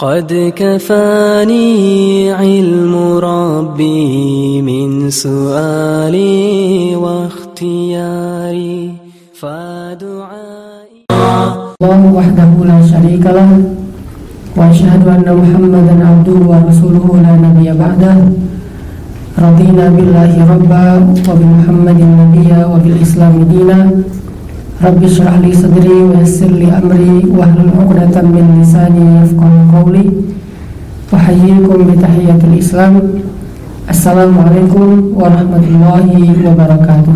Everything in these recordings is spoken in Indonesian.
قد كفاني علم ربي من سؤالي واختياري فدعائي. الله وحده لا شريك له وأشهد أن محمدا عبده ورسوله لا نبي بعده. رضينا بالله ربا وبمحمد نبيا وبالإسلام دينا. Rabbi surah li sadri wa yassir li amri wa hlul uqdatan min lisani yafqan qawli. Uhayyikum bi Islam. Assalamualaikum warahmatullahi wabarakatuh.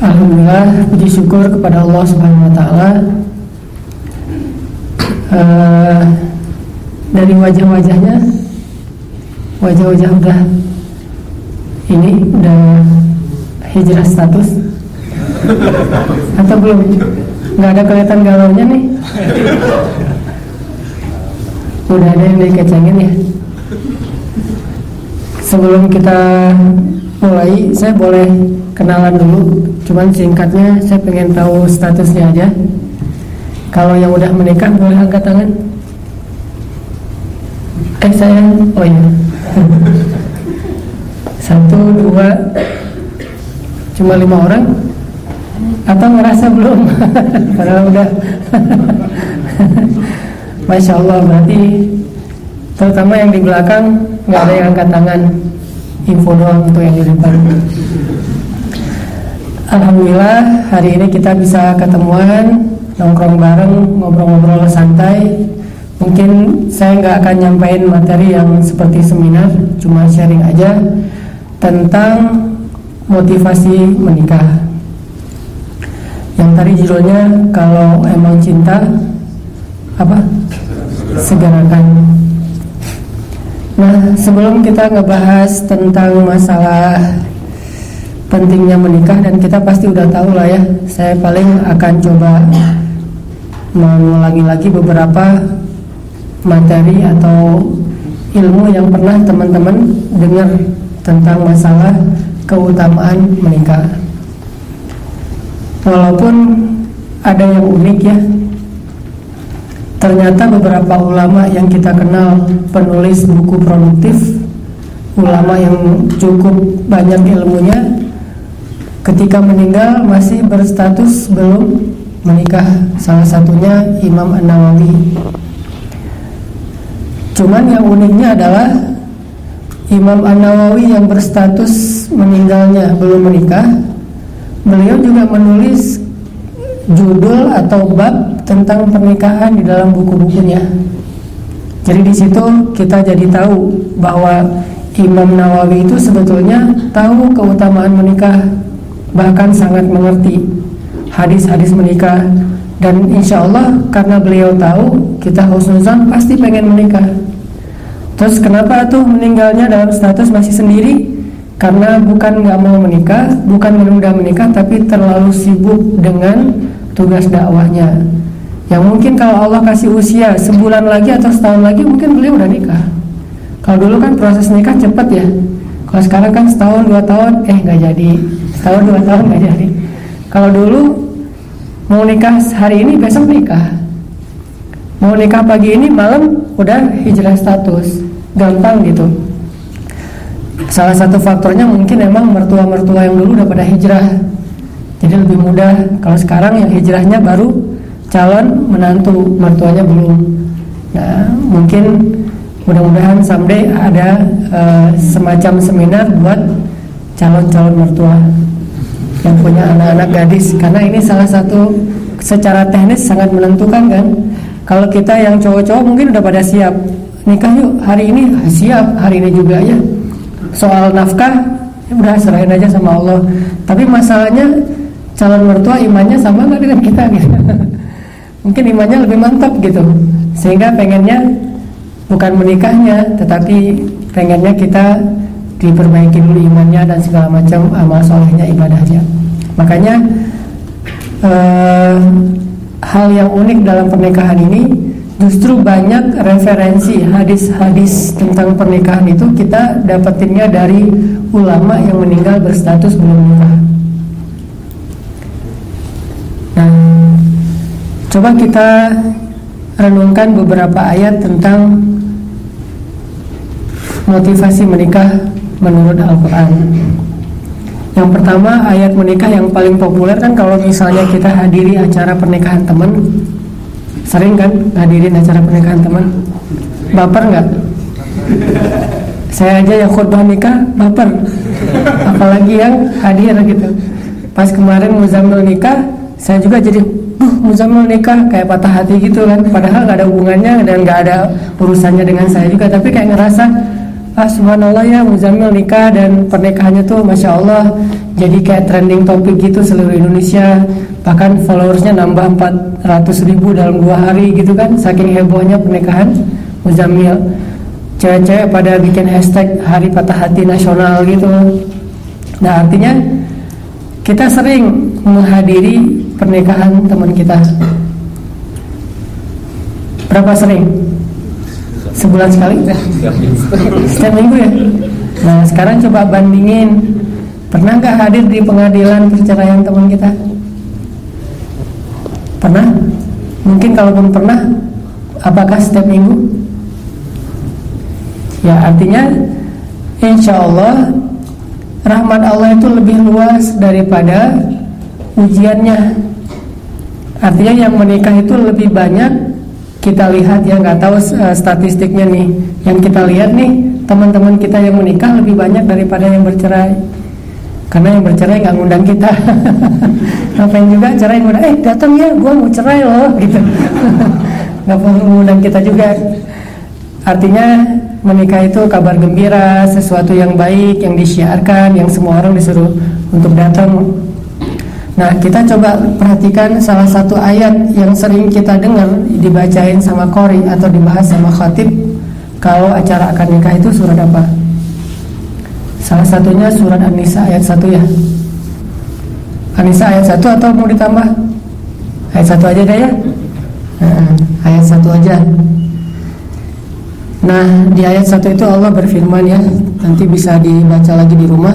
Alhamdulillah puji syukur kepada Allah Subhanahu wa taala. Uh, dari wajah-wajahnya wajah-wajah udah ini udah hijrah status. Atau belum? Nggak ada kelihatan galaunya nih. Udah ada yang dikecengin ya? Sebelum kita mulai saya boleh kenalan dulu. Cuman singkatnya saya pengen tahu statusnya aja. Kalau yang udah menikah boleh angkat tangan? Eh saya oh iya. Satu dua cuma lima orang? Atau ngerasa belum? Padahal udah masya Allah berarti terutama yang di belakang nggak ada yang angkat tangan. Info doang untuk yang di depan. Alhamdulillah hari ini kita bisa ketemuan nongkrong bareng ngobrol-ngobrol santai. Mungkin saya nggak akan nyampein materi yang seperti seminar cuma sharing aja tentang motivasi menikah. Yang tadi judulnya kalau emang cinta apa? Segerakan. Nah sebelum kita ngebahas tentang masalah pentingnya menikah dan kita pasti udah tahu lah ya saya paling akan coba mengulangi lagi beberapa materi atau ilmu yang pernah teman-teman dengar tentang masalah keutamaan menikah. Walaupun ada yang unik ya ternyata beberapa ulama yang kita kenal penulis buku produktif ulama yang cukup banyak ilmunya ketika meninggal masih berstatus belum menikah salah satunya Imam An-Nawawi. Cuman yang uniknya adalah Imam An-Nawawi yang berstatus meninggalnya belum menikah beliau juga menulis judul atau bab tentang pernikahan di dalam buku-bukunya. Jadi di situ kita jadi tahu bahwa Imam Nawawi itu sebetulnya tahu keutamaan menikah bahkan sangat mengerti hadis-hadis menikah. Dan insya Allah karena beliau tahu kita husnuzan pasti pengen menikah terus kenapa tuh meninggalnya dalam status masih sendiri? Karena bukan nggak mau menikah bukan menunda menikah tapi terlalu sibuk dengan tugas dakwahnya. Yang mungkin kalau Allah kasih usia sebulan lagi atau setahun lagi mungkin beliau udah nikah. Kalau dulu kan proses nikah cepet ya. Kalau sekarang kan setahun dua tahun eh nggak jadi. Setahun dua tahun nggak jadi. Kalau dulu mau nikah hari ini besok nikah. Mau nikah pagi ini malam udah hijrah status gampang gitu. Salah satu faktornya mungkin emang mertua-mertua yang dulu udah pada hijrah. Jadi lebih mudah. Kalau sekarang yang hijrahnya baru calon menantu mertuanya belum. Nah mungkin mudah-mudahan someday ada uh, semacam seminar buat calon-calon mertua yang punya anak-anak gadis. Karena ini salah satu secara teknis sangat menentukan kan. Kalau kita yang cowok-cowok mungkin udah pada siap nikah yuk hari ini siap hari ini juga ya soal nafkah ya udah serahin aja sama Allah. Tapi masalahnya calon mertua imannya sama nggak dengan kita gitu? Mungkin imannya lebih mantap gitu. Sehingga pengennya bukan menikahnya tetapi pengennya kita diperbaiki dulu imannya dan segala macam amal solehnya ibadahnya makanya eh, hal yang unik dalam pernikahan ini justru banyak referensi hadis-hadis tentang pernikahan itu kita dapetinnya dari ulama yang meninggal berstatus belum nikah. Nah, Coba kita renungkan beberapa ayat tentang motivasi menikah menurut Al-Quran. Yang pertama ayat menikah yang paling populer kan kalau misalnya kita hadiri acara pernikahan teman, sering kan hadirin acara pernikahan teman, baper nggak? Saya aja yang khutbah nikah baper, apalagi yang hadir gitu. Pas kemarin Muzammil nikah, saya juga jadi Duh, Muzammil nikah kayak patah hati gitu kan Padahal gak ada hubungannya dan gak ada urusannya dengan saya juga Tapi kayak ngerasa ah subhanallah ya Muzamil nikah dan pernikahannya tuh masya Allah jadi kayak trending topik gitu seluruh Indonesia. Bahkan followersnya nambah 400 ribu dalam dua hari gitu kan saking hebohnya pernikahan Muzamil. Cewek-cewek pada bikin hashtag hari patah hati nasional gitu. Nah artinya kita sering menghadiri pernikahan teman kita. Berapa sering sebulan sekali? Setiap minggu ya? Nah sekarang coba bandingin. Pernah nggak hadir di pengadilan perceraian teman kita? Pernah? Mungkin kalaupun pernah apakah setiap minggu? Ya artinya insya Allah rahmat Allah itu lebih luas daripada ujiannya. Artinya yang menikah itu lebih banyak kita lihat ya nggak tahu uh, statistiknya nih. Yang kita lihat nih teman-teman kita yang menikah lebih banyak daripada yang bercerai. Karena yang bercerai nggak ngundang kita. Ngapain juga cerai ngundang? Eh datang ya gue mau cerai loh gitu. Nggak perlu ngundang kita juga. Artinya menikah itu kabar gembira sesuatu yang baik yang disiarkan yang semua orang disuruh untuk datang Nah kita coba perhatikan salah satu ayat yang sering kita dengar dibacain sama kori atau dibahas sama khatib kalau acara akad nikah itu surat apa? Salah satunya surat An-Nisa ayat 1 ya. An-Nisa ayat 1 atau mau ditambah? Ayat 1 aja deh ya. Nah, ayat 1 aja. Nah, di ayat 1 itu Allah berfirman ya, nanti bisa dibaca lagi di rumah.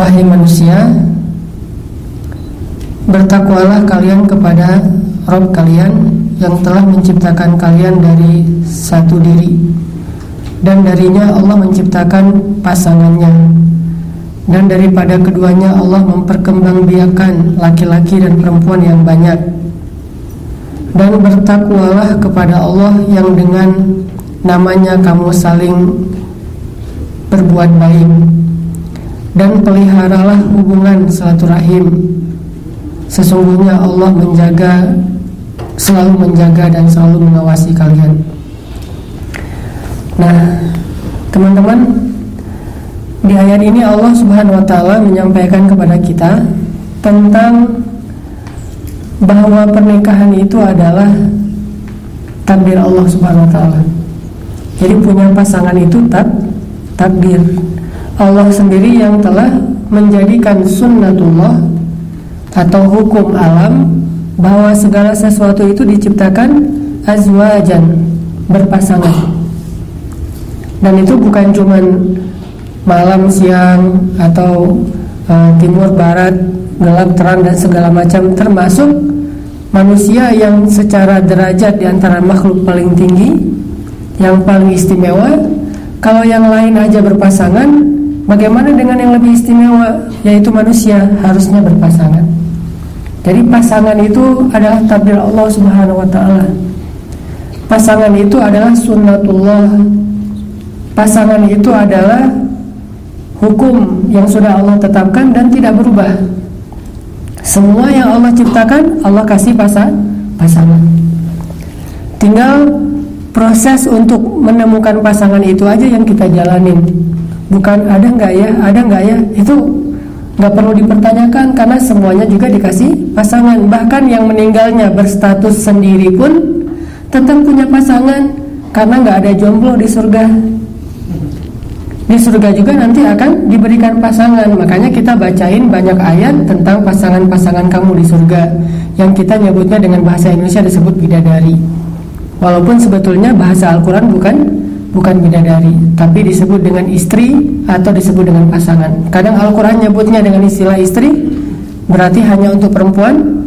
Wahai manusia Bertakwalah kalian kepada Rob kalian yang telah menciptakan kalian dari satu diri. Dan darinya Allah menciptakan pasangannya. Dan daripada keduanya Allah memperkembangbiakan laki-laki dan perempuan yang banyak. Dan bertakwalah kepada Allah yang dengan namanya kamu saling berbuat baik dan peliharalah hubungan silaturahim sesungguhnya Allah menjaga selalu menjaga dan selalu mengawasi kalian. Nah, teman-teman, di ayat ini Allah Subhanahu wa taala menyampaikan kepada kita tentang bahwa pernikahan itu adalah takdir Allah Subhanahu wa taala. Jadi punya pasangan itu tak takdir. Allah sendiri yang telah menjadikan sunnatullah atau hukum alam bahwa segala sesuatu itu diciptakan azwajan berpasangan. Dan itu bukan cuman malam siang atau uh, timur barat gelap terang dan segala macam. Termasuk manusia yang secara derajat di antara makhluk paling tinggi yang paling istimewa. Kalau yang lain aja berpasangan bagaimana dengan yang lebih istimewa yaitu manusia harusnya berpasangan jadi pasangan itu adalah takdir Allah Subhanahu wa taala. Pasangan itu adalah sunnatullah, pasangan itu adalah hukum yang sudah Allah tetapkan dan tidak berubah. Semua yang Allah ciptakan Allah kasih pasang pasangan. Tinggal proses untuk menemukan pasangan itu aja yang kita jalanin. Bukan ada nggak ya, ada nggak ya, itu nggak perlu dipertanyakan karena semuanya juga dikasih pasangan. Bahkan yang meninggalnya berstatus sendiri pun tetap punya pasangan karena nggak ada jomblo di surga. Di surga juga nanti akan diberikan pasangan. Makanya kita bacain banyak ayat tentang pasangan-pasangan kamu di surga yang kita nyebutnya dengan bahasa Indonesia disebut bidadari. Walaupun sebetulnya bahasa Al-Quran bukan bukan bidadari tapi disebut dengan istri atau disebut dengan pasangan. Kadang Al-Quran nyebutnya dengan istilah istri berarti hanya untuk perempuan.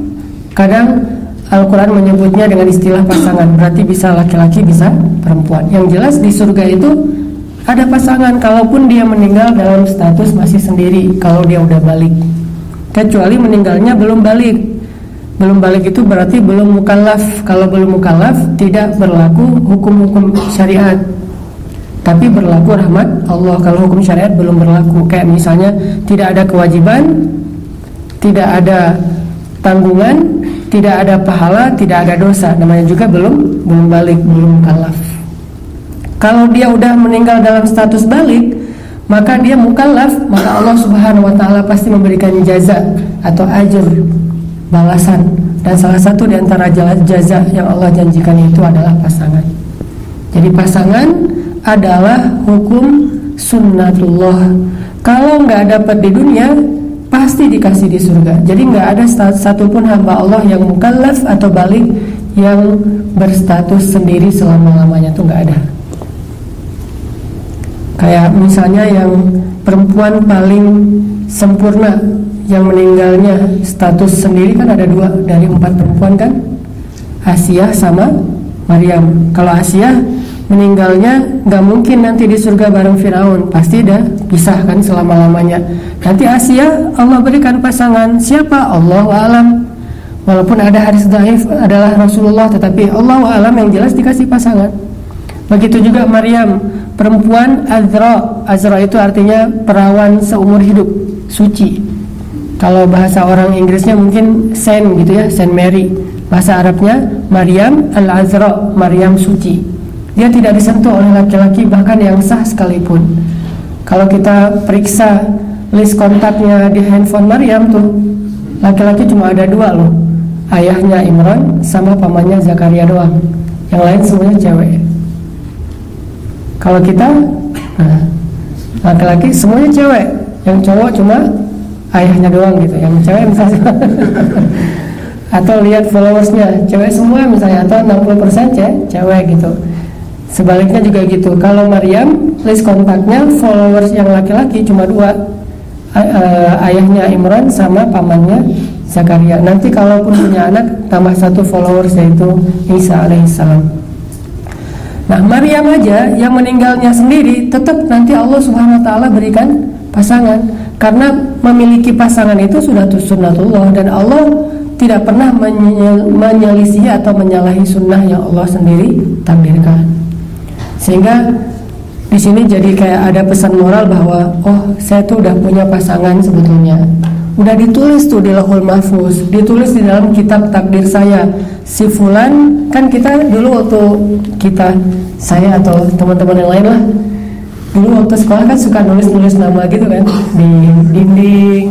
Kadang Al-Quran menyebutnya dengan istilah pasangan berarti bisa laki-laki bisa perempuan. Yang jelas di surga itu ada pasangan kalaupun dia meninggal dalam status masih sendiri kalau dia udah balik. Kecuali meninggalnya belum balik. Belum balik itu berarti belum mukallaf. Kalau belum mukallaf tidak berlaku hukum-hukum syariat tapi berlaku rahmat Allah. Kalau hukum syariat belum berlaku. Kayak misalnya tidak ada kewajiban tidak ada tanggungan tidak ada pahala tidak ada dosa. Namanya juga belum belum balik belum mukallaf kalau dia udah meninggal dalam status balik, maka dia mukallaf, maka Allah Subhanahu wa taala pasti memberikan jaza atau ajur balasan. Dan salah satu di antara jaza yang Allah janjikan itu adalah pasangan. Jadi pasangan adalah hukum sunnatullah. Kalau nggak dapat di dunia, pasti dikasih di surga. Jadi nggak ada satupun hamba Allah yang mukallaf atau balik yang berstatus sendiri selama lamanya itu nggak ada. Kayak misalnya yang perempuan paling sempurna yang meninggalnya status sendiri kan ada dua dari empat perempuan kan Asia sama Maryam. Kalau Asia meninggalnya nggak mungkin nanti di surga bareng Firaun pasti dah pisah kan selama lamanya. Nanti Asia Allah berikan pasangan siapa Allah alam. Walaupun ada hadis daif adalah Rasulullah tetapi Allah alam yang jelas dikasih pasangan. Begitu juga Maryam perempuan Azra. Azra itu artinya perawan seumur hidup, suci. Kalau bahasa orang Inggrisnya mungkin Saint gitu ya, Saint Mary. Bahasa Arabnya Maryam Al-Azra, Maryam suci. Dia tidak disentuh oleh laki-laki bahkan yang sah sekalipun. Kalau kita periksa list kontaknya di handphone Maryam tuh, laki-laki cuma ada dua loh. Ayahnya Imran sama pamannya Zakaria doang. Yang lain semuanya cewek. Kalau kita nah, laki-laki semuanya cewek, yang cowok cuma ayahnya doang gitu, yang cewek misalnya atau lihat followersnya cewek semua misalnya atau 60% cewek, cewek gitu. Sebaliknya juga gitu. Kalau Maryam list kontaknya followers yang laki-laki cuma dua, ayahnya Imran sama pamannya Zakaria. Nanti kalaupun punya anak tambah satu followers yaitu Isa alaihissalam. Nah Maryam aja yang meninggalnya sendiri tetap nanti Allah Subhanahu Wa Taala berikan pasangan karena memiliki pasangan itu sudah sunnatullah dan Allah tidak pernah menyelisih atau menyalahi sunnah yang Allah sendiri takdirkan sehingga di sini jadi kayak ada pesan moral bahwa oh saya tuh udah punya pasangan sebetulnya. Udah ditulis tuh di lahul mahfuz ditulis di dalam kitab takdir saya. Si fulan kan kita dulu waktu kita saya atau teman-teman yang lain lah dulu waktu sekolah kan suka nulis-nulis nama gitu kan. Di dinding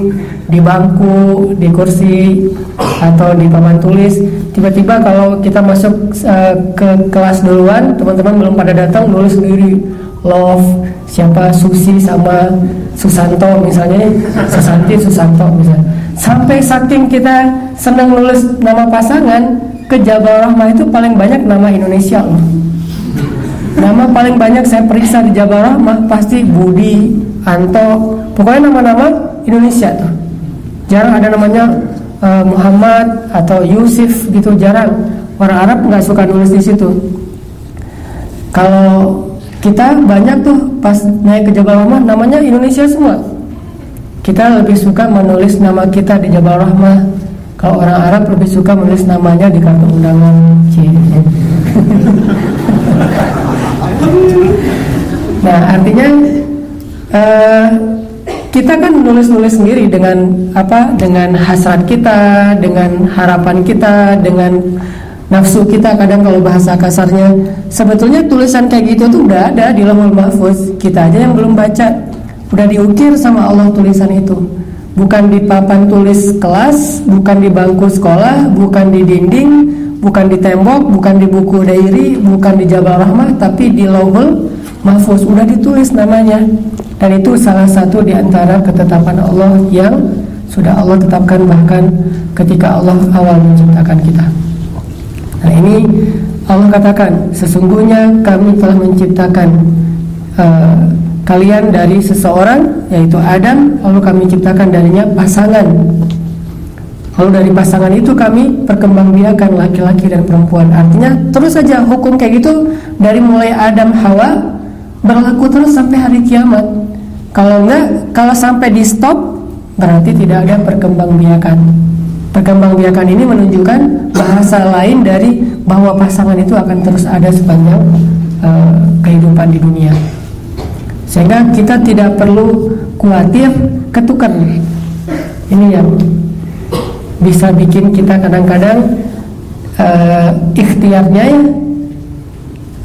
di bangku di kursi atau di papan tulis. Tiba-tiba kalau kita masuk uh, ke kelas duluan teman-teman belum pada datang nulis sendiri. Love siapa? Susi sama Susanto misalnya. Susanti Susanto misalnya. Sampai saking kita senang nulis nama pasangan ke Jabal Rahmah itu paling banyak nama Indonesia loh nama paling banyak saya periksa di Jabal Rahmah pasti Budi Anto. Pokoknya nama-nama Indonesia tuh. Jarang ada namanya uh, Muhammad atau Yusuf gitu jarang. Orang Arab nggak suka nulis di situ. Kalau kita banyak tuh pas naik ke Jabal Rahmah namanya Indonesia semua. Kita lebih suka menulis nama kita di Jabal Rahmah. Kalau orang Arab lebih suka menulis namanya di kartu undangan Nah artinya uh, kita kan nulis-nulis sendiri dengan apa? Dengan hasrat kita, dengan harapan kita, dengan nafsu kita. Kadang kalau bahasa kasarnya sebetulnya tulisan kayak gitu tuh udah ada di lemul mahfuz. Kita aja yang belum baca. Udah diukir sama Allah tulisan itu bukan di papan tulis kelas bukan di bangku sekolah bukan di dinding bukan di tembok bukan di buku diary bukan di jabal rahmah tapi di lauhul mahfuz udah ditulis namanya dan itu salah satu di antara ketetapan Allah yang sudah Allah tetapkan bahkan ketika Allah awal menciptakan kita. Nah ini Allah katakan sesungguhnya kami telah menciptakan uh, kalian dari seseorang yaitu Adam lalu kami ciptakan darinya pasangan. Lalu dari pasangan itu kami perkembangbiakan laki-laki dan perempuan. Artinya terus saja hukum kayak gitu dari mulai Adam Hawa berlaku terus sampai hari kiamat. Kalau enggak kalau sampai di stop berarti tidak ada perkembangbiakan. Perkembangbiakan ini menunjukkan bahasa lain dari bahwa pasangan itu akan terus ada sepanjang uh, kehidupan di dunia. Sehingga kita tidak perlu khawatir ketukar. Ini yang bisa bikin kita kadang-kadang uh, ikhtiarnya ya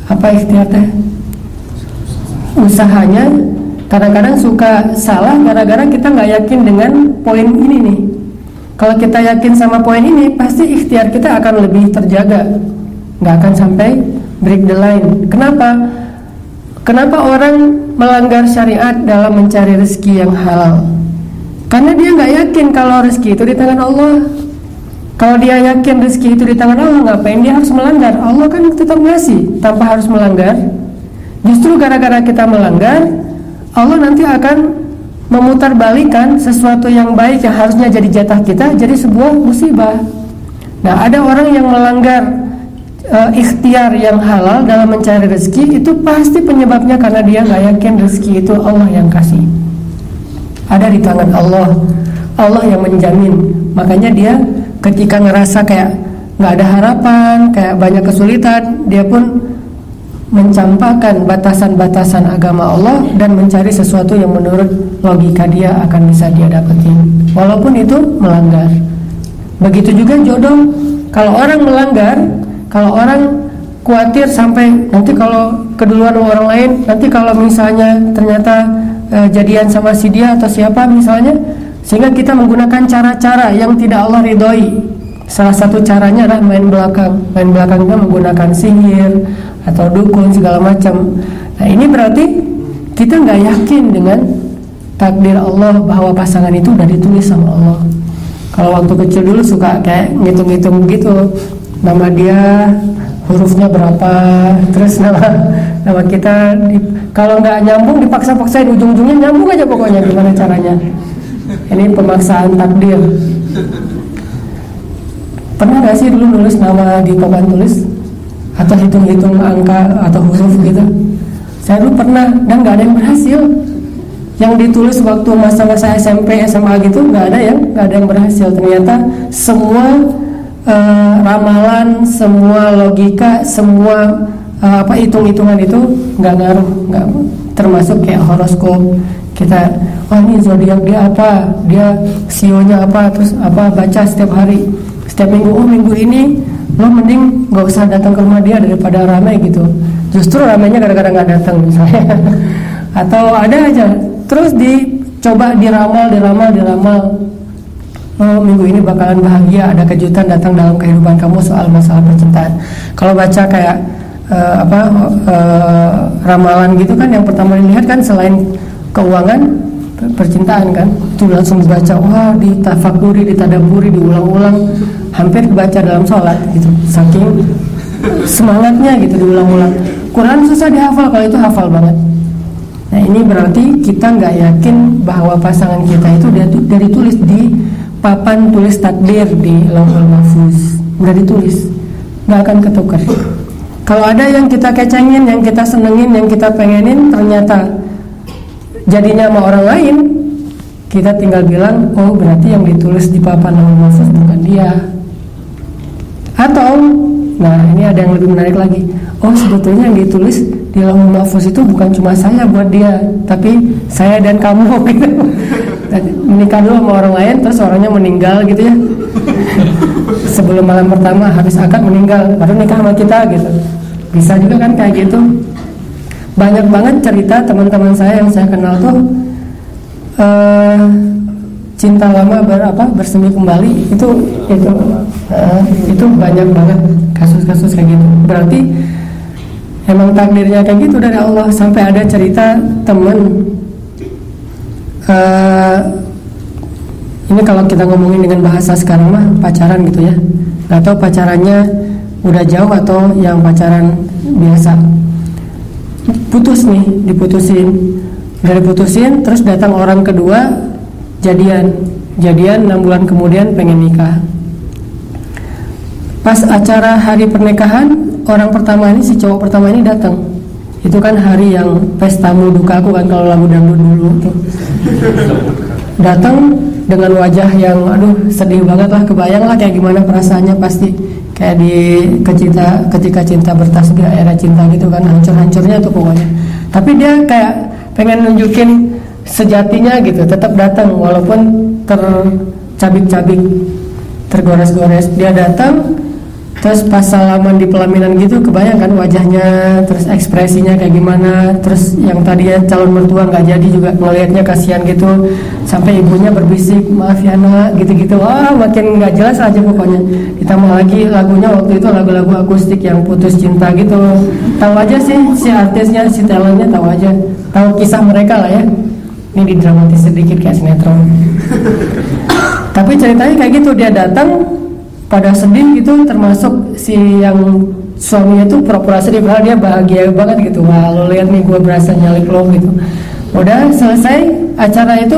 apa ikhtiarnya usahanya kadang-kadang suka salah gara-gara kita nggak yakin dengan poin ini nih kalau kita yakin sama poin ini, pasti ikhtiar kita akan lebih terjaga, nggak akan sampai break the line. Kenapa? Kenapa orang melanggar syariat dalam mencari rezeki yang halal? Karena dia nggak yakin kalau rezeki itu di tangan Allah. Kalau dia yakin rezeki itu di tangan Allah, ngapain dia harus melanggar? Allah kan tetap ngasih tanpa harus melanggar. Justru gara-gara kita melanggar, Allah nanti akan memutarbalikan sesuatu yang baik yang harusnya jadi jatah kita jadi sebuah musibah. Nah, ada orang yang melanggar uh, ikhtiar yang halal dalam mencari rezeki itu pasti penyebabnya karena dia nggak yakin rezeki itu Allah yang kasih. Ada di tangan Allah. Allah yang menjamin. Makanya dia ketika ngerasa kayak nggak ada harapan, kayak banyak kesulitan, dia pun mencampakkan batasan-batasan agama Allah dan mencari sesuatu yang menurut logika dia akan bisa dia dapetin walaupun itu melanggar begitu juga jodoh kalau orang melanggar kalau orang khawatir sampai nanti kalau keduluan orang lain nanti kalau misalnya ternyata e, jadian sama si dia atau siapa misalnya sehingga kita menggunakan cara-cara yang tidak Allah ridhoi salah satu caranya adalah main belakang main belakangnya menggunakan sihir atau dukun segala macam. Nah ini berarti kita nggak yakin dengan takdir Allah bahwa pasangan itu udah ditulis sama Allah. Kalau waktu kecil dulu suka kayak ngitung-ngitung gitu nama dia hurufnya berapa, terus nama nama kita di, kalau nggak nyambung dipaksa-paksain ujung-ujungnya nyambung aja pokoknya gimana caranya. Ini pemaksaan takdir. Pernah gak sih dulu nulis nama di papan tulis? atau hitung-hitung angka atau huruf gitu saya dulu pernah dan nggak ada yang berhasil yang ditulis waktu masa-masa SMP SMA gitu nggak ada yang nggak ada yang berhasil ternyata semua uh, ramalan semua logika semua uh, apa hitung-hitungan itu nggak ngaruh nggak termasuk kayak horoskop. Kita oh ini zodiak dia apa? Dia sionya apa? Terus apa baca setiap hari. Setiap minggu oh minggu ini lo mending nggak usah datang ke rumah dia daripada ramai gitu. Justru ramainya gara-gara nggak datang misalnya atau ada aja. Terus dicoba diramal diramal diramal oh minggu ini bakalan bahagia ada kejutan datang dalam kehidupan kamu soal masalah percintaan. Kalau baca kayak uh, apa uh, ramalan gitu kan yang pertama dilihat kan selain keuangan percintaan kan itu langsung dibaca wah ditafakuri ditadaburi diulang-ulang hampir dibaca dalam sholat gitu. Saking semangatnya gitu diulang-ulang. Quran susah dihafal kalau itu hafal banget. Nah ini berarti kita nggak yakin bahwa pasangan kita itu dari tulis di papan tulis takdir di lauhul mahfuz. Nggak ditulis. Nggak akan ketukar. Kalau ada yang kita kecengin yang kita senengin yang kita pengenin ternyata jadinya sama orang lain kita tinggal bilang oh berarti yang ditulis di papan lauhul mahfuz bukan dia. Atau nah ini ada yang lebih menarik lagi. Oh sebetulnya yang ditulis lauh mahfuz itu bukan cuma saya buat dia tapi saya dan kamu gitu. Menikah dulu sama orang lain terus orangnya meninggal gitu ya. Sebelum malam pertama habis akad meninggal baru nikah sama kita gitu. Bisa juga kan kayak gitu. Banyak banget cerita teman-teman saya yang saya kenal tuh uh, cinta lama berapa bersemi kembali itu itu uh, itu banyak banget kasus-kasus kayak gitu. Berarti emang takdirnya kayak gitu dari Allah. Sampai ada cerita temen uh, ini kalau kita ngomongin dengan bahasa sekarang mah pacaran gitu ya. Nggak tahu pacarannya udah jauh atau yang pacaran biasa. Putus nih diputusin. Udah diputusin terus datang orang kedua jadian. Jadian enam bulan kemudian pengen nikah. Pas acara hari pernikahan orang pertama ini si cowok pertama ini datang. Itu kan hari yang pesta duka aku kan kalau lagu dangdut dulu tuh. Datang dengan wajah yang aduh sedih banget lah kebayang lah kayak gimana perasaannya pasti. Kayak di kecinta ketika cinta bertasbih era cinta gitu kan hancur-hancurnya tuh pokoknya. Tapi dia kayak pengen nunjukin sejatinya gitu tetap datang walaupun tercabik-cabik tergores-gores. Dia datang terus pas salaman di pelaminan gitu kebayangkan wajahnya terus ekspresinya kayak gimana. Terus yang tadinya calon mertua nggak jadi juga ngelihatnya kasihan gitu. Sampai ibunya berbisik maaf ya nak gitu-gitu. Wah makin nggak jelas aja pokoknya. Ditambah lagi lagunya waktu itu lagu-lagu akustik yang putus cinta gitu. Tahu aja sih si artisnya si talentnya tahu aja. Tahu kisah mereka lah ya. Ini didramatis sedikit kayak sinetron. Tapi ceritanya kayak gitu dia datang pada sedih gitu termasuk si yang suaminya tuh pura-pura sedih padahal dia bahagia banget gitu. Wah lo lihat nih gue berasa nyalik lo gitu. Udah selesai acara itu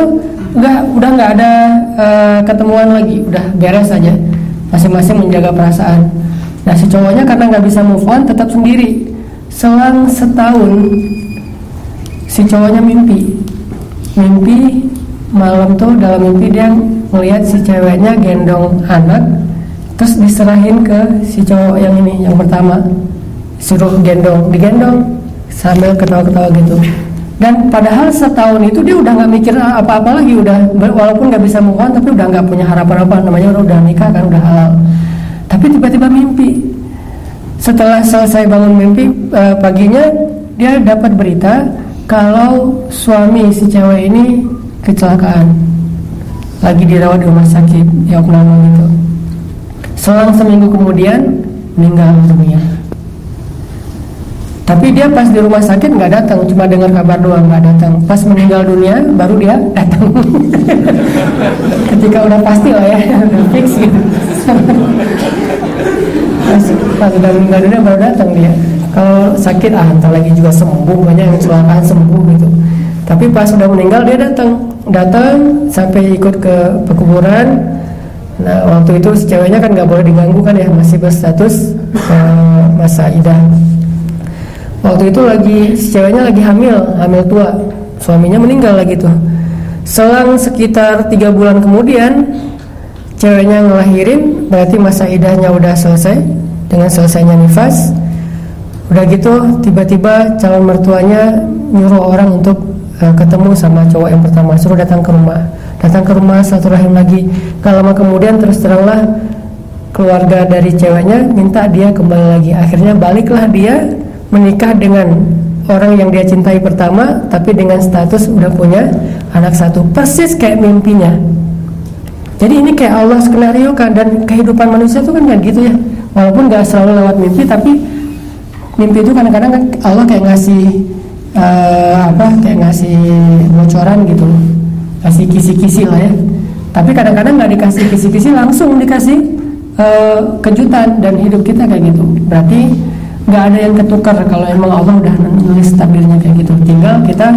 nggak udah nggak ada uh, ketemuan lagi. Udah beres aja masing-masing menjaga perasaan. Nah si cowoknya karena nggak bisa move on tetap sendiri. Selang setahun si cowoknya mimpi. Mimpi malam tuh dalam mimpi dia melihat si ceweknya gendong anak terus diserahin ke si cowok yang ini yang pertama. Suruh gendong. Digendong sambil ketawa-ketawa gitu. Dan padahal setahun itu dia udah nggak mikir apa-apa lagi. Udah walaupun nggak bisa move on tapi udah nggak punya harapan apa namanya udah nikah kan udah halal. Tapi tiba-tiba mimpi. Setelah selesai bangun mimpi eh, paginya dia dapat berita kalau suami si cewek ini kecelakaan. Lagi dirawat di rumah sakit ya oknum gitu Selang seminggu kemudian meninggal dunia. Tapi dia pas di rumah sakit nggak datang, cuma dengar kabar doang nggak datang. Pas meninggal dunia baru dia datang. Ketika udah pasti lah ya, fix gitu. pas, pas udah meninggal dunia baru datang dia. Kalau sakit ah entar lagi juga sembuh, banyak yang kecelakaan sembuh gitu. Tapi pas udah meninggal dia datang, datang sampai ikut ke pekuburan, Nah waktu itu ceweknya kan nggak boleh diganggu kan ya masih berstatus uh, masa idah. Waktu itu lagi si ceweknya lagi hamil, hamil tua, suaminya meninggal lagi tuh. Selang sekitar tiga bulan kemudian ceweknya ngelahirin, berarti masa idahnya udah selesai dengan selesainya nifas. Udah gitu tiba-tiba calon mertuanya nyuruh orang untuk uh, ketemu sama cowok yang pertama, suruh datang ke rumah datang ke rumah satu rahim lagi. Gak lama kemudian terus teranglah keluarga dari ceweknya minta dia kembali lagi. Akhirnya baliklah dia menikah dengan orang yang dia cintai pertama tapi dengan status udah punya anak satu. Persis kayak mimpinya. Jadi ini kayak Allah skenario kan dan kehidupan manusia itu kan kayak gitu ya. Walaupun gak selalu lewat mimpi tapi mimpi itu kadang-kadang Allah kayak ngasih uh, apa kayak ngasih bocoran gitu kasih kisi-kisi lah ya. Tapi kadang-kadang nggak dikasih kisi-kisi langsung dikasih uh, kejutan dan hidup kita kayak gitu. Berarti nggak ada yang ketukar kalau emang Allah udah nulis takdirnya kayak gitu. Tinggal kita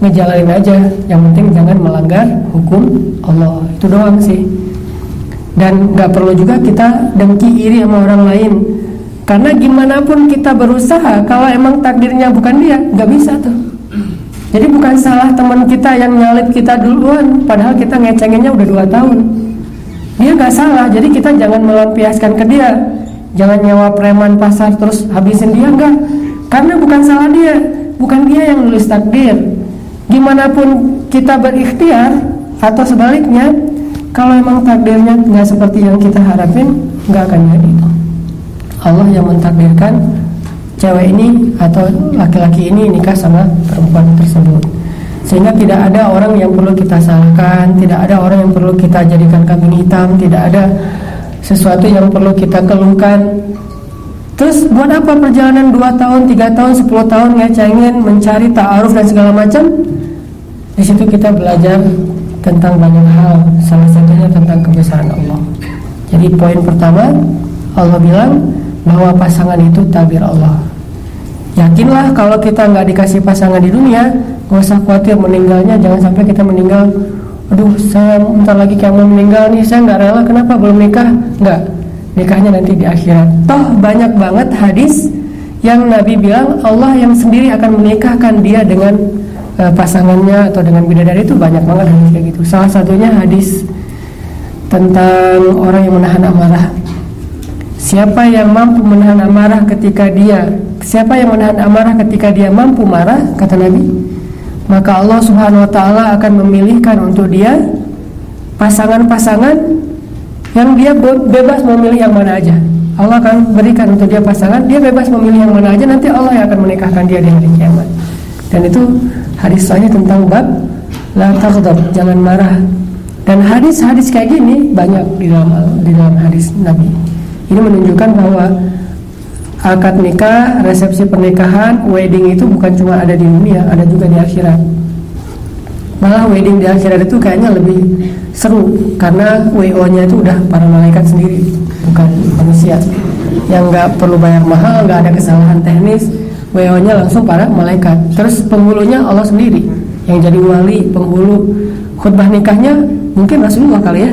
ngejalanin aja. Yang penting jangan melanggar hukum Allah. Itu doang sih. Dan nggak perlu juga kita dengki iri sama orang lain. Karena gimana pun kita berusaha kalau emang takdirnya bukan dia nggak bisa tuh jadi bukan salah teman kita yang nyalip kita duluan, padahal kita ngecenginnya udah dua tahun. Dia nggak salah, jadi kita jangan melampiaskan ke dia. Jangan nyawa preman pasar terus habisin dia enggak. Karena bukan salah dia, bukan dia yang nulis takdir. Gimana pun kita berikhtiar atau sebaliknya, kalau memang takdirnya nggak seperti yang kita harapin, nggak akan jadi. Allah yang mentakdirkan cewek ini atau laki-laki ini nikah sama perempuan tersebut. Sehingga tidak ada orang yang perlu kita salahkan tidak ada orang yang perlu kita jadikan kambing hitam tidak ada sesuatu yang perlu kita keluhkan. Terus buat apa perjalanan 2 tahun 3 tahun 10 tahun ngecengin mencari ta'aruf dan segala macam? Di situ kita belajar tentang banyak hal salah satunya tentang kebesaran Allah. Jadi poin pertama Allah bilang bahwa pasangan itu tabir Allah Yakinlah kalau kita nggak dikasih pasangan di dunia, gak usah khawatir meninggalnya. Jangan sampai kita meninggal. Aduh, saya bentar lagi kayak mau meninggal nih. Saya nggak rela. Kenapa belum nikah? Nggak. Nikahnya nanti di akhirat. Toh banyak banget hadis yang Nabi bilang Allah yang sendiri akan menikahkan dia dengan uh, pasangannya atau dengan bidadari itu banyak banget hadis kayak gitu. Salah satunya hadis tentang orang yang menahan amarah. Siapa yang mampu menahan amarah ketika dia Siapa yang menahan amarah ketika dia mampu marah, kata Nabi, maka Allah Subhanahu wa taala akan memilihkan untuk dia pasangan-pasangan yang dia bebas memilih yang mana aja. Allah akan berikan untuk dia pasangan, dia bebas memilih yang mana aja nanti Allah yang akan menikahkan dia di hari kiamat. Dan itu hadis soalnya tentang bab la jangan marah. Dan hadis-hadis kayak gini banyak di dalam di dalam hadis Nabi. Ini menunjukkan bahwa akad nikah, resepsi pernikahan, wedding itu bukan cuma ada di dunia, ada juga di akhirat. Malah wedding di akhirat itu kayaknya lebih seru karena WO-nya itu udah para malaikat sendiri, bukan manusia. Yang nggak perlu bayar mahal, nggak ada kesalahan teknis, WO-nya langsung para malaikat. Terus penghulunya Allah sendiri yang jadi wali, penghulu khutbah nikahnya mungkin Rasulullah kali ya.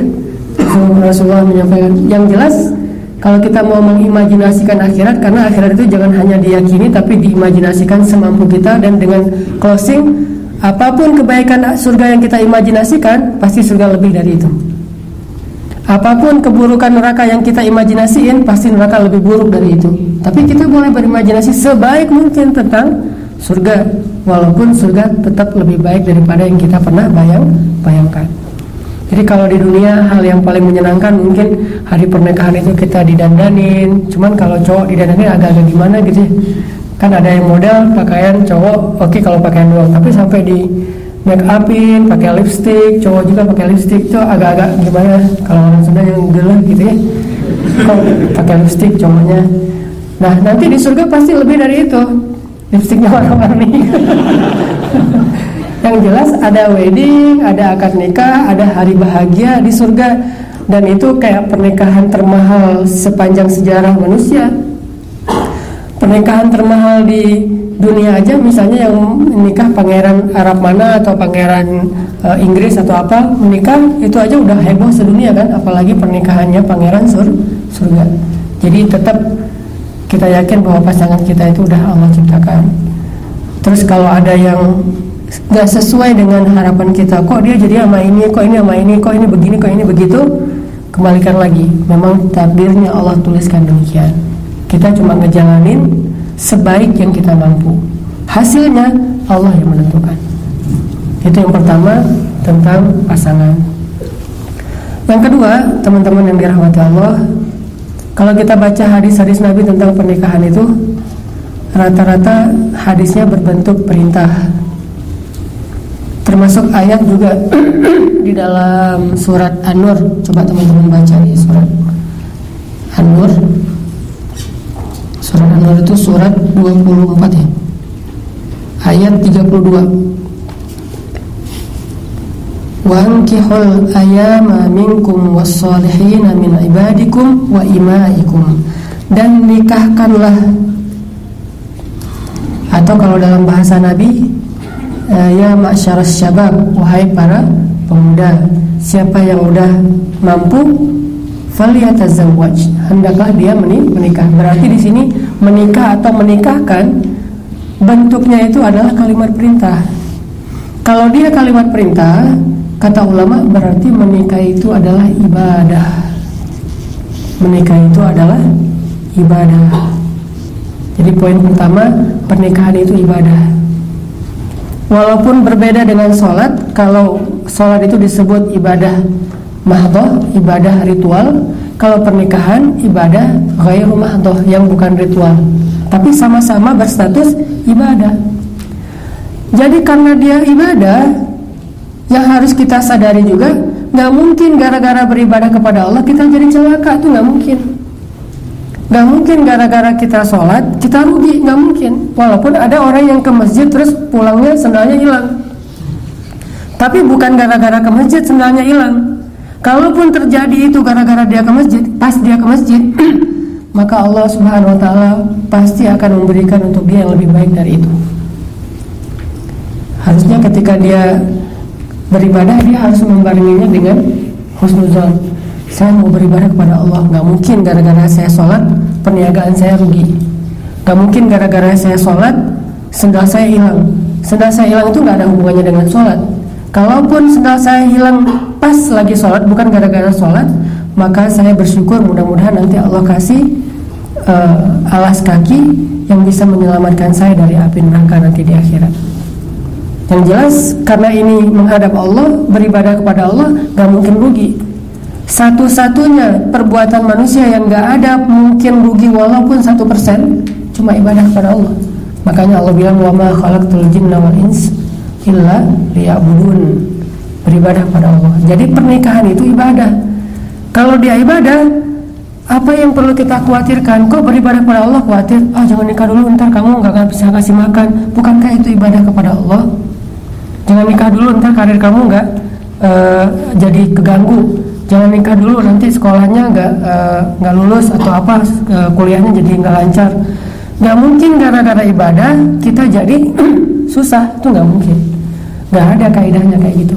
Rasulullah menyampaikan yang jelas kalau kita mau mengimajinasikan akhirat karena akhirat itu jangan hanya diyakini tapi diimajinasikan semampu kita dan dengan closing apa pun kebaikan surga yang kita imajinasikan pasti surga lebih dari itu. Apa pun keburukan neraka yang kita imajinasiin pasti neraka lebih buruk dari itu. Tapi kita boleh berimajinasi sebaik mungkin tentang surga walaupun surga tetap lebih baik daripada yang kita pernah bayang bayangkan jadi kalau di dunia hal yang paling menyenangkan mungkin hari pernikahan itu kita didandanin. Cuman kalau cowok didandanin agak-agak gimana gitu ya. Kan ada yang model pakaian cowok, oke kalau pakaian doang. Tapi sampai di make upin, pakai lipstick, cowok juga pakai lipstick itu agak-agak gimana? Kalau orang Sunda yang gelap gitu ya. Kok pakai lipstick cowoknya. Nah nanti di surga pasti lebih dari itu. Lipsticknya warna-warni. Yang jelas ada wedding, ada akad nikah, ada hari bahagia di surga dan itu kayak pernikahan termahal sepanjang sejarah manusia. Pernikahan termahal di dunia aja misalnya yang menikah pangeran Arab mana atau pangeran uh, Inggris atau apa menikah itu aja udah heboh sedunia kan apalagi pernikahannya pangeran sur surga. Jadi tetap kita yakin bahwa pasangan kita itu udah Allah ciptakan. Terus kalau ada yang nggak sesuai dengan harapan kita. Kok dia jadi sama ini kok ini sama ini kok ini begini kok ini begitu? Kembalikan lagi. Memang takdirnya Allah tuliskan demikian. Kita cuma ngejalanin sebaik yang kita mampu. Hasilnya Allah yang menentukan. Itu yang pertama tentang pasangan. Yang kedua teman-teman yang dirahmati Allah kalau kita baca hadis-hadis Nabi tentang pernikahan itu rata-rata hadisnya berbentuk perintah termasuk ayat juga di dalam surat An-Nur. Coba teman-teman baca di surat An-Nur. Surat An-Nur itu surat 24 ya. Ayat 32 Wankihul ayama minkum wassalihina min ibadikum wa imaikum. Dan nikahkanlah. Atau kalau dalam bahasa Nabi ya masyarakat syabab wahai para pemuda siapa yang udah mampu falyatazawwaj. Hendaklah dia menikah. Berarti di sini menikah atau menikahkan bentuknya itu adalah kalimat perintah. Kalau dia kalimat perintah kata ulama berarti menikah itu adalah ibadah. Menikah itu adalah ibadah. Jadi poin pertama pernikahan itu ibadah. Walaupun berbeda dengan sholat, kalau sholat itu disebut ibadah mahdoh, ibadah ritual, kalau pernikahan ibadah ghairu mahdoh yang bukan ritual. Tapi sama-sama berstatus ibadah. Jadi karena dia ibadah, yang harus kita sadari juga, nggak mungkin gara-gara beribadah kepada Allah kita jadi celaka tuh nggak mungkin. Gak mungkin gara-gara kita sholat kita rugi, gak mungkin. Walaupun ada orang yang ke masjid terus pulangnya sendalnya hilang. Tapi bukan gara-gara ke masjid sendalnya hilang. Kalaupun terjadi itu gara-gara dia ke masjid, pas dia ke masjid, maka Allah Subhanahu wa taala pasti akan memberikan untuk dia yang lebih baik dari itu. Harusnya ketika dia beribadah dia harus membarenginya dengan husnuzon saya mau beribadah kepada Allah. Nggak mungkin gara-gara saya sholat perniagaan saya rugi. Nggak mungkin gara-gara saya sholat sendal saya hilang. Sendal saya hilang itu nggak ada hubungannya dengan sholat. Kalaupun sendal saya hilang pas lagi sholat bukan gara-gara sholat maka saya bersyukur mudah-mudahan nanti Allah kasih uh, alas kaki yang bisa menyelamatkan saya dari api neraka nanti di akhirat. Yang jelas karena ini menghadap Allah beribadah kepada Allah nggak mungkin rugi satu-satunya perbuatan manusia yang gak ada mungkin rugi walaupun satu persen cuma ibadah kepada Allah. Makanya Allah bilang wa ma khalaqtul jinna wal ins illa liya'budun. Beribadah kepada Allah. Jadi pernikahan itu ibadah. Kalau dia ibadah, apa yang perlu kita khawatirkan? Kok beribadah kepada Allah khawatir? Ah oh, jangan nikah dulu, ntar kamu nggak akan bisa kasih makan. Bukankah itu ibadah kepada Allah? Jangan nikah dulu, ntar karir kamu nggak uh, jadi keganggu jangan nikah dulu nanti sekolahnya nggak eh, nggak uh, lulus atau apa uh, kuliahnya jadi nggak lancar. Nggak mungkin gara-gara ibadah kita jadi susah itu nggak mungkin. Nggak ada kaidahnya kayak gitu.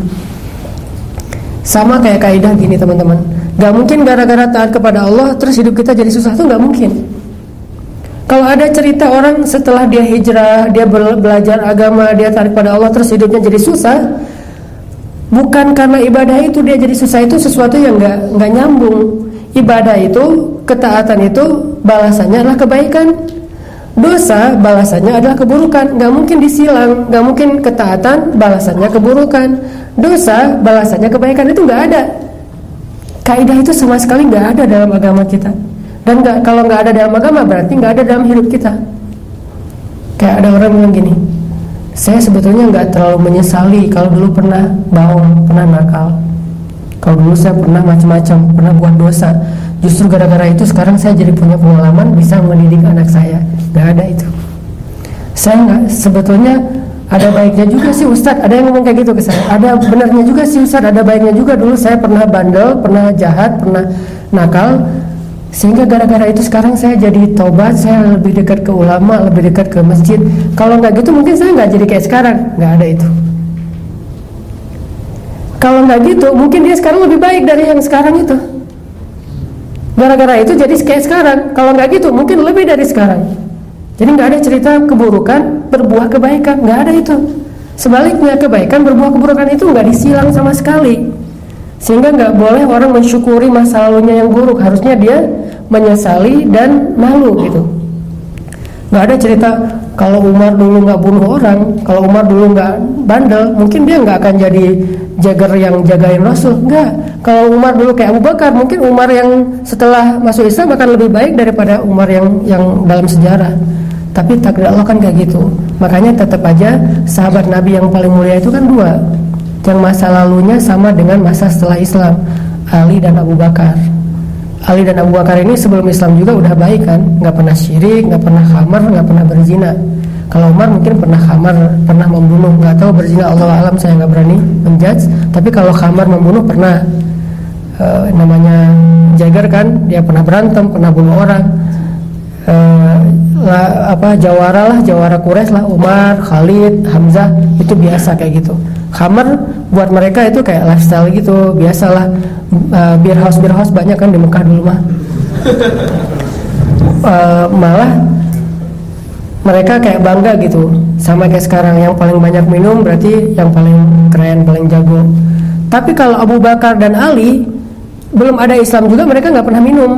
Sama kayak kaidah gini teman-teman. Nggak mungkin gara-gara taat kepada Allah terus hidup kita jadi susah itu nggak mungkin. Kalau ada cerita orang setelah dia hijrah dia belajar agama dia taat kepada Allah terus hidupnya jadi susah bukan karena ibadah itu dia jadi susah itu sesuatu yang nggak nggak nyambung. Ibadah itu ketaatan itu balasannya adalah kebaikan. Dosa balasannya adalah keburukan. Nggak mungkin disilang nggak mungkin ketaatan balasannya keburukan. Dosa balasannya kebaikan itu nggak ada. Kaidah itu sama sekali nggak ada dalam agama kita. Dan gak, kalau nggak ada dalam agama berarti nggak ada dalam hidup kita. Kayak ada orang bilang gini saya sebetulnya nggak terlalu menyesali kalau dulu pernah bohong, pernah nakal. Kalau dulu saya pernah macam-macam, pernah buat dosa. Justru gara-gara itu sekarang saya jadi punya pengalaman bisa mendidik anak saya. Gak ada itu. Saya nggak sebetulnya ada baiknya juga sih Ustadz. Ada yang ngomong kayak gitu ke saya. Ada benarnya juga sih Ustadz. Ada baiknya juga dulu saya pernah bandel, pernah jahat, pernah nakal. Sehingga gara-gara itu sekarang saya jadi tobat, saya lebih dekat ke ulama, lebih dekat ke masjid. Kalau nggak gitu mungkin saya nggak jadi kayak sekarang, nggak ada itu. Kalau nggak gitu, mungkin dia sekarang lebih baik dari yang sekarang itu. Gara-gara itu jadi kayak sekarang. Kalau nggak gitu, mungkin lebih dari sekarang. Jadi nggak ada cerita keburukan berbuah kebaikan, nggak ada itu. Sebaliknya kebaikan berbuah keburukan itu nggak disilang sama sekali. Sehingga nggak boleh orang mensyukuri masa lalunya yang buruk. Harusnya dia menyesali dan malu gitu. Nggak ada cerita kalau Umar dulu nggak bunuh orang, kalau Umar dulu nggak bandel, mungkin dia nggak akan jadi jagar yang jagain Rasul. Nggak. Kalau Umar dulu kayak Abu Bakar, mungkin Umar yang setelah masuk Islam akan lebih baik daripada Umar yang yang dalam sejarah. Tapi takdir Allah kan kayak gitu. Makanya tetap aja sahabat Nabi yang paling mulia itu kan dua yang masa lalunya sama dengan masa setelah Islam Ali dan Abu Bakar. Ali dan Abu Bakar ini sebelum Islam juga udah baik kan? Nggak pernah syirik nggak pernah khamar nggak pernah berzina. Kalau Umar mungkin pernah khamar pernah membunuh. Nggak tahu berzina Allah alam saya nggak berani menjudge. Tapi kalau khamar membunuh pernah. E, namanya Jagger kan dia pernah berantem pernah bunuh orang. E, lah, apa jawara lah jawara Quraisy lah Umar Khalid Hamzah itu biasa kayak gitu Hammer buat mereka itu kayak lifestyle gitu. Biasalah uh, beer house beer house banyak kan di Mekah dulu mah. Uh, malah mereka kayak bangga gitu. Sama kayak sekarang yang paling banyak minum berarti yang paling keren paling jago. Tapi kalau Abu Bakar dan Ali belum ada Islam juga mereka nggak pernah minum.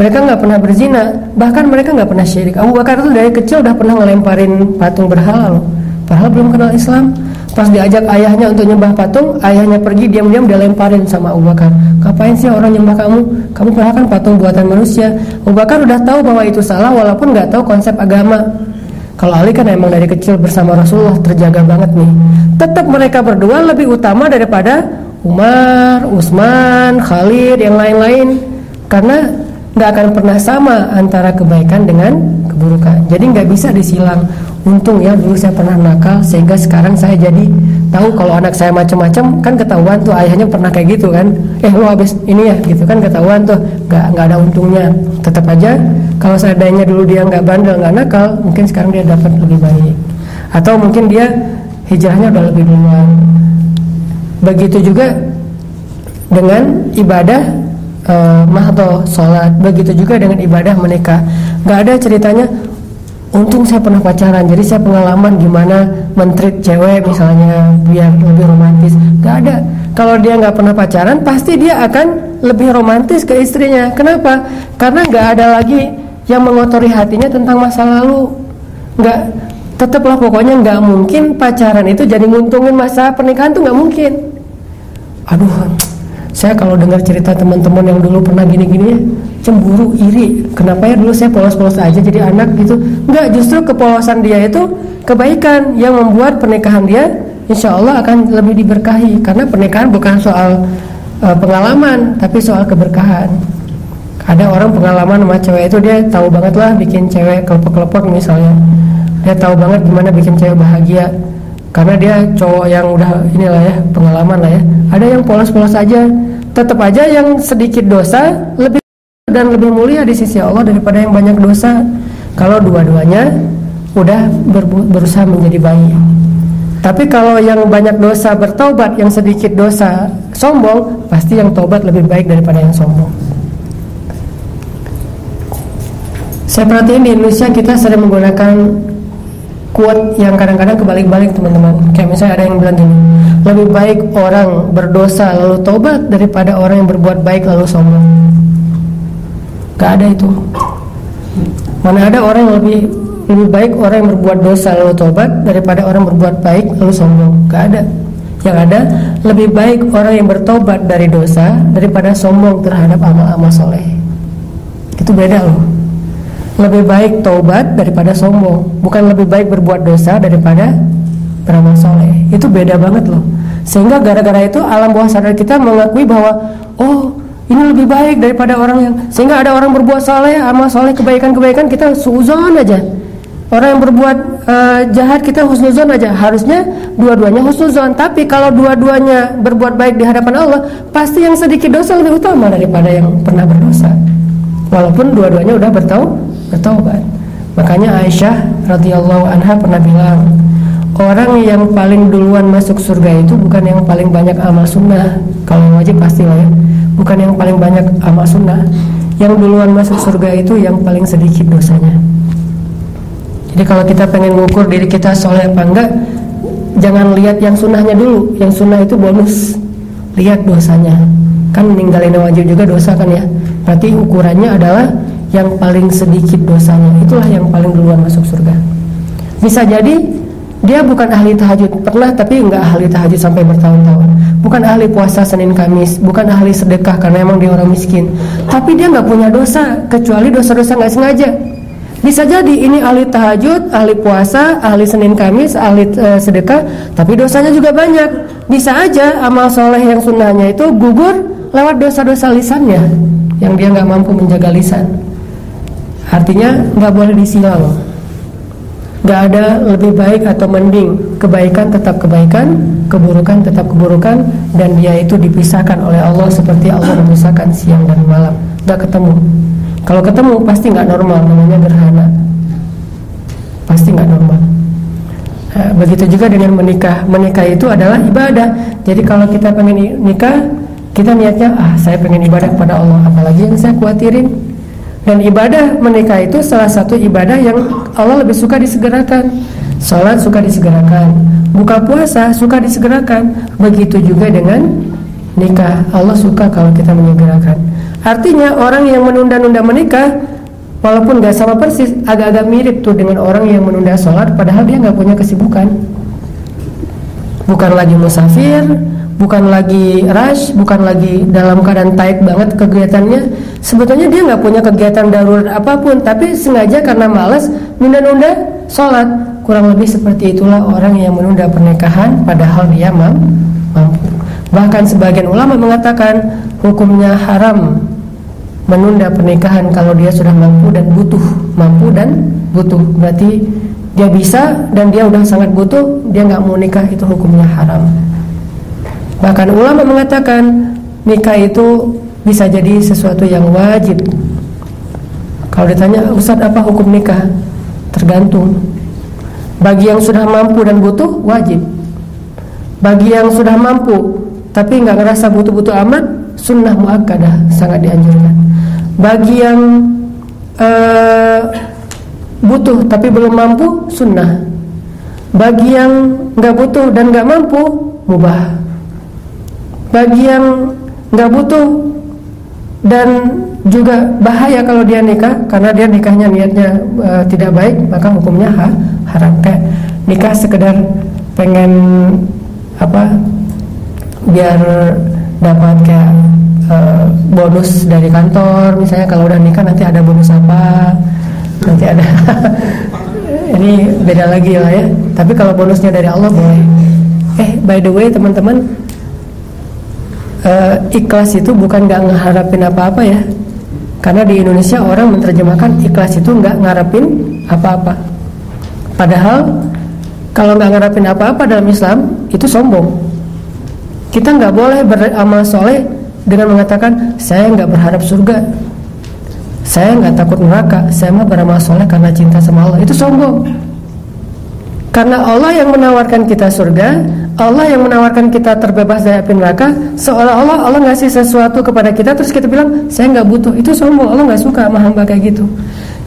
Mereka nggak pernah berzina. Bahkan mereka nggak pernah syirik. Abu Bakar itu dari kecil udah pernah ngelemparin patung berhala loh. Padahal belum kenal Islam pas diajak ayahnya untuk nyembah patung ayahnya pergi diam-diam dia lemparin sama Abu Bakar. Ngapain sih orang nyembah kamu? Kamu padahal kan patung buatan manusia. Abu Bakar udah tahu bahwa itu salah walaupun nggak tahu konsep agama. Kalau Ali kan emang dari kecil bersama Rasulullah terjaga banget nih. Tetap mereka berdua lebih utama daripada Umar, Utsman, Khalid, yang lain-lain. Karena nggak akan pernah sama antara kebaikan dengan keburukan. Jadi nggak bisa disilang. Untung ya dulu saya pernah nakal sehingga sekarang saya jadi tahu kalau anak saya macam-macam kan ketahuan tuh ayahnya pernah kayak gitu kan. Eh lo habis ini ya gitu kan ketahuan tuh nggak nggak ada untungnya. Tetap aja kalau seandainya dulu dia nggak bandel nggak nakal mungkin sekarang dia dapat lebih baik. Atau mungkin dia hijrahnya udah lebih duluan. Begitu juga dengan ibadah uh, mahdo sholat begitu juga dengan ibadah menikah nggak ada ceritanya untung saya pernah pacaran jadi saya pengalaman gimana mentrit cewek misalnya biar lebih romantis. Nggak ada. Kalau dia nggak pernah pacaran pasti dia akan lebih romantis ke istrinya. Kenapa? Karena nggak ada lagi yang mengotori hatinya tentang masa lalu. Nggak tetaplah pokoknya nggak mungkin pacaran itu jadi nguntungin masa pernikahan tuh nggak mungkin. Aduh saya kalau dengar cerita teman-teman yang dulu pernah gini-gini cemburu, iri. Kenapa ya dulu saya polos-polos aja jadi anak gitu? Enggak, justru kepolosan dia itu kebaikan yang membuat pernikahan dia insya Allah akan lebih diberkahi karena pernikahan bukan soal uh, pengalaman tapi soal keberkahan. Ada orang pengalaman sama cewek itu dia tahu banget lah bikin cewek kelepok-kelepok misalnya. Dia tahu banget gimana bikin cewek bahagia karena dia cowok yang udah inilah ya pengalaman lah ya ada yang polos-polos aja tetap aja yang sedikit dosa lebih dan lebih mulia di sisi Allah daripada yang banyak dosa. Kalau dua-duanya udah ber berusaha menjadi baik. Tapi kalau yang banyak dosa bertobat yang sedikit dosa sombong pasti yang tobat lebih baik daripada yang sombong. Saya perhatiin di Indonesia kita sering menggunakan quote yang kadang-kadang kebalik-balik teman-teman. Kayak misalnya ada yang bilang gini lebih baik orang berdosa lalu tobat daripada orang yang berbuat baik lalu sombong gak ada itu. Mana ada orang yang lebih lebih baik orang yang berbuat dosa lalu tobat daripada orang berbuat baik lalu sombong. Gak ada. Yang ada lebih baik orang yang bertobat dari dosa daripada sombong terhadap amal-amal soleh. Itu beda loh. Lebih baik taubat daripada sombong. Bukan lebih baik berbuat dosa daripada beramal soleh. Itu beda banget loh. Sehingga gara-gara itu alam bawah sadar kita mengakui bahwa oh ini lebih baik daripada orang yang sehingga ada orang berbuat soleh amal soleh kebaikan-kebaikan kita suzon aja orang yang berbuat uh, jahat kita husnuzon aja harusnya dua-duanya husnuzon tapi kalau dua-duanya berbuat baik di hadapan Allah pasti yang sedikit dosa lebih utama daripada yang pernah berdosa walaupun dua-duanya udah bertau bertobat. Makanya Aisyah radhiyallahu anha pernah bilang, orang yang paling duluan masuk surga itu bukan yang paling banyak amal sunnah. Kalau wajib pasti lah ya. Bukan yang paling banyak amal sunnah. Yang duluan masuk surga itu yang paling sedikit dosanya. Jadi kalau kita pengen mengukur diri kita soleh apa enggak, jangan lihat yang sunnahnya dulu. Yang sunnah itu bonus. Lihat dosanya. Kan ninggalin wajib juga dosa kan ya. Berarti ukurannya adalah yang paling sedikit dosanya itulah yang paling duluan masuk surga bisa jadi dia bukan ahli tahajud pernah tapi nggak ahli tahajud sampai bertahun-tahun bukan ahli puasa Senin Kamis bukan ahli sedekah karena emang dia orang miskin tapi dia nggak punya dosa kecuali dosa-dosa nggak sengaja bisa jadi ini ahli tahajud, ahli puasa, ahli Senin Kamis, ahli uh, sedekah, tapi dosanya juga banyak. Bisa aja amal soleh yang sunnahnya itu gugur lewat dosa-dosa lisannya yang dia nggak mampu menjaga lisan. Artinya nggak boleh disilang. Nggak ada lebih baik atau mending. Kebaikan tetap kebaikan, keburukan tetap keburukan, dan dia itu dipisahkan oleh Allah seperti Allah memisahkan siang dan malam. Nggak ketemu. Kalau ketemu pasti nggak normal, namanya gerhana. Pasti nggak normal. Nah, begitu juga dengan menikah. Menikah itu adalah ibadah. Jadi kalau kita pengen nikah, kita niatnya ah saya pengen ibadah kepada Allah. Apalagi yang saya khawatirin dan ibadah menikah itu salah satu ibadah yang Allah lebih suka disegerakan. Sholat suka disegerakan, buka puasa suka disegerakan. Begitu juga dengan nikah. Allah suka kalau kita menyegerakan. Artinya orang yang menunda-nunda menikah walaupun nggak sama persis agak-agak mirip tuh dengan orang yang menunda sholat padahal dia nggak punya kesibukan bukan lagi musafir bukan lagi rush bukan lagi dalam keadaan tight banget kegiatannya. Sebetulnya dia nggak punya kegiatan darurat apa pun tapi sengaja karena malas nunda-nunda sholat. Kurang lebih seperti itulah orang yang menunda pernikahan padahal dia mampu. Bahkan sebagian ulama mengatakan hukumnya haram menunda pernikahan kalau dia sudah mampu dan butuh mampu dan butuh. Berarti dia bisa dan dia udah sangat butuh dia nggak mau nikah itu hukumnya haram bahkan ulama mengatakan nikah itu bisa jadi sesuatu yang wajib. Kalau ditanya Ustadz apa hukum nikah? Tergantung. Bagi yang sudah mampu dan butuh wajib. Bagi yang sudah mampu tapi nggak ngerasa butuh-butuh amat sunnah muakkadah sangat dianjurkan. Bagi yang uh, butuh tapi belum mampu sunnah. Bagi yang nggak butuh dan nggak mampu mubah bagi yang nggak butuh dan juga bahaya kalau dia nikah karena dia nikahnya niatnya uh, tidak baik maka hukumnya ha, haram. Kayak nikah sekedar pengen apa biar dapat kayak uh, bonus dari kantor. Misalnya kalau udah nikah nanti ada bonus apa nanti ada ini beda lagi lah ya. Tapi kalau bonusnya dari Allah boleh. Eh by the way teman-teman uh, ikhlas itu bukan nggak ngeharapin apa-apa ya. Karena di Indonesia orang menerjemahkan ikhlas itu nggak ngarepin apa-apa. Padahal kalau nggak ngarepin apa-apa dalam Islam itu sombong. Kita nggak boleh beramal soleh dengan mengatakan saya nggak berharap surga, saya nggak takut neraka, saya mau beramal soleh karena cinta sama Allah. Itu sombong. Karena Allah yang menawarkan kita surga, Allah yang menawarkan kita terbebas dari api neraka, seolah-olah Allah ngasih sesuatu kepada kita terus kita bilang saya nggak butuh. Itu sombong. Allah nggak suka sama hamba kayak gitu.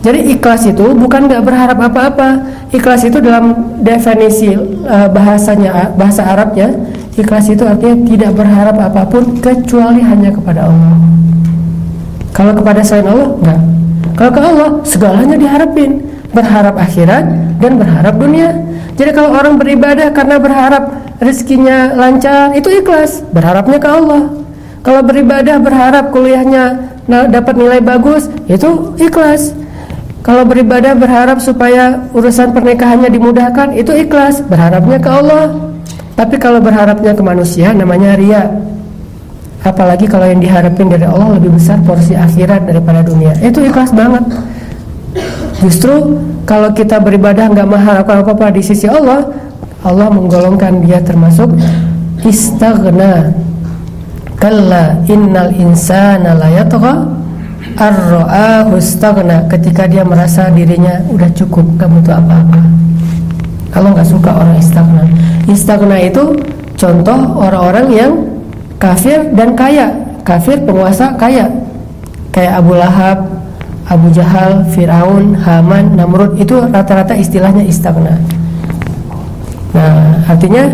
Jadi ikhlas itu bukan nggak berharap apa-apa. Ikhlas itu dalam definisi uh, bahasanya bahasa Arabnya Ikhlas itu artinya tidak berharap apa pun kecuali hanya kepada Allah. Kalau kepada selain Allah, enggak. Kalau ke Allah, segalanya diharapin. Berharap akhirat dan berharap dunia. Jadi kalau orang beribadah karena berharap rezekinya lancar, itu ikhlas. Berharapnya ke Allah. Kalau beribadah berharap kuliahnya dapat nilai bagus, itu ikhlas. Kalau beribadah berharap supaya urusan pernikahannya dimudahkan, itu ikhlas. Berharapnya ke Allah. Tapi kalau berharapnya ke manusia namanya ria. Apalagi kalau yang diharapin dari Allah lebih besar porsi akhirat daripada dunia. Itu ikhlas banget. Justru kalau kita beribadah nggak mengharapkan apa-apa di sisi Allah, Allah menggolongkan dia termasuk istaghna. Kalla innal insana la yatgha ar-ra'ahu istaghna ketika dia merasa dirinya udah cukup, gak butuh apa-apa. Allah nggak suka orang istighna. Istighna itu contoh orang-orang yang kafir dan kaya. Kafir penguasa kaya. Kayak Abu Lahab, Abu Jahal, Firaun, Haman, Namrud itu rata-rata istilahnya istighna. Nah, artinya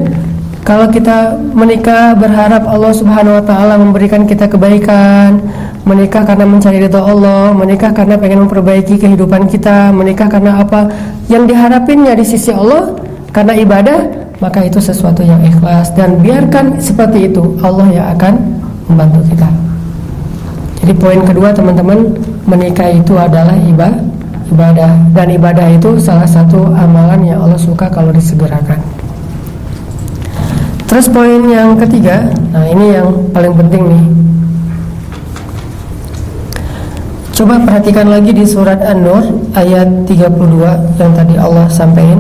kalau kita menikah berharap Allah Subhanahu wa taala memberikan kita kebaikan, menikah karena mencari ridho Allah, menikah karena pengen memperbaiki kehidupan kita, menikah karena apa yang diharapinnya di sisi Allah karena ibadah, maka itu sesuatu yang ikhlas dan biarkan seperti itu Allah yang akan membantu kita. Jadi poin kedua teman-teman menikah itu adalah ibadah ibadah dan ibadah itu salah satu amalan yang Allah suka kalau disegerakan. Terus poin yang ketiga, nah ini yang paling penting nih Coba perhatikan lagi di surat An-Nur ayat 32 yang tadi Allah sampaikan.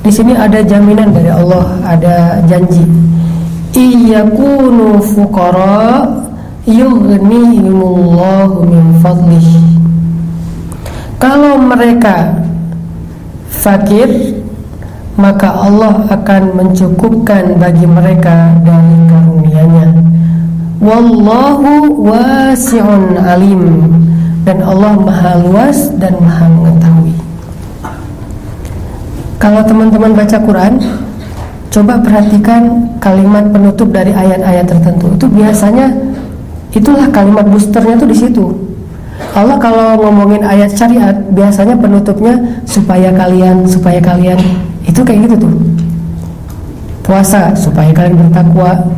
Di sini ada jaminan dari Allah, ada janji. Iyakunu fuqara yughnihimullahu min fadlih. Kalau mereka fakir, maka Allah akan mencukupkan bagi mereka dari karunia-Nya. Wallahu wasi'un alim dan Allah maha luas dan maha mengetahui. Kalau teman-teman baca Quran, coba perhatikan kalimat penutup dari ayat-ayat tertentu. Itu biasanya itulah kalimat boosternya tuh di situ. Allah kalau ngomongin ayat syariat biasanya penutupnya supaya kalian supaya kalian. Itu kayak gitu tuh. Puasa supaya kalian bertakwa.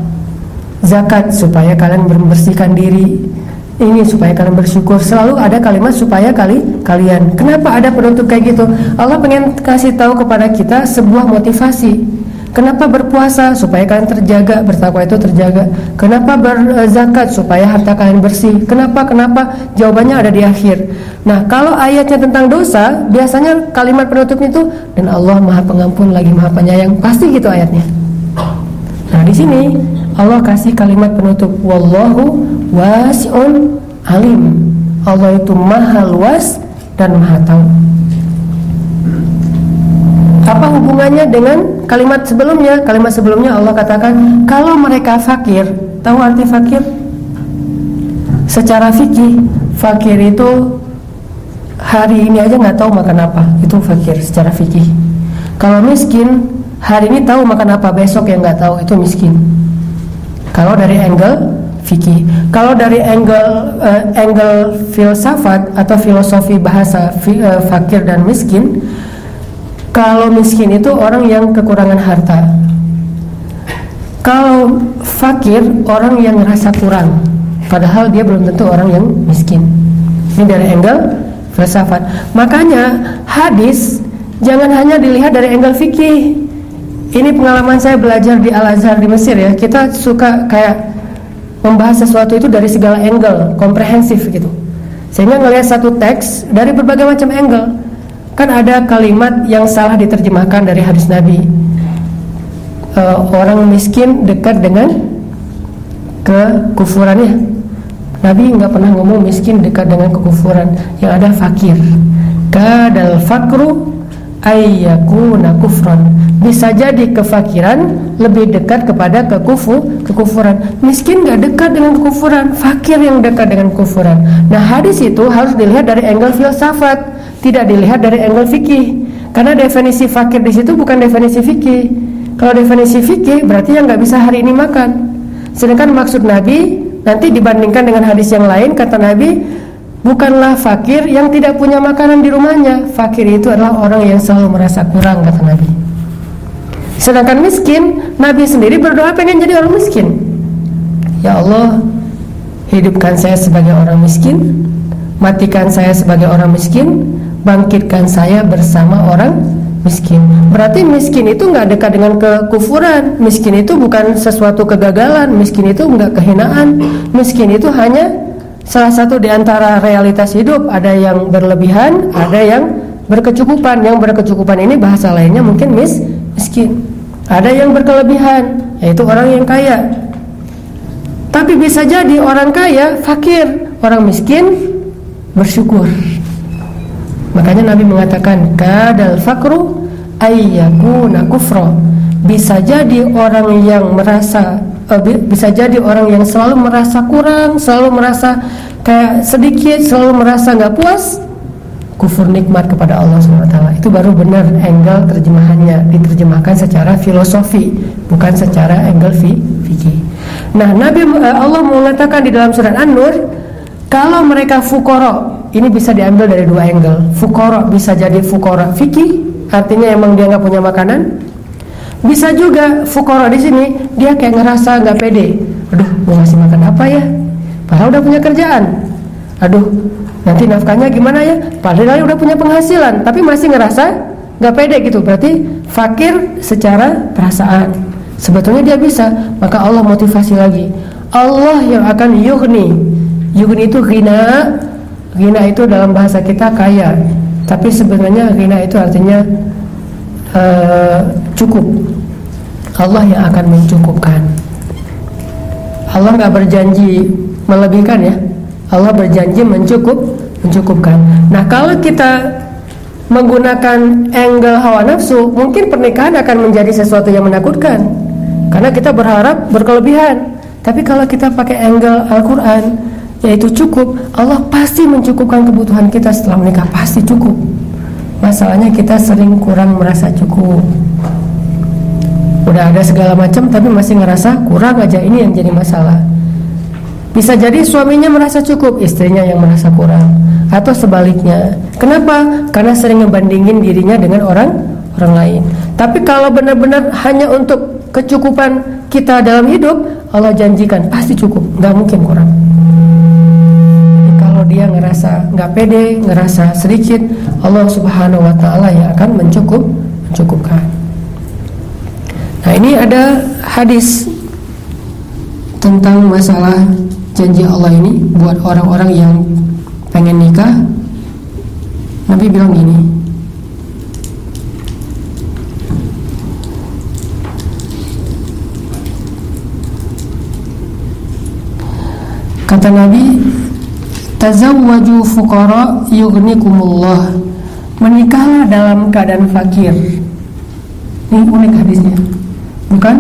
Zakat supaya kalian membersihkan diri. Ini supaya kalian bersyukur. Selalu ada kalimat supaya kali kalian. Kenapa ada penutup kayak gitu? Allah pengen kasih tahu kepada kita sebuah motivasi Kenapa berpuasa supaya kalian terjaga, bertakwa itu terjaga. Kenapa berzakat supaya harta kalian bersih. Kenapa? Kenapa? Jawabannya ada di akhir. Nah, kalau ayatnya tentang dosa, biasanya kalimat penutupnya itu dan Allah Maha Pengampun lagi Maha Penyayang. Pasti gitu ayatnya. Nah, di sini Allah kasih kalimat penutup wallahu wasi'un alim. Allah itu maha luas dan maha tahu. Apa hubungannya dengan kalimat sebelumnya? Kalimat sebelumnya Allah katakan kalau mereka fakir, tahu arti fakir? Secara fikih, fakir itu hari ini aja nggak tahu makan apa, itu fakir secara fikih. Kalau miskin, hari ini tahu makan apa, besok yang nggak tahu itu miskin. Kalau dari angle fikih, kalau dari angle uh, angle filsafat atau filosofi bahasa fi, uh, fakir dan miskin, kalau miskin itu orang yang kekurangan harta. Kalau fakir orang yang ngerasa kurang, padahal dia belum tentu orang yang miskin. Ini dari angle filsafat. Makanya hadis jangan hanya dilihat dari angle fikih. Ini pengalaman saya belajar di Al Azhar di Mesir ya. Kita suka kayak membahas sesuatu itu dari segala angle, komprehensif gitu. Sehingga ngelihat satu teks dari berbagai macam angle. Kan ada kalimat yang salah diterjemahkan dari hadis Nabi. Uh, orang miskin dekat dengan kekufurannya. Nabi nggak pernah ngomong miskin dekat dengan kekufuran. Yang ada fakir. Kadal fakru ayyakuna kufran. Bisa jadi kefakiran lebih dekat kepada kekufu, kekufuran. Miskin nggak dekat dengan kekufuran, fakir yang dekat dengan kekufuran. Nah hadis itu harus dilihat dari angle filsafat tidak dilihat dari angle fikih. Karena definisi fakir di situ bukan definisi fikih. Kalau definisi fikih berarti yang nggak bisa hari ini makan. Sedangkan maksud Nabi nanti dibandingkan dengan hadis yang lain kata Nabi bukanlah fakir yang tidak punya makanan di rumahnya. Fakir itu adalah orang yang selalu merasa kurang kata Nabi. Sedangkan miskin Nabi sendiri berdoa pengen jadi orang miskin. Ya Allah hidupkan saya sebagai orang miskin matikan saya sebagai orang miskin bangkitkan saya bersama orang miskin. Berarti miskin itu nggak dekat dengan kekufuran. Miskin itu bukan sesuatu kegagalan. Miskin itu nggak kehinaan. Miskin itu hanya salah satu di antara realitas hidup. Ada yang berlebihan, ada yang berkecukupan. Yang berkecukupan ini bahasa lainnya mungkin mis miskin. Ada yang berkelebihan, yaitu orang yang kaya. Tapi bisa jadi orang kaya fakir, orang miskin bersyukur. Makanya Nabi mengatakan kadal fakru ayyakuna kufro. Bisa jadi orang yang merasa uh, bisa jadi orang yang selalu merasa kurang, selalu merasa kayak sedikit, selalu merasa nggak puas, kufur nikmat kepada Allah SWT itu baru benar angle terjemahannya diterjemahkan secara filosofi bukan secara angle fikih. Nah Nabi uh, Allah mengatakan di dalam surat An-Nur kalau mereka fukoro ini bisa diambil dari dua angle. Fukoro bisa jadi fukoro fikih, artinya emang dia nggak punya makanan. Bisa juga fukoro di sini dia kayak ngerasa nggak pede. Aduh, mau ngasih makan apa ya? Padahal udah punya kerjaan. Aduh, nanti nafkahnya gimana ya? Padahal udah punya penghasilan, tapi masih ngerasa nggak pede gitu. Berarti fakir secara perasaan. Sebetulnya dia bisa, maka Allah motivasi lagi. Allah yang akan yughni. Yughni itu ghina Ghina itu dalam bahasa kita kaya, tapi sebenarnya ghina itu artinya uh, cukup. Allah yang akan mencukupkan. Allah nggak berjanji melebihkan ya. Allah berjanji mencukup, mencukupkan. Nah kalau kita menggunakan angle hawa nafsu, mungkin pernikahan akan menjadi sesuatu yang menakutkan. Karena kita berharap berkelebihan. Tapi kalau kita pakai angle Al-Quran, yaitu cukup Allah pasti mencukupkan kebutuhan kita setelah menikah pasti cukup masalahnya kita sering kurang merasa cukup udah ada segala macam tapi masih ngerasa kurang aja ini yang jadi masalah Bisa jadi suaminya merasa cukup, istrinya yang merasa kurang, atau sebaliknya. Kenapa? Karena sering ngebandingin dirinya dengan orang orang lain. Tapi kalau benar-benar hanya untuk kecukupan kita dalam hidup, Allah janjikan pasti cukup, nggak mungkin kurang. Dia ngerasa nggak pede, ngerasa sedikit, Allah Subhanahu Wa Taala yang akan mencukup, mencukupkan. Nah ini ada hadis tentang masalah janji Allah ini buat orang-orang yang pengen nikah Nabi bilang gini kata Nabi tazawwaju fuqara yughnikumullah. Menikahlah dalam keadaan fakir. Ini unik hadisnya. Bukan?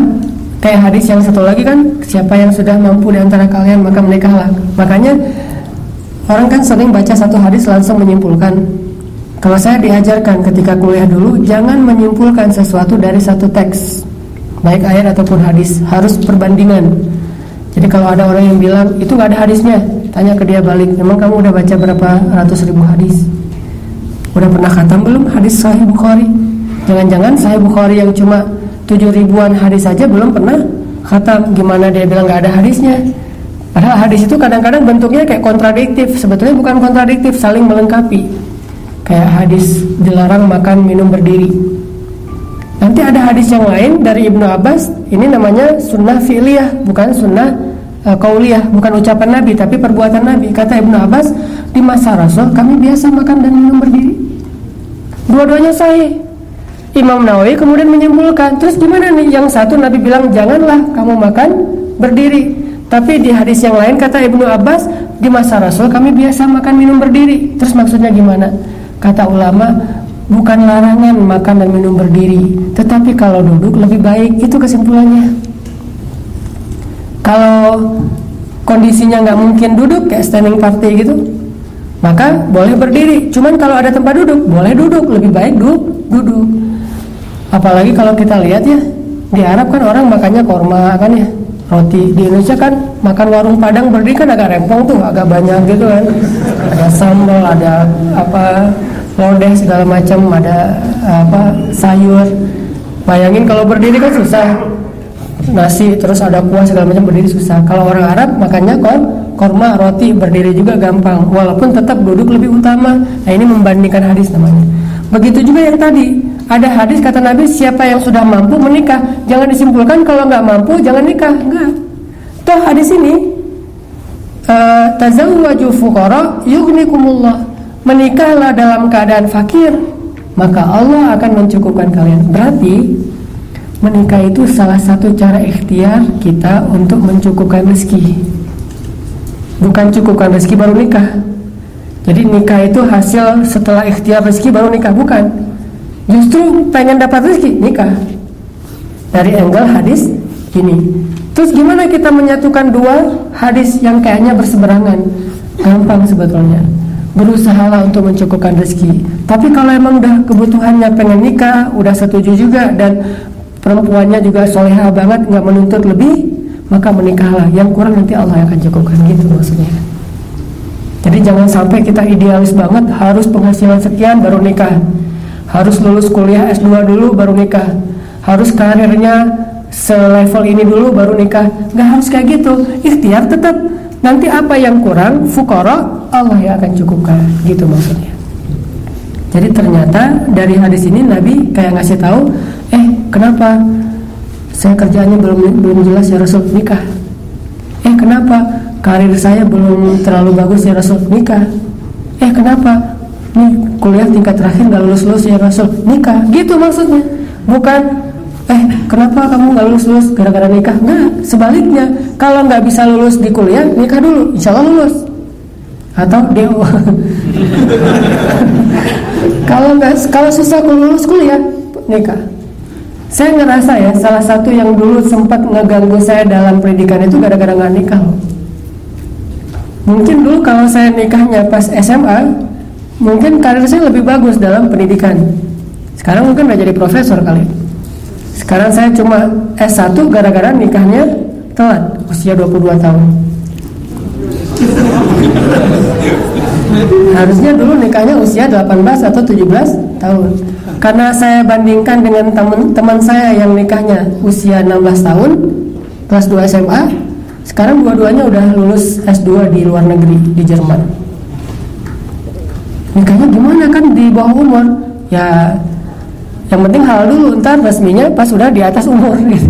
Kayak hadis yang satu lagi kan, siapa yang sudah mampu di antara kalian maka menikahlah. Makanya orang kan sering baca satu hadis langsung menyimpulkan. Kalau saya diajarkan ketika kuliah dulu, jangan menyimpulkan sesuatu dari satu teks, baik ayat ataupun hadis, harus perbandingan. Jadi kalau ada orang yang bilang itu nggak ada hadisnya, tanya ke dia balik, memang kamu udah baca berapa ratus ribu hadis? Udah pernah khatam belum hadis Sahih Bukhari? Jangan-jangan Sahih Bukhari yang cuma tujuh ribuan hadis saja belum pernah khatam. Gimana dia bilang nggak ada hadisnya? Padahal hadis itu kadang-kadang bentuknya kayak kontradiktif. Sebetulnya bukan kontradiktif saling melengkapi. Kayak hadis dilarang makan minum berdiri. Nanti ada hadis yang lain dari Ibnu Abbas ini namanya sunnah fi'liyah bukan sunnah uh, bukan ucapan Nabi tapi perbuatan Nabi kata Ibnu Abbas di masa Rasul kami biasa makan dan minum berdiri dua-duanya sahih Imam Nawawi kemudian menyimpulkan, terus gimana nih? Yang satu Nabi bilang janganlah kamu makan berdiri. Tapi di hadis yang lain kata Ibnu Abbas, di masa Rasul kami biasa makan minum berdiri. Terus maksudnya gimana? Kata ulama, bukan larangan makan dan minum berdiri, tetapi kalau duduk lebih baik. Itu kesimpulannya. Kalau kondisinya nggak mungkin duduk kayak standing party gitu, maka boleh berdiri. Cuman kalau ada tempat duduk, boleh duduk. Lebih baik duduk, duduk. Apalagi kalau kita lihat ya di Arab kan orang makannya korma kan ya roti di Indonesia kan makan warung Padang berdiri kan agak rempong tuh agak banyak gitu kan ada sambal ada apa lodeh segala macam ada apa sayur bayangin kalau berdiri kan susah nasi terus ada kuah segala macam berdiri susah. Kalau orang Arab makannya kor korma roti berdiri juga gampang. Walaupun tetap duduk lebih utama. Nah ini membandingkan hadis namanya. Begitu juga yang tadi. Ada hadis kata Nabi siapa yang sudah mampu menikah jangan disimpulkan. Kalau nggak mampu jangan nikah. Enggak. Toh hadis ini uh, tazawwaju fuqara yughnikumullah. Menikahlah dalam keadaan fakir maka Allah akan mencukupkan kalian. Berarti menikah itu salah satu cara ikhtiar kita untuk mencukupkan rezeki bukan cukupkan rezeki baru nikah jadi nikah itu hasil setelah ikhtiar rezeki baru nikah bukan Justru pengen dapat rezeki nikah. Dari angle hadis ini. Terus gimana kita menyatukan dua hadis yang kayaknya berseberangan? Gampang sebetulnya. Berusahalah untuk mencukupkan rezeki. Tapi kalau emang udah kebutuhannya pengen nikah, udah setuju juga dan perempuannya juga soleha banget, nggak menuntut lebih, maka menikahlah. Yang kurang nanti Allah akan cukupkan. Gitu maksudnya. Jadi jangan sampai kita idealis banget harus penghasilan sekian baru nikah. Harus lulus kuliah S2 dulu baru nikah. Harus karirnya selevel ini dulu baru nikah. Nggak harus kayak gitu. Ikhtiar tetap. Nanti apa yang kurang fukoro Allah yang akan cukupkan. Gitu maksudnya. Jadi ternyata dari hadis ini Nabi kayak ngasih tahu eh kenapa? Saya kerjanya belum belum jelas ya Rasul nikah. Eh kenapa? Karir saya belum terlalu bagus ya Rasul nikah. Eh kenapa? Nih kuliah tingkat terakhir nggak lulus lulus ya Rasul nikah. Gitu maksudnya. Bukan eh kenapa kamu nggak lulus lulus gara-gara nikah? Nggak sebaliknya. Kalau nggak bisa lulus di kuliah nikah dulu insya Allah lulus. Atau dia kalau nggak kalau susah lulus kuliah nikah saya ngerasa ya salah satu yang dulu sempat ngeganggu saya dalam pendidikan itu gara-gara nggak nikah mungkin dulu kalau saya nikahnya pas SMA mungkin karir saya lebih bagus dalam pendidikan. Sekarang mungkin udah jadi profesor kali. Sekarang saya cuma S1 gara-gara nikahnya telat, usia 22 tahun. Harusnya dulu nikahnya usia 18 atau 17 tahun. Karena saya bandingkan dengan teman-teman saya yang nikahnya usia 16 tahun, kelas 2 SMA, sekarang dua-duanya udah lulus S2 di luar negeri di Jerman. Nikahnya gimana kan di bawah umur? Ya yang penting hal dulu, ntar resminya pas sudah di atas umur gitu.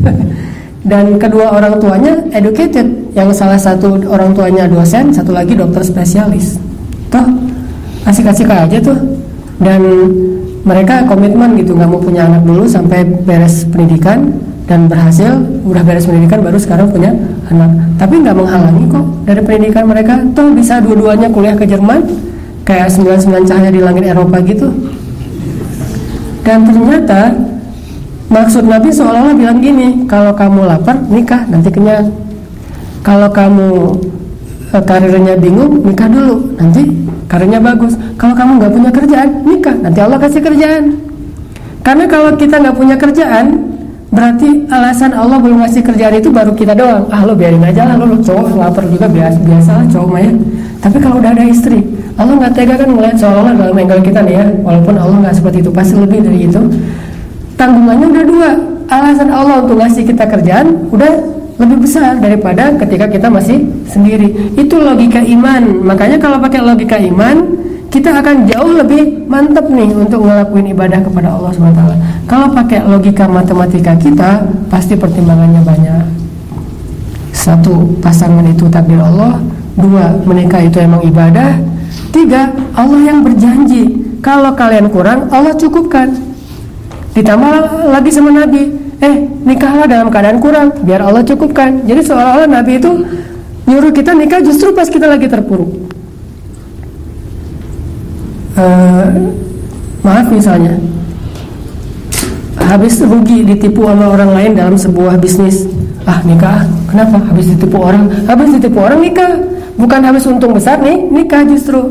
Dan kedua orang tuanya educated, yang salah satu orang tuanya dosen, satu lagi dokter spesialis. Toh asik-asik aja tuh. Dan mereka komitmen gitu, nggak mau punya anak dulu sampai beres pendidikan dan berhasil, udah beres pendidikan baru sekarang punya anak. Tapi nggak menghalangi kok dari pendidikan mereka. Toh bisa dua-duanya kuliah ke Jerman, kayak 99 cahaya di langit Eropa gitu dan ternyata maksud Nabi seolah-olah bilang gini, kalau kamu lapar nikah nanti kenyang. Kalau kamu e, karirnya bingung nikah dulu nanti karirnya bagus. Kalau kamu nggak punya kerjaan nikah nanti Allah kasih kerjaan. Karena kalau kita nggak punya kerjaan berarti alasan Allah belum ngasih kerjaan itu baru kita doang. Ah lo biarin aja lah lo cowok lapar juga biasa biasa lah cowok mah ya. Tapi kalau udah ada istri, Allah nggak tega kan melihat seolah-olah dalam angle kita nih ya, walaupun Allah nggak seperti itu, pasti lebih dari itu. Tanggungannya udah dua, alasan Allah untuk ngasih kita kerjaan udah lebih besar daripada ketika kita masih sendiri. Itu logika iman. Makanya kalau pakai logika iman, kita akan jauh lebih mantap nih untuk ngelakuin ibadah kepada Allah SWT. Kalau pakai logika matematika kita, pasti pertimbangannya banyak. Satu, pasangan itu takdir Allah. Dua, menikah itu emang ibadah. Tiga, Allah yang berjanji kalau kalian kurang, Allah cukupkan. Ditambah lagi sama Nabi, eh nikahlah dalam keadaan kurang, biar Allah cukupkan. Jadi seolah-olah Nabi itu nyuruh kita nikah justru pas kita lagi terpuruk. Uh, maaf misalnya, habis rugi ditipu sama orang lain dalam sebuah bisnis. Ah nikah, kenapa? Habis ditipu orang, habis ditipu orang nikah. Bukan habis untung besar nih, nikah justru.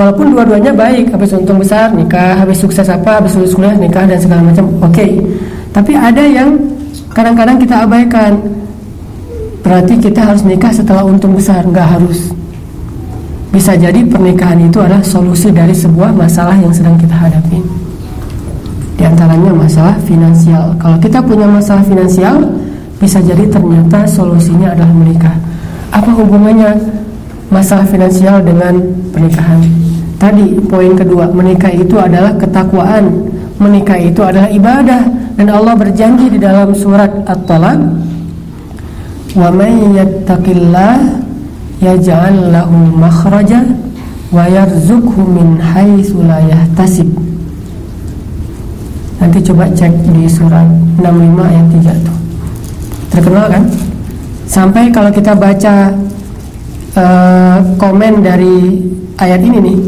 Walaupun dua-duanya baik, habis untung besar nikah, habis sukses apa, habis lulus kuliah nikah dan segala macam, oke. Okay. Tapi ada yang kadang-kadang kita abaikan. Berarti kita harus nikah setelah untung besar, nggak harus. Bisa jadi pernikahan itu adalah solusi dari sebuah masalah yang sedang kita hadapi. Di antaranya masalah finansial. Kalau kita punya masalah finansial, bisa jadi ternyata solusinya adalah menikah. Apa hubungannya masalah finansial dengan pernikahan? Tadi poin kedua, menikah itu adalah ketakwaan. Menikah itu adalah ibadah dan Allah berjanji di dalam surat At-Talaq, "Wa may yattaqillah yaj'al lahu makhraja wa yarzuqhu min haitsu la yahtasib." Nanti coba cek di surat 65 ayat 3 tuh. Terkenal kan? Sampai kalau kita baca uh, komen dari ayat ini nih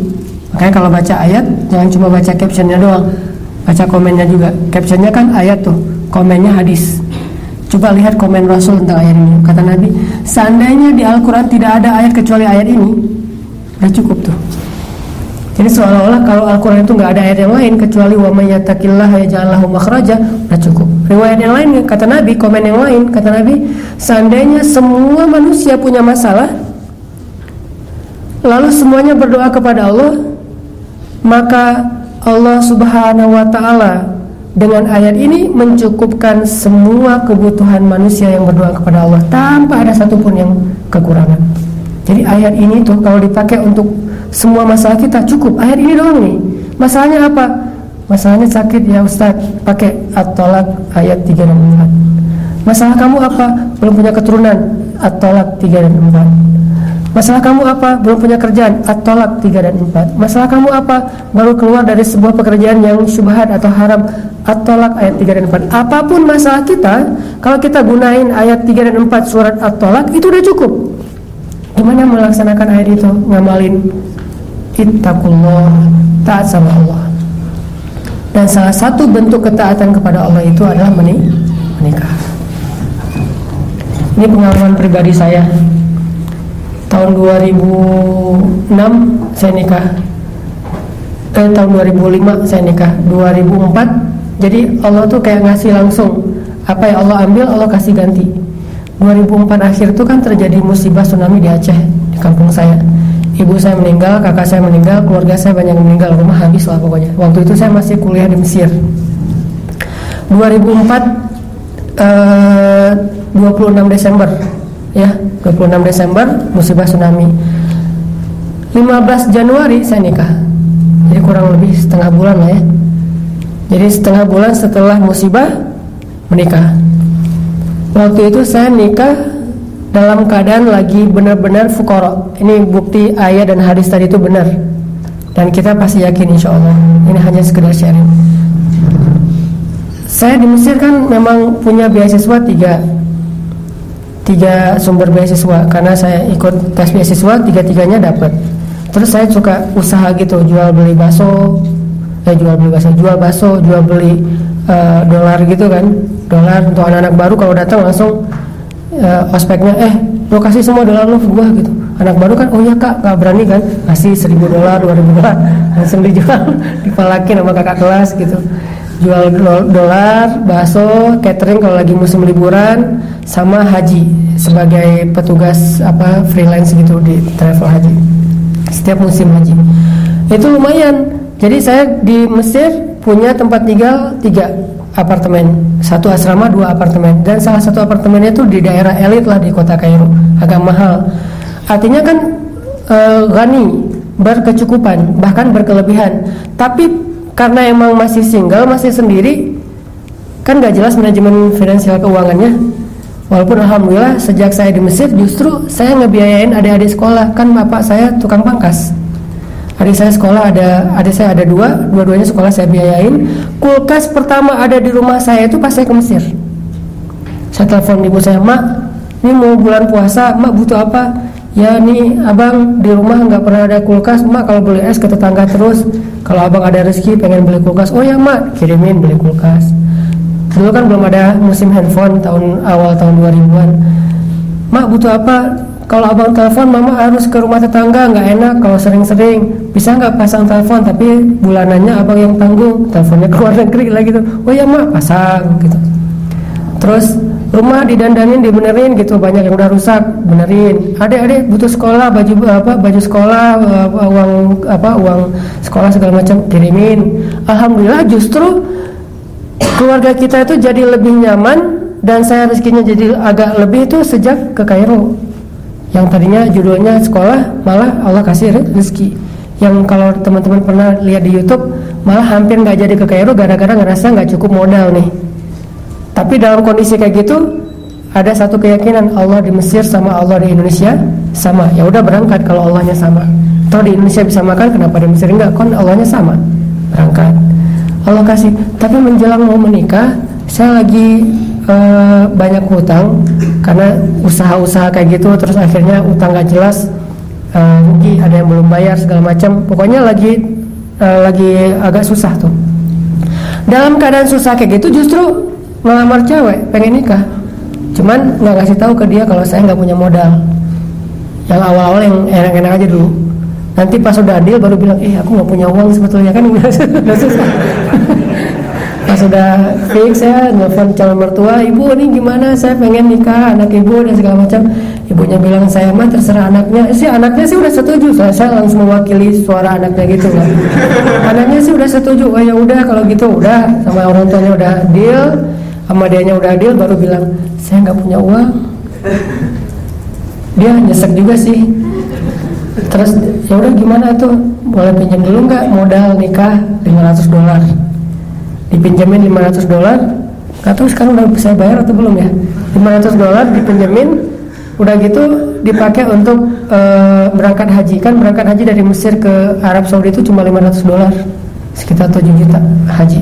Makanya kalau baca ayat jangan cuma baca captionnya doang, baca komennya juga. Captionnya kan ayat tuh, komennya hadis. Coba lihat komen Rasul tentang ayat ini. Kata Nabi, seandainya di Al-Quran tidak ada ayat kecuali ayat ini, udah cukup tuh. Jadi seolah-olah kalau Al-Quran itu nggak ada ayat yang lain kecuali wa mayyatakillah yaj'allahu makhraja, udah cukup. Riwayat yang lain kata Nabi, komen yang lain kata Nabi, seandainya semua manusia punya masalah, lalu semuanya berdoa kepada Allah, maka Allah Subhanahu wa taala dengan ayat ini mencukupkan semua kebutuhan manusia yang berdoa kepada Allah tanpa ada satupun yang kekurangan. Jadi ayat ini tuh kalau dipakai untuk semua masalah kita cukup ayat ini doang nih. Masalahnya apa? Masalahnya sakit ya Ustaz, pakai at-tolak ayat 3 dan 4. Masalah kamu apa? Belum punya keturunan, at-tolak 3 dan 4. Masalah kamu apa? Belum punya kerjaan? At-tolak 3 dan 4 Masalah kamu apa? Baru keluar dari sebuah pekerjaan yang syubhat atau haram At-tolak ayat 3 dan 4 Apa pun masalah kita Kalau kita gunain ayat 3 dan 4 surat At-tolak Itu udah cukup Gimana melaksanakan ayat itu? Ngamalin Ittaqullah Taat sama Allah Dan salah satu bentuk ketaatan kepada Allah itu adalah menikah Ini pengalaman pribadi saya tahun 2006 saya nikah. Eh tahun 2005 saya nikah. 2004 jadi Allah tuh kayak ngasih langsung. Apa yang Allah ambil Allah kasih ganti. 2004 akhir tuh kan terjadi musibah tsunami di Aceh di kampung saya. Ibu saya meninggal, kakak saya meninggal, keluarga saya banyak meninggal, rumah habis lah pokoknya. Waktu itu saya masih kuliah di Mesir. 2004 eh, 26 Desember ya 26 Desember musibah tsunami. 15 Januari saya nikah. Jadi kurang lebih setengah bulan lah ya. Jadi setengah bulan setelah musibah menikah. Waktu itu saya nikah dalam keadaan lagi benar-benar fukoro. Ini bukti ayat dan hadis tadi itu benar. Dan kita pasti yakin insya Allah. Ini hanya sekedar sharing. Saya di Mesir kan memang punya beasiswa tiga tiga sumber beasiswa. Karena saya ikut tes beasiswa tiga tiganya dapat terus saya suka usaha gitu jual beli bakso. Eh jual beli bakso jual bakso jual beli uh, dolar gitu kan. Dolar untuk anak-anak baru kalau datang langsung uh, ospeknya eh lo kasih semua dolar lo gua gitu. Anak baru kan oh ya kak nggak berani kan? Kasih seribu dolar dua ribu dolar langsung dijual dipalakin sama kakak kelas gitu jual dolar, bakso, catering kalau lagi musim liburan, sama haji sebagai petugas apa freelance gitu di travel haji setiap musim haji. Itu lumayan. Jadi saya di Mesir punya tempat tinggal tiga apartemen, satu asrama, dua apartemen, dan salah satu apartemennya itu di daerah elit lah di kota Kairo, agak mahal. Artinya kan e, gani, berkecukupan, bahkan berkelebihan. Tapi karena emang masih single masih sendiri kan gak jelas manajemen finansial keuangannya. Walaupun alhamdulillah sejak saya di Mesir justru saya ngebiayain adik-adik sekolah. Kan bapak saya tukang pangkas. Adik saya sekolah ada adik saya ada dua dua-duanya sekolah saya biayain. Kulkas pertama ada di rumah saya itu pas saya ke Mesir. Saya telepon ibu saya mak ini mau bulan puasa mak butuh apa ya nih abang di rumah nggak pernah ada kulkas. Mak kalau beli es ke tetangga terus. Kalau abang ada rezeki pengen beli kulkas. Oh ya mak kirimin beli kulkas. Dulu kan belum ada musim handphone tahun awal tahun 2000-an mak butuh apa? Kalau abang telepon mama harus ke rumah tetangga. Nggak enak kalau sering-sering. Bisa nggak pasang telepon? Tapi bulanannya abang yang tanggung. Teleponnya ke luar negeri lagi tuh. Oh ya mak pasang gitu. Terus rumah didandanin dibenerin gitu banyak yang udah rusak benerin. Adik-adik butuh sekolah baju apa baju sekolah uang apa uang sekolah segala macam kirimin. Alhamdulillah justru keluarga kita itu jadi lebih nyaman dan saya rezekinya jadi agak lebih itu sejak ke Kairo. Yang tadinya judulnya sekolah malah Allah kasih rezeki. Yang kalau teman-teman pernah lihat di YouTube malah hampir nggak jadi ke Kairo gara-gara ngerasa nggak cukup modal nih tapi dalam kondisi kayak gitu ada satu keyakinan Allah di Mesir sama Allah di Indonesia sama. Ya udah berangkat kalau Allahnya sama. Atau di Indonesia bisa makan kenapa di Mesir enggak? Kon Allahnya sama. Berangkat. Allah kasih. Tapi menjelang mau menikah, saya lagi uh, banyak hutang karena usaha-usaha kayak gitu terus akhirnya utang gak jelas uh, rugi ada yang belum bayar segala macam pokoknya lagi uh, lagi agak susah tuh dalam keadaan susah kayak gitu justru ngelamar cewek pengen nikah. Cuman nggak kasih tahu ke dia kalau saya nggak punya modal. Yang awal-awal yang enak-enak aja dulu. Nanti pas udah adil baru bilang eh aku nggak punya uang sebetulnya. Kan udah susah. Pas sudah fix ya nelfon calon mertua ibu ini gimana? Saya pengen nikah anak ibu dan segala macam. Ibunya bilang saya mah terserah anaknya. Eh, sih anaknya sih udah setuju. Saya, saya langsung mewakili suara anaknya gitu kan. Anaknya sih udah setuju. Oh ya udah kalau gitu udah. Sama orang tuanya udah deal sama dianya udah adil baru bilang saya nggak punya uang. Dia nyesek juga sih. Terus ya udah gimana tuh? Boleh pinjam dulu nggak modal nikah? 500 dolar. Dipinjemin 500 dolar. Nggak tahu sekarang udah bisa bayar atau belum ya. 500 dolar dipinjemin. Udah gitu dipakai untuk e, berangkat haji. Kan berangkat haji dari Mesir ke Arab Saudi itu cuma 500 dolar. Sekitar 7 juta haji.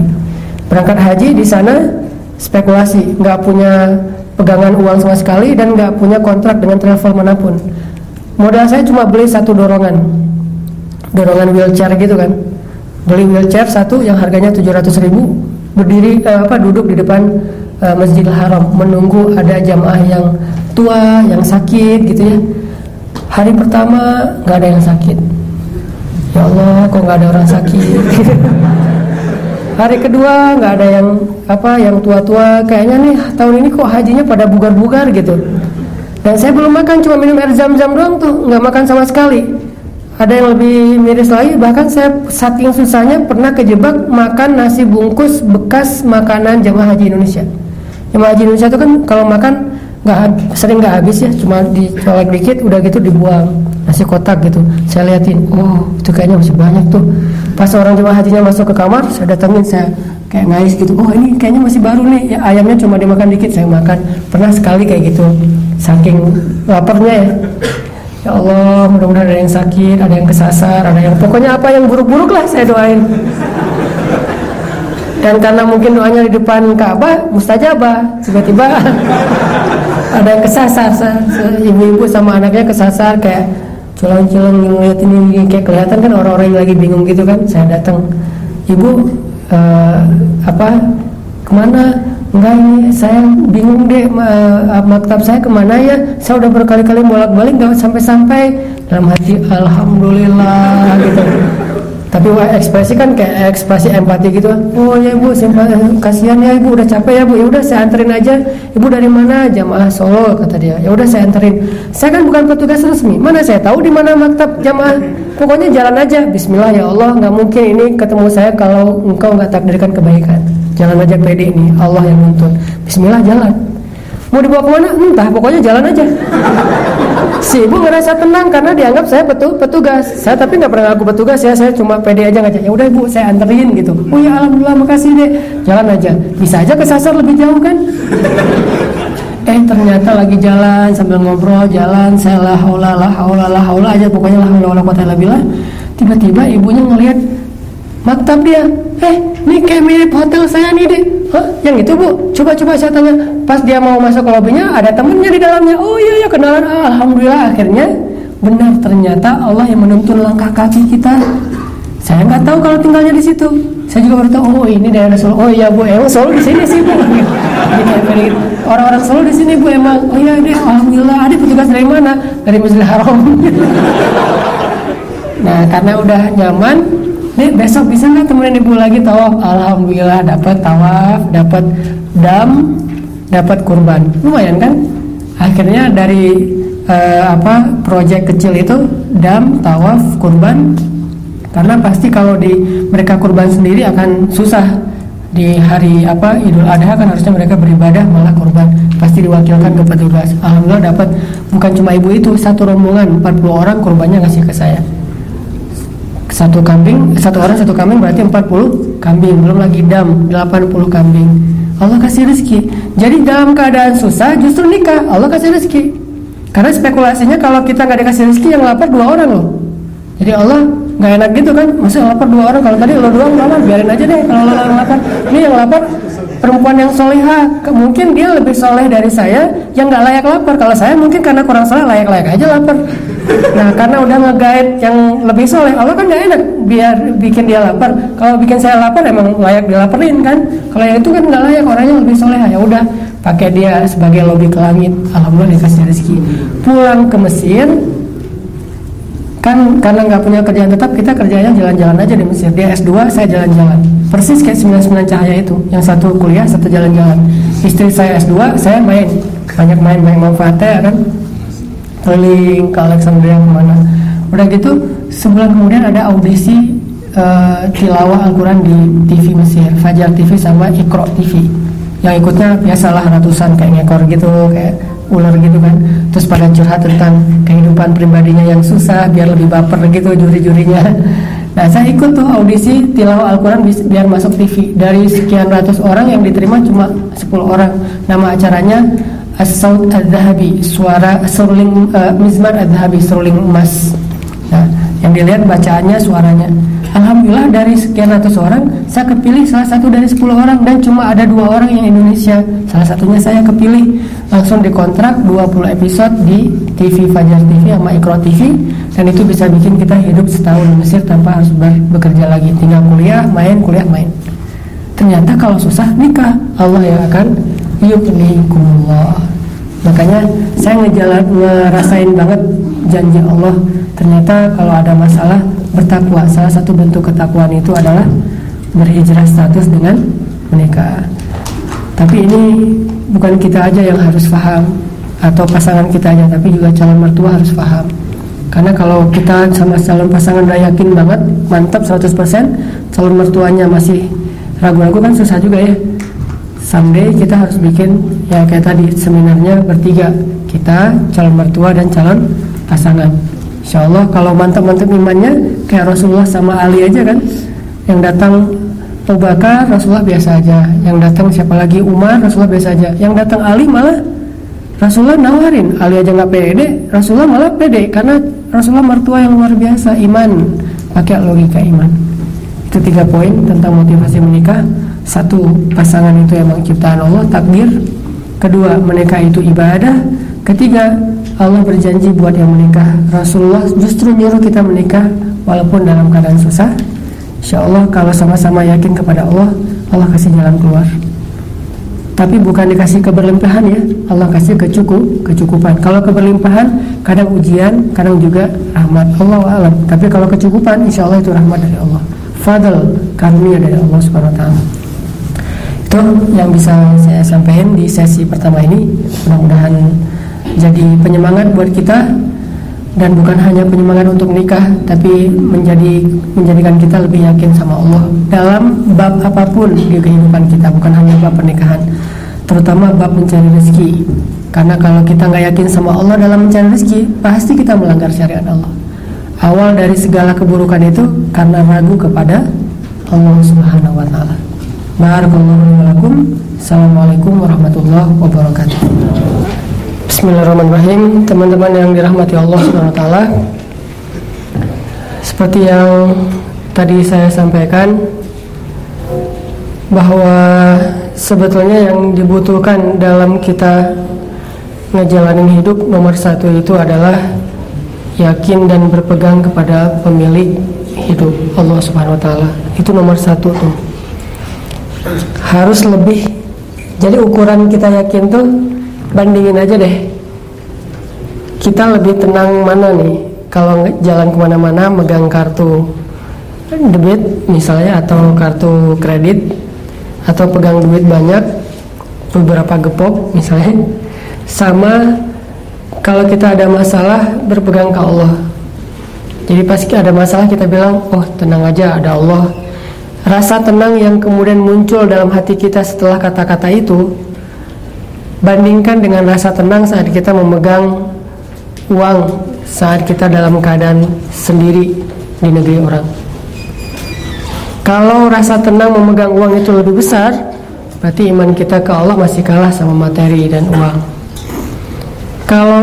Berangkat haji di sana spekulasi, nggak punya pegangan uang sama sekali dan nggak punya kontrak dengan travel mana pun. Modal saya cuma beli satu dorongan, dorongan wheelchair gitu kan. Beli wheelchair satu yang harganya 700 ribu, berdiri eh, apa duduk di depan eh, Masjidil Haram menunggu ada jamaah yang tua, yang sakit gitu ya. Hari pertama nggak ada yang sakit. Ya Allah, kok nggak ada orang sakit? hari kedua nggak ada yang apa yang tua-tua. Kayaknya nih tahun ini kok hajinya pada bugar-bugar gitu. Dan saya belum makan cuma minum air zam-zam doang tuh nggak makan sama sekali. Ada yang lebih miris lagi bahkan saya saking susahnya pernah kejebak makan nasi bungkus bekas makanan jamaah haji Indonesia. Jamaah haji Indonesia itu kan kalau makan nggak sering nggak habis ya cuma dicolek dikit udah gitu dibuang nasi kotak gitu. Saya liatin oh itu kayaknya masih banyak tuh. Pas orang jemaah hajinya masuk ke kamar saya datengin saya kayak ngais gitu. Oh ini kayaknya masih baru nih. Ya, ayamnya cuma dimakan dikit saya makan. Pernah sekali kayak gitu. Saking laparnya ya. Ya Allah, mudah-mudahan ada yang sakit, ada yang kesasar, ada yang pokoknya apa yang buruk-buruk lah saya doain. Dan karena mungkin doanya di depan Ka'bah, mustajabah. Tiba-tiba ada yang kesasar, ibu-ibu sama anaknya kesasar kayak culung-culung ngeliat ini kayak kelihatan kan orang-orang yang lagi bingung gitu kan. Saya datang, ibu uh, apa ke mana? enggak ini saya bingung deh uh, maktab saya ke mana ya saya udah berkali-kali bolak-balik nggak sampai-sampai dalam hati alhamdulillah gitu tapi wah ekspresi kan kayak ekspresi empati gitu. Oh ya ibu simpati kasihan ya ibu udah capek ya bu. Ya udah saya anterin aja. Ibu dari mana? Jamaah Solo kata dia. Ya udah saya anterin. Saya kan bukan petugas resmi. Mana saya tahu di mana maktab jamaah? Pokoknya jalan aja. Bismillah ya Allah nggak mungkin ini ketemu saya kalau engkau nggak takdirkan kebaikan. Jalan aja pede ini, Allah yang nuntun. Bismillah jalan. Mau dibawa ke mana? Entah, pokoknya jalan aja. Si ibu ngerasa tenang karena dianggap saya betul petugas. Saya tapi nggak pernah aku petugas ya, saya cuma pede aja ngajak. Ya udah ibu, saya anterin gitu. Oh ya alhamdulillah makasih deh. Jalan aja. Bisa aja kesasar lebih jauh kan? Eh ternyata lagi jalan sambil ngobrol jalan saya lah haula lah haula lah haula aja pokoknya lah haula quwata Tiba-tiba ibunya ngelihat maktab dia. Eh ini kayak mirip hotel saya nih deh Hah? yang itu bu? Coba-coba saya tanya. Pas dia mau masuk ke lobbynya ada temennya di dalamnya. Oh iya iya kenalan. Ah, alhamdulillah. Akhirnya benar ternyata Allah yang menuntun langkah kaki kita. Saya nggak tahu kalau tinggalnya di situ. Saya juga baru tahu oh ini daerah Solo. Oh iya bu emang Solo di sini sih bu? Orang-orang Solo di sini bu emang. Oh iya deh alhamdulillah. Ada petugas dari mana? Dari Masjidil Haram. Nah karena udah nyaman Nih besok bisa nggak temenin ibu lagi tawaf? Alhamdulillah dapat tawaf, dapat dam, dapat kurban. Lumayan kan? Akhirnya dari uh, apa proyek kecil itu dam, tawaf, kurban. Karena pasti kalau di mereka kurban sendiri akan susah di hari apa Idul Adha kan harusnya mereka beribadah malah kurban pasti diwakilkan ke petugas. Alhamdulillah dapat bukan cuma ibu itu satu rombongan 40 orang kurbannya ngasih ke saya satu kambing satu orang satu kambing berarti 40 kambing. Belum lagi dam 80 kambing. Allah kasih rezeki. Jadi dalam keadaan susah justru nikah. Allah kasih rezeki. Karena spekulasinya kalau kita nggak dikasih rezeki yang lapar dua orang loh. Jadi Allah nggak enak gitu kan? Masa lapar dua orang. Kalau tadi lo doang lapar biarin aja deh kalau lo lapar. Ini yang lapar perempuan yang soleha. Mungkin dia lebih soleh dari saya yang nggak layak lapar. Kalau saya mungkin karena kurang soleh layak-layak aja lapar nah karena udah ngegait yang lebih soleh Allah kan nggak enak biar bikin dia lapar. Kalau bikin saya lapar emang layak dilaparin kan? Kalau yang itu kan nggak layak orangnya lebih soleh. Ya udah pakai dia sebagai lobby ke langit. Alhamdulillah dikasih rezeki. Pulang ke Mesir kan karena nggak punya kerjaan tetap kita kerjanya jalan-jalan aja di Mesir. Dia S2 saya jalan-jalan. Persis kayak 99 cahaya itu. Yang satu kuliah satu jalan-jalan. Istri saya S2 saya main. Banyak main banyak manfaatnya kan keliling ke Alexandria ke mana. Udah gitu sebulan kemudian ada audisi uh, tilawah Al-Quran di TV Mesir Fajar TV sama Ikro TV yang ikutnya biasalah ratusan kayak ngekor gitu kayak ular gitu kan. Terus pada curhat tentang kehidupan pribadinya yang susah biar lebih baper gitu juri-jurinya. Nah saya ikut tuh audisi tilawah Al-Quran biar masuk TV dari sekian ratus orang yang diterima cuma 10 orang. Nama acaranya As-Saud Ad-Dhahabi suara seruling uh, Mizmar Ad-Dhahabi seruling emas. Nah yang dilihat bacaannya suaranya. Alhamdulillah dari sekian ratus orang saya kepilih salah satu dari 10 orang dan cuma ada dua orang yang Indonesia. Salah satunya saya kepilih. Langsung dikontrak 20 episode di TV Fajar TV sama Ikro TV dan itu bisa bikin kita hidup setahun di Mesir tanpa harus bekerja lagi. Tinggal kuliah main kuliah main. Ternyata kalau susah nikah. Allah yang akan yuknikumullah makanya saya ngejalan ngerasain banget janji Allah. Ternyata kalau ada masalah bertakwa. Salah satu bentuk ketakwaan itu adalah berhijrah status dengan menikah. Tapi ini bukan kita aja yang harus paham atau pasangan kita aja tapi juga calon mertua harus paham. Karena kalau kita sama calon pasangan udah yakin banget mantap 100% calon mertuanya masih ragu-ragu kan susah juga ya someday kita harus bikin ya kayak tadi seminarnya bertiga. Kita calon mertua dan calon pasangan. Insya Allah kalau mantap-mantap imannya kayak Rasulullah sama Ali aja kan? Yang datang Abu Rasulullah biasa aja. Yang datang siapa lagi? Umar Rasulullah biasa aja. Yang datang Ali malah Rasulullah nawarin. Ali aja nggak pede Rasulullah malah pede. Karena Rasulullah mertua yang luar biasa iman. Pakai logika iman. Itu tiga poin tentang motivasi menikah satu pasangan itu emang ciptaan Allah takdir kedua menikah itu ibadah. Ketiga Allah berjanji buat yang menikah. Rasulullah justru nyuruh kita menikah walaupun dalam keadaan susah. Insya Allah kalau sama-sama yakin kepada Allah Allah kasih jalan keluar. Tapi bukan dikasih keberlimpahan ya. Allah kasih kecukup kecukupan. Kalau keberlimpahan kadang ujian kadang juga rahmat. Allah alam. Tapi kalau kecukupan insya Allah itu rahmat dari Allah. Fadl karunia dari Allah subhanahu wa taala itu yang bisa saya sampaikan di sesi pertama ini mudah-mudahan jadi penyemangat buat kita. Dan bukan hanya penyemangat untuk nikah tapi menjadi menjadikan kita lebih yakin sama Allah dalam bab apa pun di kehidupan kita bukan hanya bab pernikahan. Terutama bab mencari rezeki. Karena kalau kita nggak yakin sama Allah dalam mencari rezeki pasti kita melanggar syariat Allah. Awal dari segala keburukan itu karena ragu kepada Allah Subhanahu wa taala Barakallahu Assalamualaikum warahmatullahi wabarakatuh. Bismillahirrahmanirrahim. Teman-teman yang dirahmati Allah SWT Seperti yang tadi saya sampaikan Bahwa sebetulnya yang dibutuhkan dalam kita ngejalanin hidup Nomor satu itu adalah Yakin dan berpegang kepada pemilik hidup Allah Subhanahu Wa Taala. Itu nomor satu tuh Harus lebih. Jadi ukuran kita yakin tuh bandingin aja deh. Kita lebih tenang mana nih? Kalau jalan ke mana-mana megang kartu debit misalnya atau kartu kredit atau pegang duit banyak beberapa gepok misalnya. Sama kalau kita ada masalah berpegang ke Allah. Jadi pas ada masalah kita bilang oh tenang aja ada Allah rasa tenang yang kemudian muncul dalam hati kita setelah kata-kata itu Bandingkan dengan rasa tenang saat kita memegang uang saat kita dalam keadaan sendiri di negeri orang. Kalau rasa tenang memegang uang itu lebih besar, berarti iman kita ke Allah masih kalah sama materi dan uang. Kalau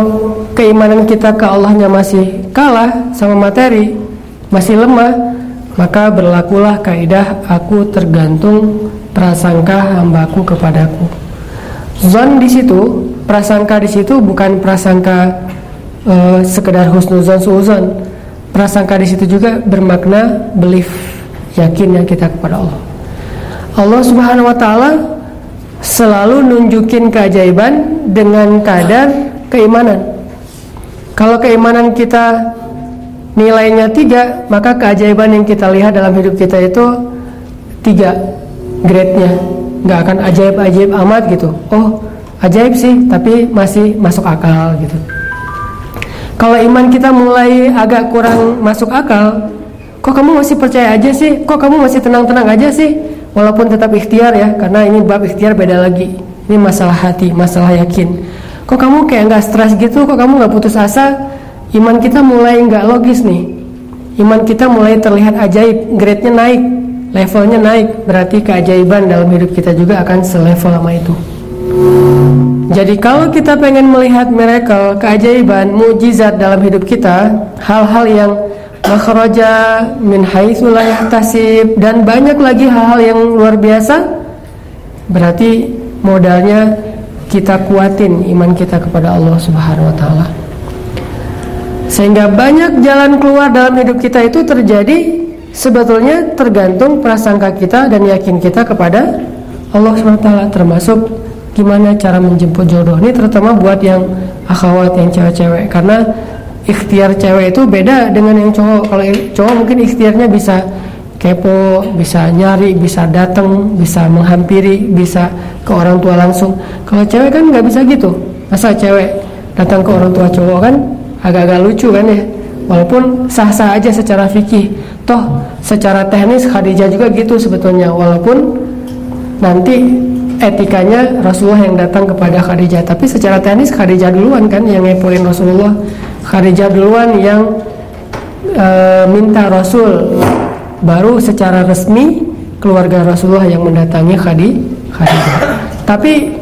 keimanan kita ke Allahnya masih kalah sama materi, masih lemah, maka berlakulah kaidah aku tergantung prasangka hambaku kepadaku. Zon di situ, prasangka di situ bukan prasangka uh, sekedar husnuzon suuzon. Prasangka di situ juga bermakna belief, yakin yang kita kepada Allah. Allah Subhanahu wa taala selalu nunjukin keajaiban dengan kadar keimanan. Kalau keimanan kita nilainya tiga, maka keajaiban yang kita lihat dalam hidup kita itu tiga grade-nya. Nggak akan ajaib-ajaib amat gitu. Oh ajaib sih tapi masih masuk akal gitu. Kalau iman kita mulai agak kurang masuk akal kok kamu masih percaya aja sih? Kok kamu masih tenang-tenang aja sih? Walaupun tetap ikhtiar ya karena ini bab ikhtiar beda lagi. Ini masalah hati masalah yakin. Kok kamu kayak nggak stres gitu? Kok kamu nggak putus asa iman kita mulai nggak logis nih. Iman kita mulai terlihat ajaib grade-nya naik levelnya naik. Berarti keajaiban dalam hidup kita juga akan selevel sama itu. Jadi kalau kita pengen melihat miracle, keajaiban, mujizat dalam hidup kita, hal-hal yang makhraja min haitsu la yahtasib dan banyak lagi hal-hal yang luar biasa, berarti modalnya kita kuatin iman kita kepada Allah Subhanahu wa taala. Sehingga banyak jalan keluar dalam hidup kita itu terjadi sebetulnya tergantung prasangka kita dan yakin kita kepada Allah SWT termasuk gimana cara menjemput jodoh ini terutama buat yang akhwat yang cewek-cewek. Karena ikhtiar cewek itu beda dengan yang cowok. Kalau cowok mungkin ikhtiarnya bisa kepo bisa nyari bisa datang bisa menghampiri bisa ke orang tua langsung. Kalau cewek kan nggak bisa gitu. Masa cewek datang ke orang tua cowok kan agak-agak lucu kan ya? Walaupun sah-sah aja secara fikih. Toh secara teknis Khadijah juga gitu sebetulnya. Walaupun nanti etikanya Rasulullah yang datang kepada Khadijah. Tapi secara teknis Khadijah duluan kan yang ngepoin Rasulullah. Khadijah duluan yang e, minta Rasul baru secara resmi keluarga Rasulullah yang mendatangi Khadijah. Tapi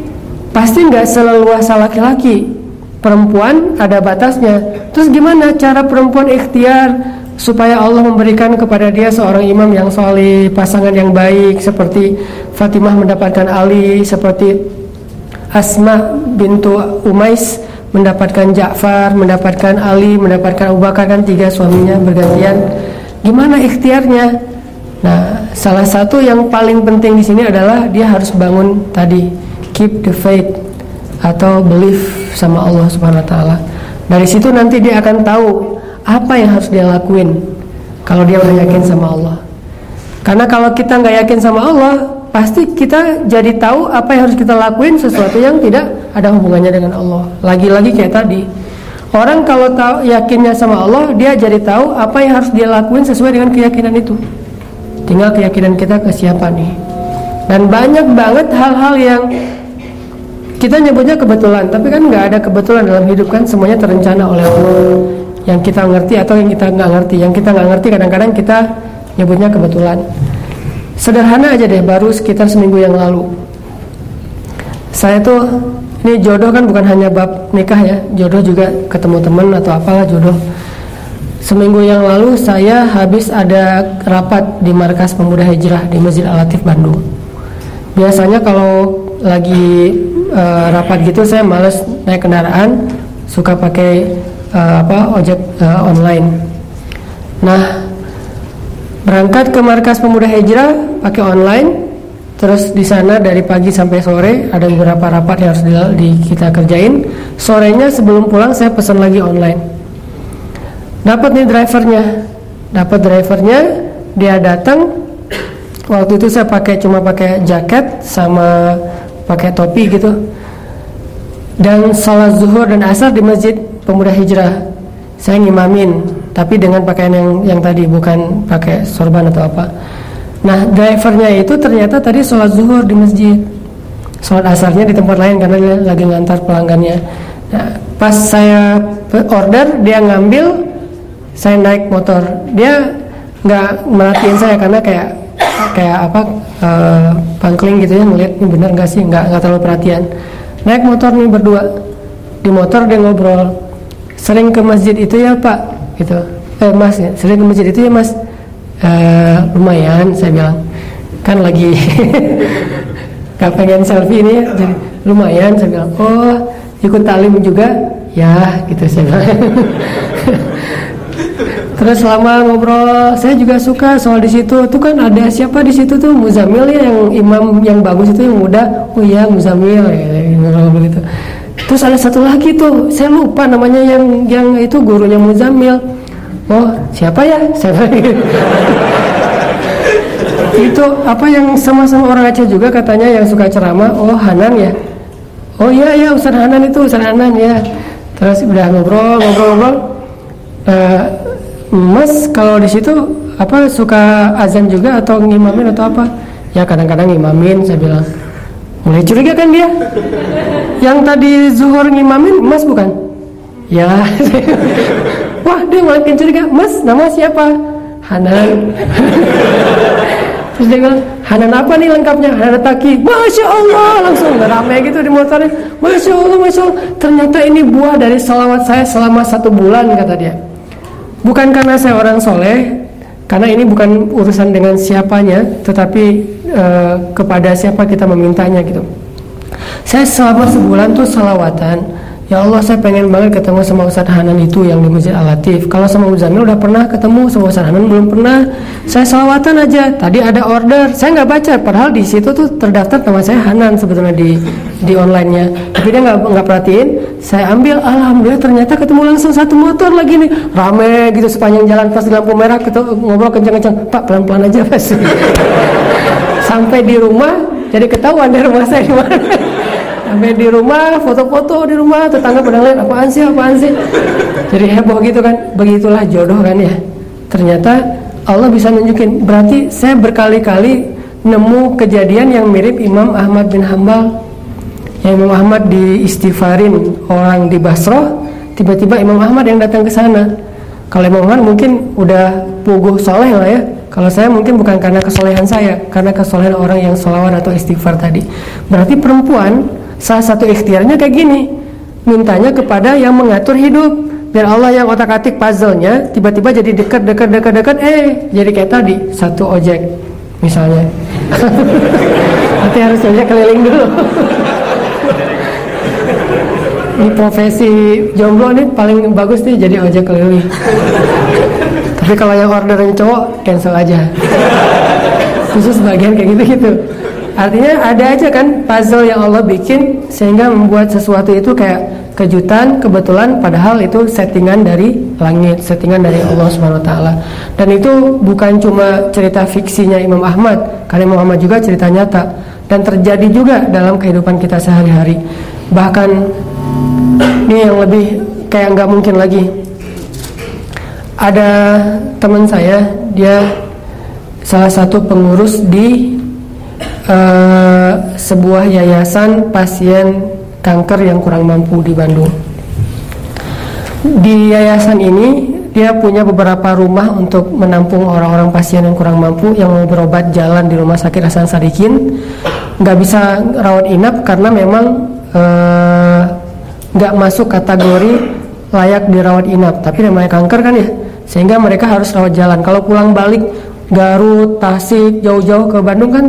pasti nggak seleluasa laki-laki perempuan ada batasnya terus gimana cara perempuan ikhtiar supaya Allah memberikan kepada dia seorang imam yang soleh, pasangan yang baik seperti Fatimah mendapatkan Ali, seperti Asma bintu Umais mendapatkan Ja'far, mendapatkan Ali, mendapatkan Abu Bakar kan tiga suaminya bergantian. Gimana ikhtiarnya? Nah, salah satu yang paling penting di sini adalah dia harus bangun tadi keep the faith atau belief sama Allah Subhanahu wa taala. Dari situ nanti dia akan tahu apa yang harus dia lakuin kalau dia udah yakin sama Allah. Karena kalau kita nggak yakin sama Allah pasti kita jadi tahu apa yang harus kita lakuin sesuatu yang tidak ada hubungannya dengan Allah. Lagi-lagi kayak tadi orang kalau tahu yakinnya sama Allah dia jadi tahu apa yang harus dia lakuin sesuai dengan keyakinan itu. Tinggal keyakinan kita ke siapa nih. Dan banyak banget hal-hal yang kita nyebutnya kebetulan tapi kan nggak ada kebetulan dalam hidup kan semuanya terencana oleh Allah. Yang kita ngerti atau yang kita nggak ngerti. Yang kita nggak ngerti kadang-kadang kita nyebutnya kebetulan. Sederhana aja deh baru sekitar seminggu yang lalu. Saya tuh ini jodoh kan bukan hanya bab nikah ya jodoh juga ketemu teman atau apalah jodoh. Seminggu yang lalu saya habis ada rapat di markas pemuda hijrah di Masjid Al Latif Bandung. Biasanya kalau lagi uh, rapat gitu saya males naik kendaraan suka pakai uh, apa ojek uh, online. Nah, berangkat ke markas pemuda hijrah pakai online, terus di sana dari pagi sampai sore ada beberapa rapat yang harus di, di, kita kerjain. Sorenya sebelum pulang saya pesan lagi online. Dapat nih drivernya, dapat drivernya, dia datang. Waktu itu saya pakai cuma pakai jaket sama pakai topi gitu. Dan salat zuhur dan asar di masjid pemuda hijrah. Saya ngimamin tapi dengan pakaian yang yang tadi bukan pakai sorban atau apa. Nah drivernya itu ternyata tadi sholat zuhur di masjid. Sholat asarnya di tempat lain karena lagi ngantar pelanggannya. Nah, pas saya order dia ngambil saya naik motor. Dia nggak merhatiin saya karena kayak kayak apa uh, pangkling gitu ya ngeliat ini bener nggak sih? Nggak nggak terlalu perhatian. Naik motor nih berdua. Di motor dia ngobrol sering ke masjid itu ya pak? Gitu. Eh mas ya sering ke masjid itu ya mas? Eh, lumayan saya bilang. Kan lagi gak pengen selfie ini ya jadi lumayan saya bilang. Oh ikut talim juga? Ya gitu saya bilang Terus selama ngobrol, saya juga suka soal di situ. Tuh kan ada siapa di situ tuh Muzamil ya yang imam yang bagus itu yang muda. Oh iya Muzamil ya, gitu. Terus ada satu lagi tuh, saya lupa namanya yang yang itu gurunya Muzamil. Oh, siapa ya? Siapa? itu apa yang sama-sama orang Aceh juga katanya yang suka ceramah. Oh, Hanan ya. Oh iya iya Ustaz Hanan itu Ustaz Hanan ya. Terus udah ngobrol ngobrol ngobrol. Uh, mas kalau di situ apa suka azan juga atau ngimamin atau apa? Ya kadang-kadang ngimamin saya bilang. Mulai curiga kan dia? Yang tadi zuhur ngimamin Mas bukan? Ya. Wah dia makin curiga. Mas nama siapa? Hanan. Terus dia bilang, Hanan apa nih lengkapnya? Hanan Taki. Masya Allah, langsung rame gitu di motornya. Masya Allah, Masya Allah. Ternyata ini buah dari salawat saya selama satu bulan, kata dia. Bukan karena saya orang soleh, karena ini bukan urusan dengan siapanya, tetapi uh, kepada siapa kita memintanya gitu. Saya selama sebulan tuh salawatan. Ya Allah saya pengen banget ketemu sama Ustadz Hanan itu yang di Masjid Al Latif. Kalau sama Uzamil udah pernah ketemu sama Ustadz Hanan belum pernah. Saya salawatan aja. Tadi ada order, saya nggak baca. Padahal di situ tuh terdaftar nama saya Hanan sebetulnya di di onlinenya. Tapi dia nggak nggak perhatiin. Saya ambil, alhamdulillah ternyata ketemu langsung satu motor lagi nih, rame gitu sepanjang jalan pas di lampu merah ketemu, ngobrol kencang-kencang. Pak pelan-pelan aja pas. Sampai di rumah jadi ketahuan dari rumah saya di mana sampai di rumah foto-foto di rumah tetangga pada lihat apaan sih apaan sih? Jadi heboh gitu kan begitulah jodoh kan ya. Ternyata Allah bisa nunjukin. Berarti saya berkali-kali nemu kejadian yang mirip Imam Ahmad bin Hambal yang Imam Ahmad di istighfarin orang di Basroh tiba-tiba Imam Ahmad yang datang ke sana. Kalau Imam Ahmad mungkin udah puguh soleh lah ya. Kalau saya mungkin bukan karena kesolehan saya, karena kesolehan orang yang solawat atau istighfar tadi. Berarti perempuan salah satu ikhtiarnya kayak gini, mintanya kepada yang mengatur hidup. Biar Allah yang otak-atik puzzle-nya tiba-tiba jadi dekat, dekat, dekat, dekat, eh jadi kayak tadi satu ojek misalnya. Nanti harus ojek keliling dulu. Ini profesi jomblo nih paling bagus nih jadi ojek keliling. Tapi kalau yang ordernya cowok cancel aja. Khusus bagian kayak gitu-gitu. Artinya ada aja kan puzzle yang Allah bikin sehingga membuat sesuatu itu kayak kejutan, kebetulan padahal itu settingan dari langit, settingan dari Allah Subhanahu wa taala. Dan itu bukan cuma cerita fiksinya Imam Ahmad, karena Imam Ahmad juga cerita nyata dan terjadi juga dalam kehidupan kita sehari-hari. Bahkan ini yang lebih kayak nggak mungkin lagi ada teman saya dia salah satu pengurus di uh, sebuah yayasan pasien kanker yang kurang mampu di Bandung. Di yayasan ini dia punya beberapa rumah untuk menampung orang-orang pasien yang kurang mampu yang mau berobat jalan di rumah sakit Hasan Sadikin. Nggak bisa rawat inap karena memang eh, nggak uh, masuk kategori layak dirawat inap. Tapi namanya kanker kan ya sehingga mereka harus rawat jalan. Kalau pulang balik Garut, Tasik, jauh-jauh ke Bandung kan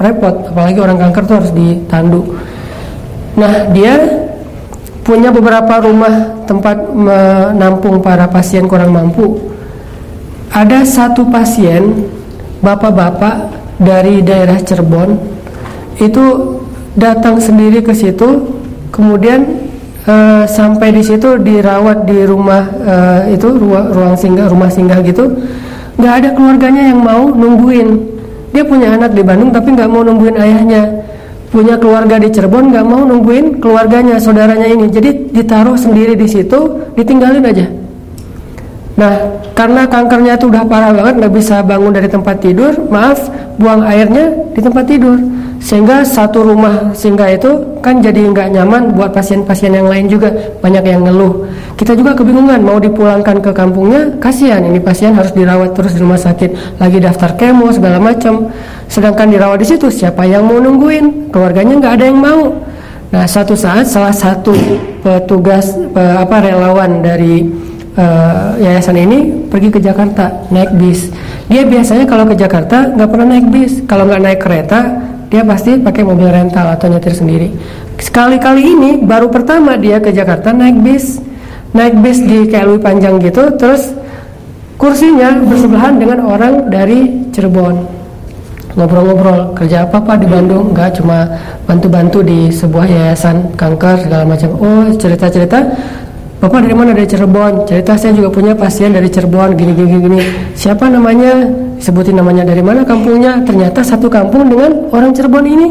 repot apalagi orang kanker tuh harus ditandu. Nah dia punya beberapa rumah tempat menampung para pasien kurang mampu. Ada satu pasien bapak-bapak dari daerah Cirebon itu datang sendiri ke situ kemudian uh, sampai di situ dirawat di rumah uh, itu ruang, ruang singgah rumah singgah gitu nggak ada keluarganya yang mau nungguin. Dia punya anak di Bandung tapi nggak mau nungguin ayahnya. Punya keluarga di Cirebon nggak mau nungguin keluarganya saudaranya ini. Jadi ditaruh sendiri di situ ditinggalin aja nah karena kankernya itu udah parah banget nggak bisa bangun dari tempat tidur maaf buang airnya di tempat tidur. Sehingga satu rumah singgah itu kan jadi nggak nyaman buat pasien-pasien yang lain juga banyak yang ngeluh. Kita juga kebingungan mau dipulangkan ke kampungnya kasihan ini pasien harus dirawat terus di rumah sakit. Lagi daftar kemo segala macam. Sedangkan dirawat di situ siapa yang mau nungguin? Keluarganya nggak ada yang mau. Nah satu saat salah satu petugas pe, apa relawan dari uh, yayasan ini pergi ke Jakarta naik bis dia biasanya kalau ke Jakarta nggak pernah naik bis kalau nggak naik kereta dia pasti pakai mobil rental atau nyetir sendiri. Sekali-kali ini baru pertama dia ke Jakarta naik bis, naik bis di kayak Lui Panjang gitu, terus kursinya bersebelahan dengan orang dari Cirebon. Ngobrol-ngobrol kerja apa pak di Bandung? Enggak cuma bantu-bantu di sebuah yayasan kanker segala macam. Oh cerita-cerita Bapak dari mana dari Cirebon? Cerita saya juga punya pasien dari Cirebon gini gini gini. Siapa namanya? Sebutin namanya dari mana kampungnya? Ternyata satu kampung dengan orang Cirebon ini.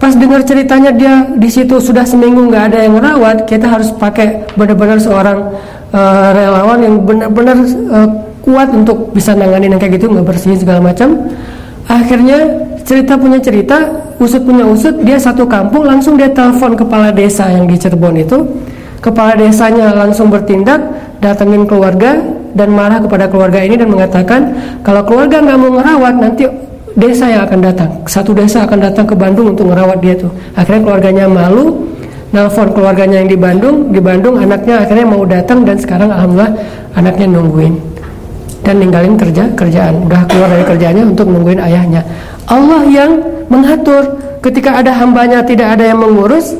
Pas dengar ceritanya dia di situ sudah seminggu nggak ada yang merawat, kita harus pakai benar-benar seorang uh, relawan yang benar-benar uh, kuat untuk bisa nanganin yang kayak gitu nggak bersihin segala macam. Akhirnya cerita punya cerita, usut punya usut, dia satu kampung langsung dia telepon kepala desa yang di Cirebon itu Kepala desanya langsung bertindak, datengin keluarga dan marah kepada keluarga ini dan mengatakan kalau keluarga nggak mau ngerawat nanti desa yang akan datang. Satu desa akan datang ke Bandung untuk ngerawat dia tuh. Akhirnya keluarganya malu, nelfon keluarganya yang di Bandung, di Bandung anaknya akhirnya mau datang dan sekarang alhamdulillah anaknya nungguin dan ninggalin kerja kerjaan udah keluar dari kerjanya untuk nungguin ayahnya Allah yang mengatur ketika ada hambanya tidak ada yang mengurus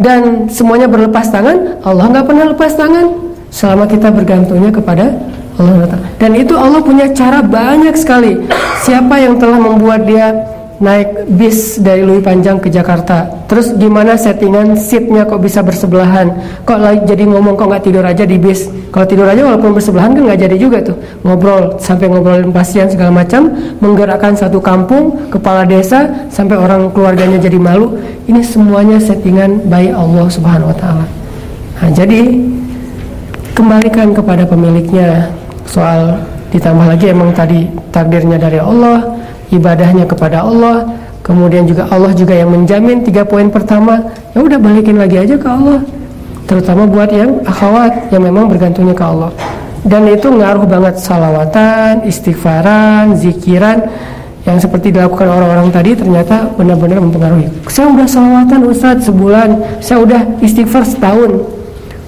dan semuanya berlepas tangan, Allah nggak pernah lepas tangan selama kita bergantungnya kepada Allah Dan itu Allah punya cara banyak sekali. Siapa yang telah membuat dia naik bis dari Lui Panjang ke Jakarta. Terus gimana settingan seatnya kok bisa bersebelahan? Kok jadi ngomong kok nggak tidur aja di bis? Kalau tidur aja walaupun bersebelahan kan nggak jadi juga tuh ngobrol sampai ngobrolin pasien segala macam, menggerakkan satu kampung, kepala desa sampai orang keluarganya jadi malu. Ini semuanya settingan baik Allah Subhanahu Wa Taala. Nah, jadi kembalikan kepada pemiliknya soal ditambah lagi emang tadi takdirnya dari Allah ibadahnya kepada Allah. Kemudian juga Allah juga yang menjamin tiga poin pertama. Ya udah balikin lagi aja ke Allah. Terutama buat yang akhwat yang memang bergantungnya ke Allah. Dan itu ngaruh banget salawatan istighfaran zikiran. Yang seperti dilakukan orang-orang tadi ternyata benar-benar mempengaruhi. Saya udah salawatan Ustadz sebulan. Saya udah istighfar setahun.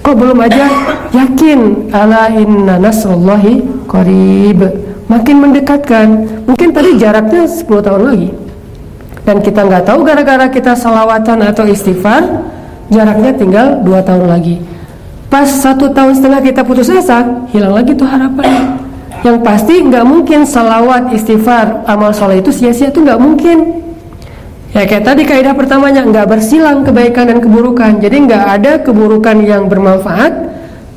Kok belum aja? Yakin. Ala inna nasrullahi qarib makin mendekatkan. Mungkin tadi jaraknya 10 tahun lagi. Dan kita nggak tahu gara-gara kita salawatan atau istighfar, jaraknya tinggal 2 tahun lagi. Pas satu tahun setengah kita putus asa, hilang lagi tuh harapan. Yang pasti nggak mungkin salawat, istighfar, amal soleh itu sia-sia itu nggak mungkin. Ya kayak tadi kaidah pertamanya nggak bersilang kebaikan dan keburukan. Jadi nggak ada keburukan yang bermanfaat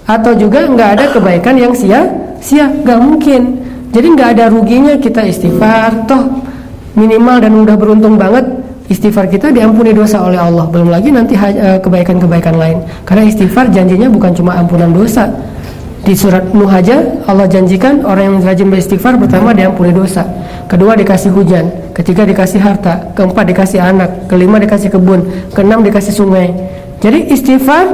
atau juga nggak ada kebaikan yang sia-sia. Nggak mungkin. Jadi nggak ada ruginya kita istighfar, toh minimal dan udah beruntung banget istighfar kita diampuni dosa oleh Allah. Belum lagi nanti eh, kebaikan-kebaikan lain. Karena istighfar janjinya bukan cuma ampunan dosa. Di surat Nuh aja Allah janjikan orang yang rajin beristighfar pertama diampuni dosa, kedua dikasih hujan, ketiga dikasih harta, keempat dikasih anak, kelima dikasih kebun, keenam dikasih sungai. Jadi istighfar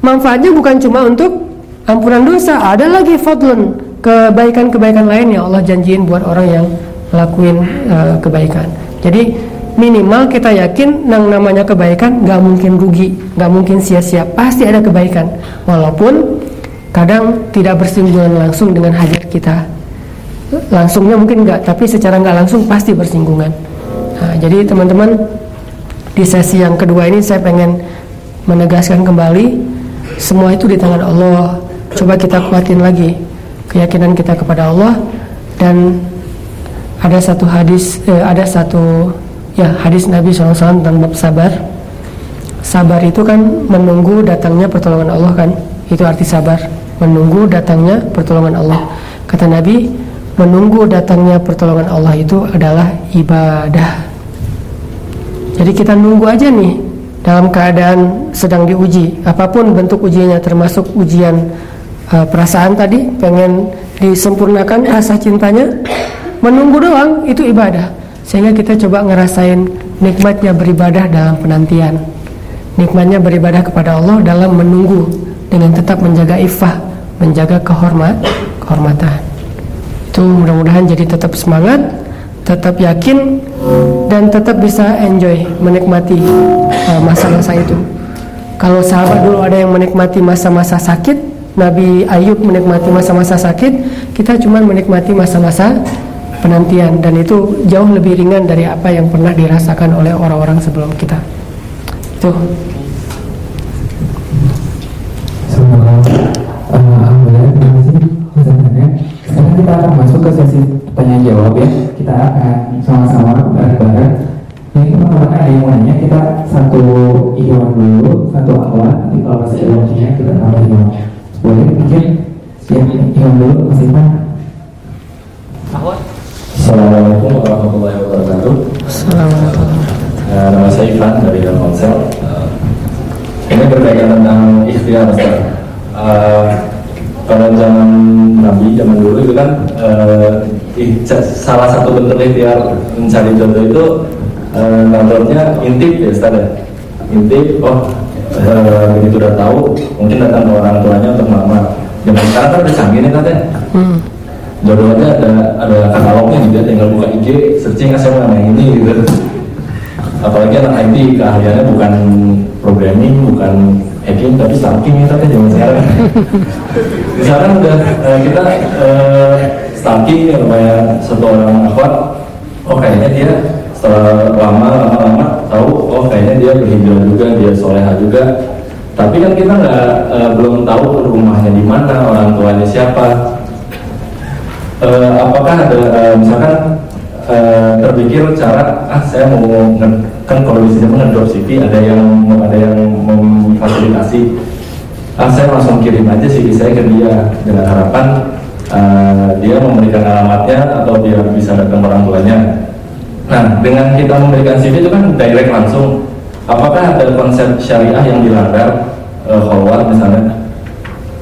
manfaatnya bukan cuma untuk ampunan dosa, ada lagi fadlun kebaikan-kebaikan lain yang Allah janjiin buat orang yang lakuin uh, kebaikan. Jadi minimal kita yakin yang namanya kebaikan nggak mungkin rugi, nggak mungkin sia-sia, pasti ada kebaikan. Walaupun kadang tidak bersinggungan langsung dengan hajat kita. Langsungnya mungkin nggak, tapi secara nggak langsung pasti bersinggungan. Nah, jadi teman-teman di sesi yang kedua ini saya pengen menegaskan kembali semua itu di tangan Allah. Coba kita kuatin lagi keyakinan kita kepada Allah dan ada satu hadis eh, ada satu ya hadis Nabi SAW tentang bab sabar. Sabar itu kan menunggu datangnya pertolongan Allah kan? Itu arti sabar. Menunggu datangnya pertolongan Allah. Kata Nabi menunggu datangnya pertolongan Allah itu adalah ibadah. Jadi kita nunggu aja nih dalam keadaan sedang diuji. Apa pun bentuk ujiannya termasuk ujian uh, perasaan tadi pengen disempurnakan rasa cintanya menunggu doang itu ibadah. Sehingga kita coba ngerasain nikmatnya beribadah dalam penantian. Nikmatnya beribadah kepada Allah dalam menunggu dengan tetap menjaga ifah menjaga kehormat kehormatan. Itu mudah-mudahan jadi tetap semangat tetap yakin dan tetap bisa enjoy menikmati uh, masa-masa uh, itu. Kalau sahabat dulu ada yang menikmati masa-masa sakit Nabi Ayub menikmati masa-masa sakit, kita cuma menikmati masa-masa penantian dan itu jauh lebih ringan dari apa yang pernah dirasakan oleh orang-orang sebelum kita. Itu. Sekarang kita akan masuk ke sesi tanya jawab ya. Kita akan sama-sama bareng-bareng. Ini teman-teman ada yang nanya, kita satu iwan dulu, satu awal. Nanti kalau masih ada waktunya kita tambah iwan boleh mungkin yang yang dulu Mas Ivan Assalamualaikum warahmatullahi wabarakatuh. Assalamualaikum. Uh, Nama saya Ivan dari Telkomsel uh, Ini berkaitan tentang ikhtiar uh, Pada zaman Nabi, zaman dulu itu kan uh, Salah satu bentuk ikhtiar mencari jodoh itu uh, Namanya intip ya Ustaz ya? Intip, oh Eh, begitu udah tahu mungkin datang ke orang tuanya untuk melamar zaman sekarang kan udah canggih nih katanya hmm. jodohnya ada ada katalognya juga tinggal buka IG searching saya mau yang ini gitu. Apalagi anak IT keahliannya bukan programming bukan hacking tapi stalking ya katanya zaman sekarang. Sekarang udah uh, kita uh, stalking ya lumayan satu orang akhwat. Oh kayaknya dia setelah lama lama lama tahu oh kayaknya dia berhijrah juga dia soleha juga. Tapi kan kita nggak e, belum tahu rumahnya di mana orang tuanya siapa. E, apakah ada e, misalkan uh, terpikir cara ah saya mau kan kalau di sini pun CV ada yang ada yang memfasilitasi. Ah saya langsung kirim aja CV saya ke dia dengan harapan uh, dia memberikan alamatnya atau dia bisa datang orang tuanya nah dengan kita memberikan CV itu kan direct langsung. Apakah ada konsep syariah yang dilanggar uh, misalnya?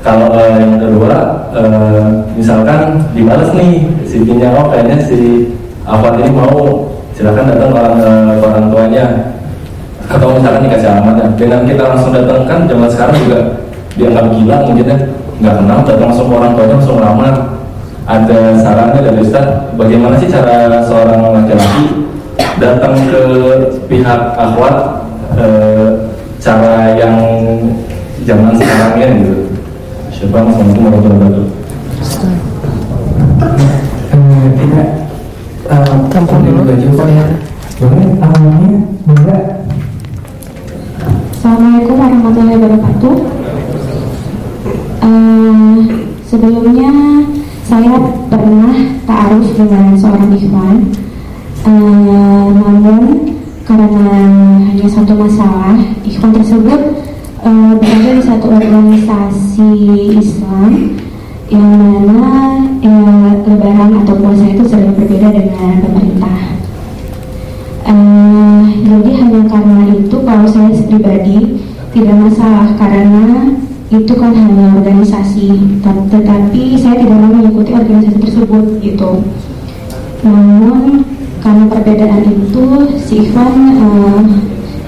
Kalau uh, yang kedua uh, misalkan dibalas nih CV-nya oh kayaknya si Afat ini mau. Silakan datang ke orang, ke orang tuanya. Atau misalkan dikasih alamatnya dengan kita langsung datang kan zaman sekarang juga dianggap gila mungkin ya. Nggak kenal datang langsung orang tuanya langsung lamar ada sarannya dari Ustaz? Bagaimana sih cara seorang laki-laki datang ke pihak akhwat e, cara yang zaman sekarang ya gitu? Siapa Assalamualaikum warahmatullahi wabarakatuh. Tidak tampung dulu ya boleh awalnya enggak Assalamualaikum warahmatullahi wabarakatuh. Uh, sebelumnya saya pernah taaruf dengan seorang ikhwan uh, namun karena hanya satu masalah ikhwan tersebut uh, berada di satu organisasi Islam yang mana eh, lebaran atau puasa itu sering berbeda dengan pemerintah. Eh, jadi hanya karena itu kalau saya pribadi tidak masalah karena itu kan hanya organisasi, tetapi saya tidak mau mengikuti organisasi tersebut gitu. Namun karena perbedaan itu si Ivan eh,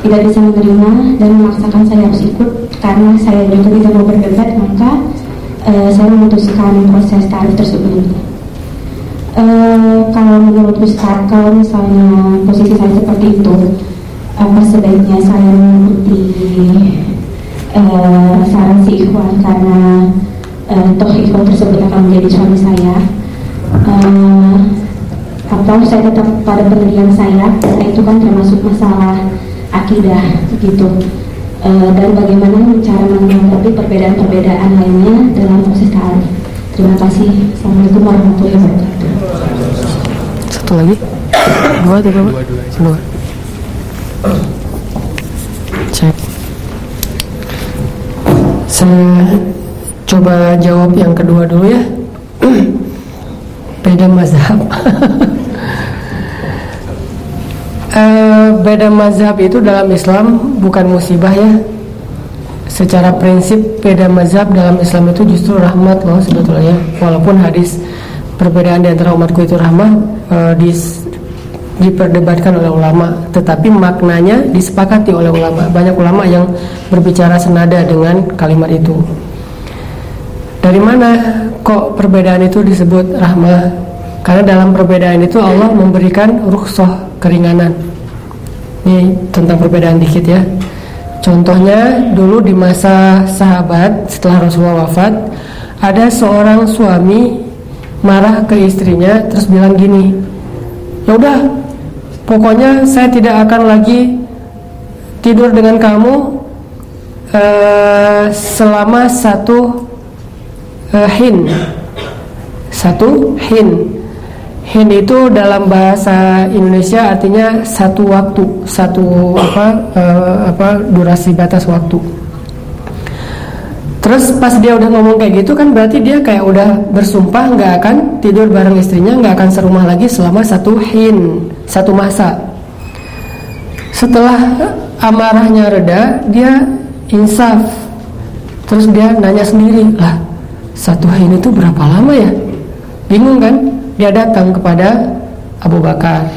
tidak bisa menerima dan memaksakan saya harus ikut karena saya juga tidak mau berdebat maka uh, saya memutuskan proses tarif tersebut. Uh, kalau menurut Ustaz, kalau misalnya posisi saya seperti itu, apa sebaiknya saya mengikuti uh, saran si Ikhwan karena uh, toh Ikhwan tersebut akan menjadi suami saya. Uh, atau saya tetap pada pendirian saya, karena itu kan termasuk masalah akidah gitu. Eh, dan bagaimana cara menghadapi perbedaan-perbedaan lainnya dalam proses ta'aruf. Terima kasih. Assalamualaikum warahmatullahi wabarakatuh. Satu lagi. Dua, tiga, dua. Dua. Cek. Saya coba jawab yang kedua dulu ya. Beda mazhab. Eh, beda mazhab itu dalam Islam bukan musibah ya. Secara prinsip beda mazhab dalam Islam itu justru rahmat loh sebetulnya. Walaupun hadis perbedaan di antara umatku itu rahmat uh, dis, diperdebatkan oleh ulama, tetapi maknanya disepakati oleh ulama. Banyak ulama yang berbicara senada dengan kalimat itu. Dari mana kok perbedaan itu disebut rahmah? Karena dalam perbedaan itu Allah memberikan rukhsah keringanan. Ini tentang perbedaan dikit ya. Contohnya dulu di masa sahabat setelah Rasulullah wafat, ada seorang suami marah ke istrinya terus bilang gini, ya udah, pokoknya saya tidak akan lagi tidur dengan kamu uh, selama satu uh, hin, satu hin. Hin itu dalam bahasa Indonesia artinya satu waktu, satu apa uh, apa durasi batas waktu. Terus pas dia udah ngomong kayak gitu kan berarti dia kayak udah bersumpah nggak akan tidur bareng istrinya, nggak akan serumah lagi selama satu hin, satu masa. Setelah amarahnya reda, dia insaf. Terus dia nanya sendiri, lah satu hin itu berapa lama ya? Bingung kan? dia datang kepada Abu Bakar.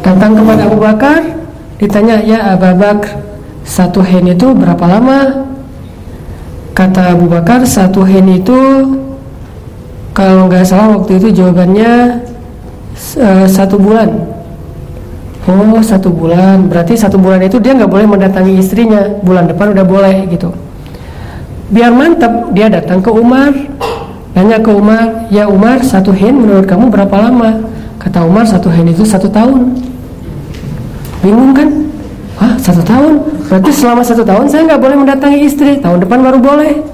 Datang kepada Abu Bakar, ditanya, "Ya Abu Bakar, satu hen itu berapa lama?" Kata Abu Bakar, satu hen itu kalau nggak salah waktu itu jawabannya uh, satu bulan. Oh satu bulan, berarti satu bulan itu dia nggak boleh mendatangi istrinya. Bulan depan udah boleh gitu. Biar mantap, dia datang ke Umar, Nanya ke Umar, ya Umar satu hen menurut kamu berapa lama? Kata Umar satu hen itu satu tahun. Bingung kan? Hah satu tahun? Berarti selama satu tahun saya nggak boleh mendatangi istri. Tahun depan baru boleh.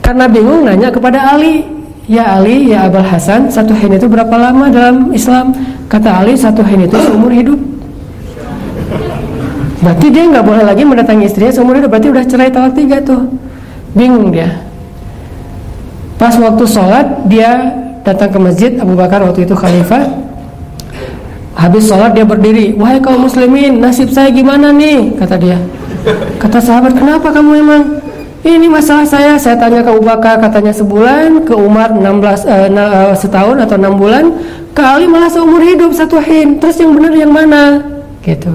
Karena bingung nanya kepada Ali. Ya Ali, ya Abul Hasan, satu hin itu berapa lama dalam Islam? Kata Ali, satu hin itu seumur hidup. Berarti dia nggak boleh lagi mendatangi istrinya seumur hidup. Berarti udah cerai talak tiga tuh. Bingung dia. Pas waktu sholat dia datang ke masjid Abu Bakar waktu itu khalifah. Habis sholat dia berdiri. Wahai kaum muslimin, nasib saya gimana nih? Kata dia. Kata sahabat, kenapa kamu emang? Ini masalah saya, saya tanya ke Abu Bakar katanya sebulan, ke Umar 16 eh, na, eh, setahun atau enam bulan, ke Ali malah seumur hidup satu hin. Terus yang benar yang mana? Gitu.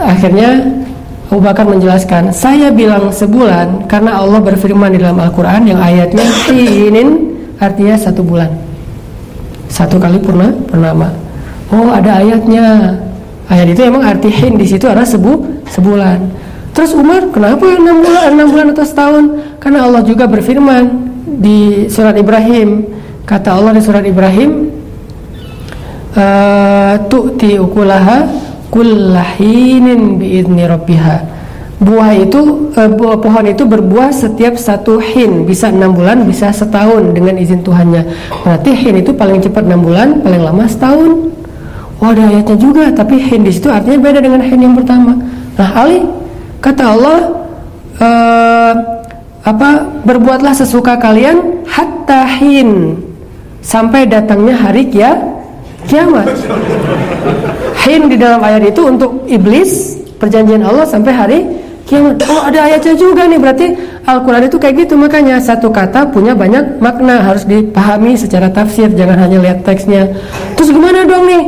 Akhirnya Abu Bakar menjelaskan, saya bilang sebulan karena Allah berfirman di dalam Al-Quran yang ayatnya hinin artinya satu bulan, satu kali purna purnama. Oh ada ayatnya. Ayat itu emang arti hin di situ adalah sebu sebulan. Terus Umar, kenapa enam bulan, enam bulan atau setahun? Karena Allah juga berfirman di surat Ibrahim. Kata Allah di surat Ibrahim, uh, tu'ti ukulaha kullahinin biidni rabbiha. Buah itu, uh, buah pohon itu berbuah setiap satu hin, bisa enam bulan, bisa setahun dengan izin Tuhannya. Berarti hin itu paling cepat enam bulan, paling lama setahun. Oh ada ayatnya juga, tapi hin di situ artinya beda dengan hin yang pertama. Nah Ali Kata Allah, uh, apa berbuatlah sesuka kalian hatta hin sampai datangnya hari kia kiamat. Hin di dalam ayat itu untuk iblis perjanjian Allah sampai hari kiamat. Oh ada ayatnya juga nih berarti Al-Quran itu kayak gitu makanya satu kata punya banyak makna harus dipahami secara tafsir jangan hanya lihat teksnya. Terus gimana dong nih?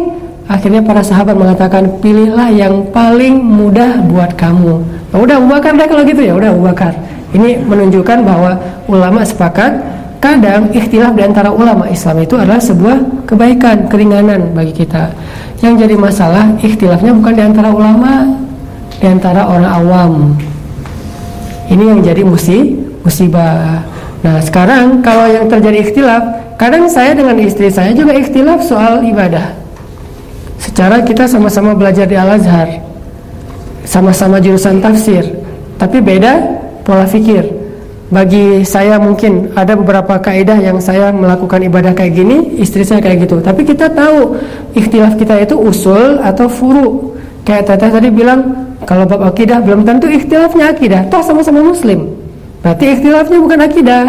Akhirnya para sahabat mengatakan pilihlah yang paling mudah buat kamu. Nah, udah Abu Bakar deh kalau gitu ya udah Abu Bakar. Ini menunjukkan bahwa ulama sepakat kadang ikhtilaf di antara ulama Islam itu adalah sebuah kebaikan, keringanan bagi kita. Yang jadi masalah ikhtilafnya bukan di antara ulama, di antara orang awam. Ini yang jadi musi, musibah. Nah sekarang kalau yang terjadi ikhtilaf, kadang saya dengan istri saya juga ikhtilaf soal ibadah. Secara kita sama-sama belajar di Al-Azhar Sama-sama jurusan tafsir Tapi beda pola fikir. Bagi saya mungkin ada beberapa kaidah yang saya melakukan ibadah kayak gini Istri saya kayak gitu. Tapi kita tahu ikhtilaf kita itu usul atau furu. Kayak teteh tadi bilang Kalau bab akidah belum tentu ikhtilafnya akidah. Toh sama-sama muslim. Berarti ikhtilafnya bukan akidah.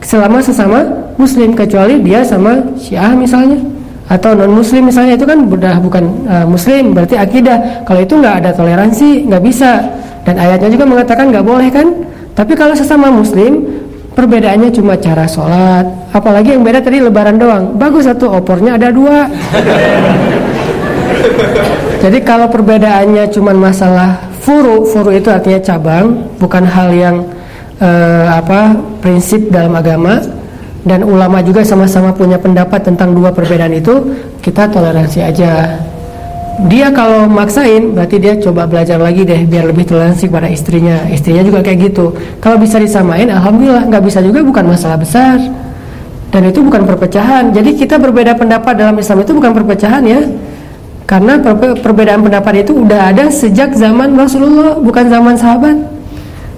Selama sesama muslim Kecuali dia sama syiah misalnya atau non muslim misalnya itu kan sudah bukan uh, muslim berarti akidah. Kalau itu nggak ada toleransi nggak bisa. Dan ayatnya juga mengatakan nggak boleh kan? Tapi kalau sesama muslim perbedaannya cuma cara sholat. Apalagi yang beda tadi lebaran doang. Bagus satu opornya ada dua. Jadi kalau perbedaannya cuma masalah furu furu itu artinya cabang bukan hal yang uh, apa prinsip dalam agama dan ulama juga sama-sama punya pendapat tentang dua perbedaan itu, kita toleransi aja. Dia kalau maksain, berarti dia coba belajar lagi deh, biar lebih toleransi kepada istrinya. Istrinya juga kayak gitu. Kalau bisa disamain, alhamdulillah. Nggak bisa juga bukan masalah besar. Dan itu bukan perpecahan. Jadi kita berbeda pendapat dalam Islam itu bukan perpecahan ya. Karena perbedaan pendapat itu udah ada sejak zaman Rasulullah, bukan zaman sahabat.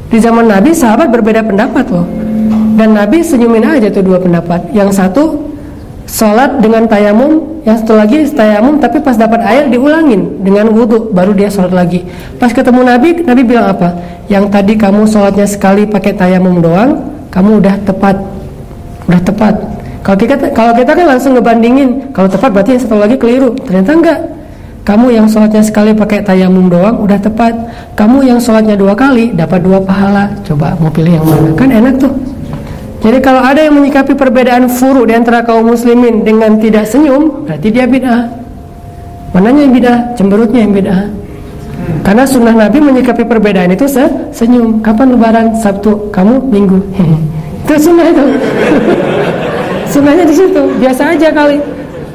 Di zaman Nabi, sahabat berbeda pendapat loh. Dan Nabi senyumin aja tuh dua pendapat. Yang satu sholat dengan tayamum, yang satu lagi tayamum tapi pas dapat air diulangin dengan wudhu baru dia sholat lagi. Pas ketemu Nabi, Nabi bilang apa? Yang tadi kamu sholatnya sekali pakai tayamum doang, kamu udah tepat, udah tepat. Kalau kita kalau kita kan langsung ngebandingin, kalau tepat berarti yang satu lagi keliru. Ternyata enggak. Kamu yang sholatnya sekali pakai tayamum doang udah tepat. Kamu yang sholatnya dua kali dapat dua pahala. Coba mau pilih yang mana? Kan enak tuh. Jadi kalau ada yang menyikapi perbedaan furu di antara kaum muslimin dengan tidak senyum, berarti dia bid'ah. Mananya yang bid'ah? Cemberutnya yang bid'ah. Karena sunnah Nabi menyikapi perbedaan itu se senyum. Kapan lebaran? Sabtu. Kamu minggu. itu sunnah itu. Sunnahnya di situ. Biasa aja kali.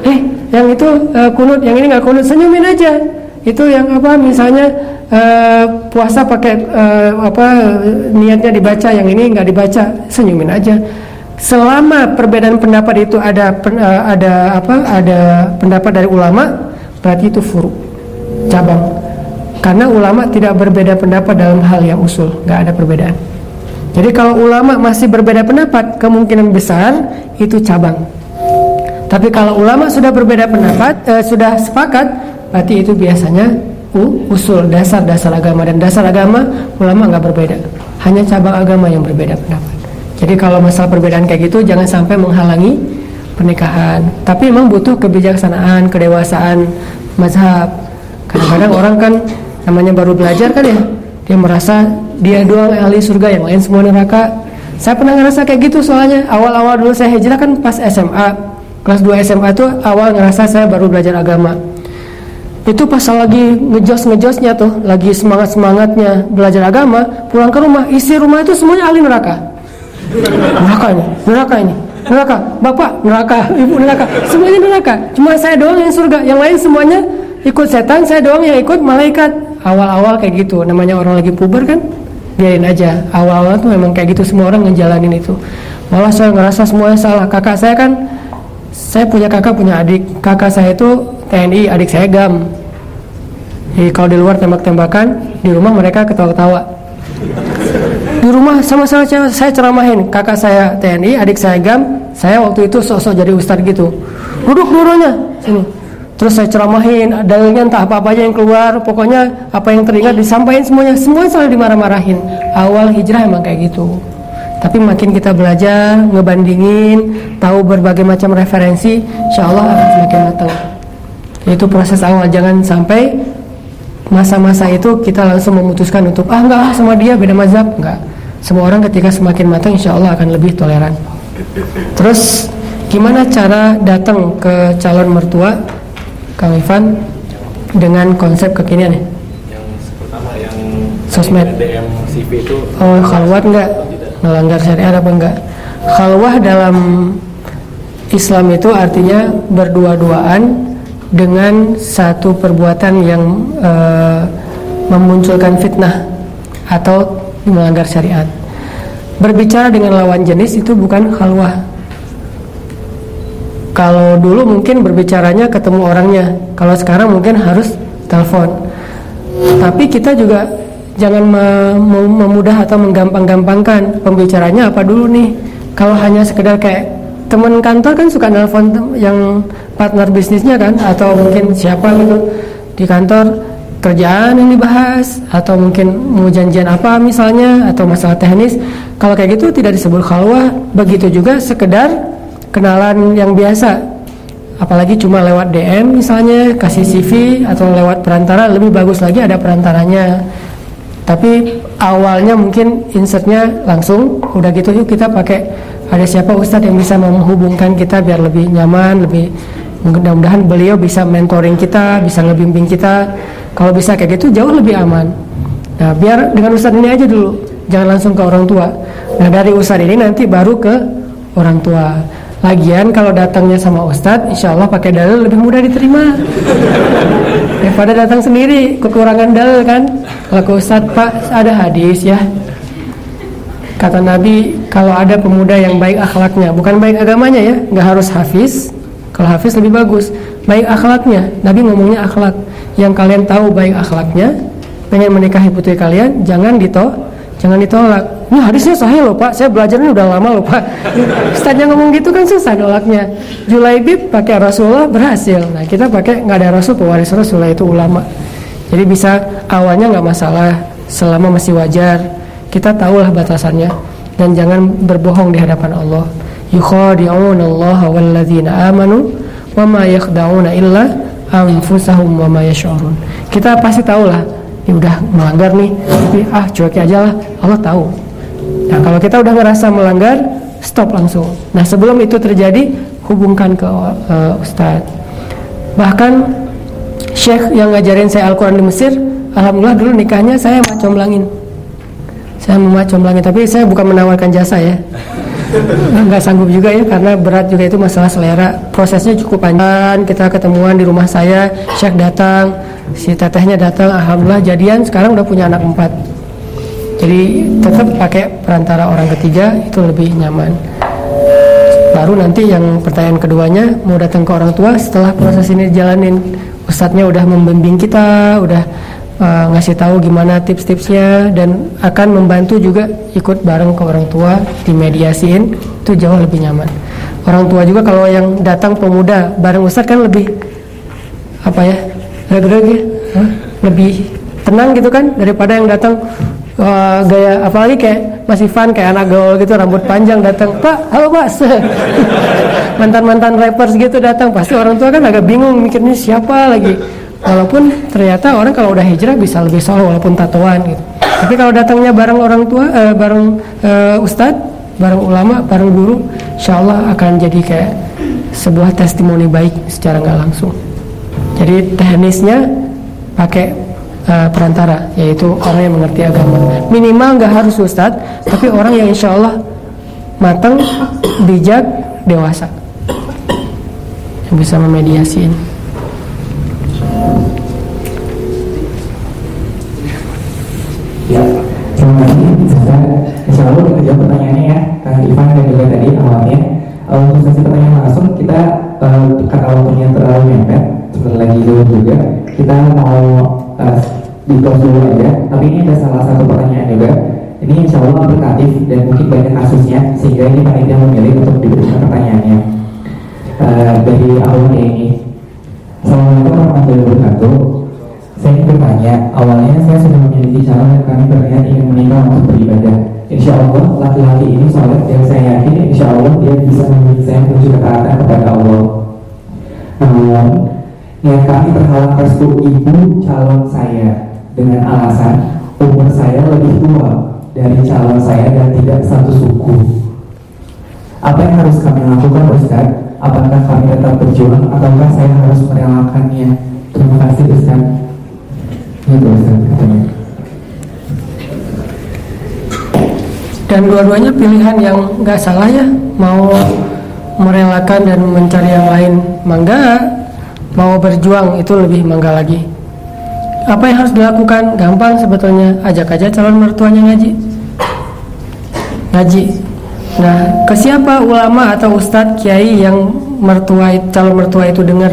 Eh, yang itu uh, kunut, yang ini nggak kunut, senyumin aja. Itu yang apa? Misalnya uh, puasa pakai uh, apa niatnya dibaca yang ini nggak dibaca senyumin aja selama perbedaan pendapat itu ada uh, ada apa ada pendapat dari ulama berarti itu furu cabang karena ulama tidak berbeda pendapat dalam hal yang usul nggak ada perbedaan Jadi kalau ulama masih berbeda pendapat, kemungkinan besar itu cabang. Tapi kalau ulama sudah berbeda pendapat, sudah sepakat, berarti itu biasanya usul dasar-dasar agama dan dasar agama ulama nggak berbeda. Hanya cabang agama yang berbeda pendapat. Jadi kalau masalah perbedaan kayak gitu jangan sampai menghalangi pernikahan. Tapi memang butuh kebijaksanaan, kedewasaan mazhab. Kadang-kadang orang kan namanya baru belajar kan ya, dia merasa dia doang ahli surga, yang lain semua neraka. Saya pernah ngerasa kayak gitu soalnya awal-awal dulu saya hijrah kan pas SMA kelas 2 SMA tuh awal ngerasa saya baru belajar agama itu pas lagi ngejos ngejosnya tuh lagi semangat semangatnya belajar agama pulang ke rumah isi rumah itu semuanya ahli neraka. Neraka ini neraka ini neraka. Bapak neraka. Ibu neraka. Semuanya neraka. Cuma saya doang yang surga. Yang lain semuanya ikut setan saya doang yang ikut malaikat. Awal-awal kayak gitu. Namanya orang lagi puber kan? Biarin aja. Awal-awal tuh memang kayak gitu. Semua orang ngejalanin itu. Malah saya ngerasa semuanya salah. Kakak saya kan saya punya kakak punya adik. Kakak saya itu TNI adik saya GAM jadi kalau di luar tembak-tembakan di rumah mereka ketawa-ketawa. Di rumah sama-sama saya ceramahin. Kakak saya TNI adik saya GAM saya waktu itu sosok jadi ustadz gitu. Duduk dulunya sini. Terus saya ceramahin dalilnya entah apa apa aja yang keluar. Pokoknya apa yang teringat disampaikan semuanya. Semuanya selalu dimarah-marahin. Awal hijrah emang kayak gitu tapi makin kita belajar, ngebandingin, tahu berbagai macam referensi, insya Allah akan semakin matang. Itu proses awal, jangan sampai masa-masa itu kita langsung memutuskan untuk ah enggak sama dia beda mazhab, enggak. Semua orang ketika semakin matang, insya Allah akan lebih toleran. Terus gimana cara datang ke calon mertua, Kang Ivan, dengan konsep kekinian ya? Yang pertama yang sosmed. DM CV itu. Oh, khalwat enggak? Melanggar syariat apa enggak. Khalwah dalam Islam itu artinya berdua-duaan dengan satu perbuatan yang e, memunculkan fitnah atau melanggar syariat. Berbicara dengan lawan jenis itu bukan khalwah. Kalau dulu mungkin berbicaranya ketemu orangnya kalau sekarang mungkin harus telepon. Tapi kita juga jangan memudah atau menggampang-gampangkan pembicaranya. Apa dulu nih? Kalau hanya sekedar kayak teman kantor kan suka nelfon yang partner bisnisnya kan? Atau mungkin siapa gitu. Di kantor kerjaan yang dibahas atau mungkin mau janjian apa misalnya atau masalah teknis. Kalau kayak gitu tidak disebut khalwah begitu juga sekedar kenalan yang biasa. Apalagi cuma lewat DM misalnya kasih CV atau lewat perantara lebih bagus lagi ada perantaranya tapi awalnya mungkin insertnya langsung udah gitu yuk kita pakai ada siapa ustadz yang bisa menghubungkan kita biar lebih nyaman lebih mudah-mudahan beliau bisa mentoring kita bisa ngebimbing kita. Kalau bisa kayak gitu jauh lebih aman. Nah biar dengan ustadz ini aja dulu jangan langsung ke orang tua. Nah dari ustadz ini nanti baru ke orang tua Lagian kalau datangnya sama Ustadz, insya Allah pakai dalil lebih mudah diterima daripada datang sendiri kekurangan dalil kan. Kalau ke Ustadz Pak ada hadis ya. Kata Nabi kalau ada pemuda yang baik akhlaknya, bukan baik agamanya ya, nggak harus hafiz. Kalau hafiz lebih bagus, baik akhlaknya. Nabi ngomongnya akhlak. Yang kalian tahu baik akhlaknya, pengen menikahi putri kalian, jangan ditolak, jangan ditolak ini hadisnya sahih loh pak, saya belajarnya udah lama loh pak. Ustaznya ngomong gitu kan susah nolaknya. Julaibib pakai Rasulullah berhasil. Nah kita pakai nggak ada Rasul pewaris Rasulullah itu ulama. Jadi bisa awalnya nggak masalah, selama masih wajar. Kita tahulah batasannya dan jangan berbohong di hadapan Allah. Yukhadi'un Allah walladzina amanu wa ma yakhda'una illa anfusahum wa ma yash'urun. Kita pasti tahulah ini udah melanggar nih tapi ah cuekin aja lah Allah tahu Nah kalau kita udah ngerasa melanggar, stop langsung. Nah sebelum itu terjadi, hubungkan ke uh, Ustadz. Bahkan Syekh yang ngajarin saya Al-Quran di Mesir, Alhamdulillah dulu nikahnya saya macomblangin. Saya memacomblangin, tapi saya bukan menawarkan jasa ya. Nggak sanggup juga ya, karena berat juga itu masalah selera. Prosesnya cukup panjang, kita ketemuan di rumah saya, Syekh datang, si tetehnya datang, Alhamdulillah jadian, sekarang udah punya anak empat jadi tetap pakai perantara orang ketiga itu lebih nyaman baru nanti yang pertanyaan keduanya mau datang ke orang tua setelah proses ini dijalanin ustadznya udah membimbing kita udah uh, ngasih tahu gimana tips-tipsnya dan akan membantu juga ikut bareng ke orang tua dimediasiin itu jauh lebih nyaman. Orang tua juga kalau yang datang pemuda bareng ustadz kan lebih apa ya reg-reg ya Hah? lebih tenang gitu kan daripada yang datang uh, gaya apalagi kayak masih fun kayak anak gaul gitu rambut panjang datang pak halo pak. Mantan mantan rappers gitu datang pasti orang tua kan agak bingung mikirnya siapa lagi walaupun ternyata orang kalau udah hijrah bisa lebih soleh walaupun tatoan gitu. Tapi kalau datangnya bareng orang tua uh, bareng uh, ustadz bareng ulama bareng guru insya Allah akan jadi kayak sebuah testimoni baik secara nggak langsung. Jadi teknisnya pakai uh, perantara yaitu orang yang mengerti agama. Minimal nggak harus ustadz tapi orang yang insya Allah matang bijak dewasa. Yang bisa memediasi ini Ya, terima kasih. Saya insya Allah kita jawab pertanyaannya ya, Kang Ivan dan juga tadi awalnya. Uh, untuk sesi pertanyaan langsung kita uh, karena waktunya terlalu mepet, sebentar lagi dulu juga kita mau uh, di dulu aja. Tapi ini ada salah satu pertanyaan juga. Ini insya Allah aplikatif dan mungkin banyak kasusnya sehingga ini panitia memilih untuk diberikan pertanyaannya uh, dari awalnya ini. Assalamualaikum warahmatullahi wabarakatuh. Saya ingin bertanya, awalnya saya sudah memiliki calon yang kami berniat ingin menikah untuk beribadah. Insya Allah, laki-laki ini soleh dan saya yakin insya Allah dia bisa membimbing saya menuju ketaatan kepada Allah. Namun, niat kami terhalang restu ibu calon saya dengan alasan umur saya lebih tua dari calon saya dan tidak satu suku. Apa yang harus kami lakukan Ustaz? Apakah kami tetap berjuang? Ataukah saya harus merelakannya? Terima kasih Ustaz. Itu Ustaz dan dua-duanya pilihan yang nggak salah ya. Mau merelakan dan mencari yang lain mangga mau berjuang itu lebih mangga lagi. Apa yang harus dilakukan? Gampang sebetulnya. Ajak aja calon mertuanya ngaji. Ngaji nah ke siapa ulama atau ustadz kiai yang mertua calon mertua itu dengar?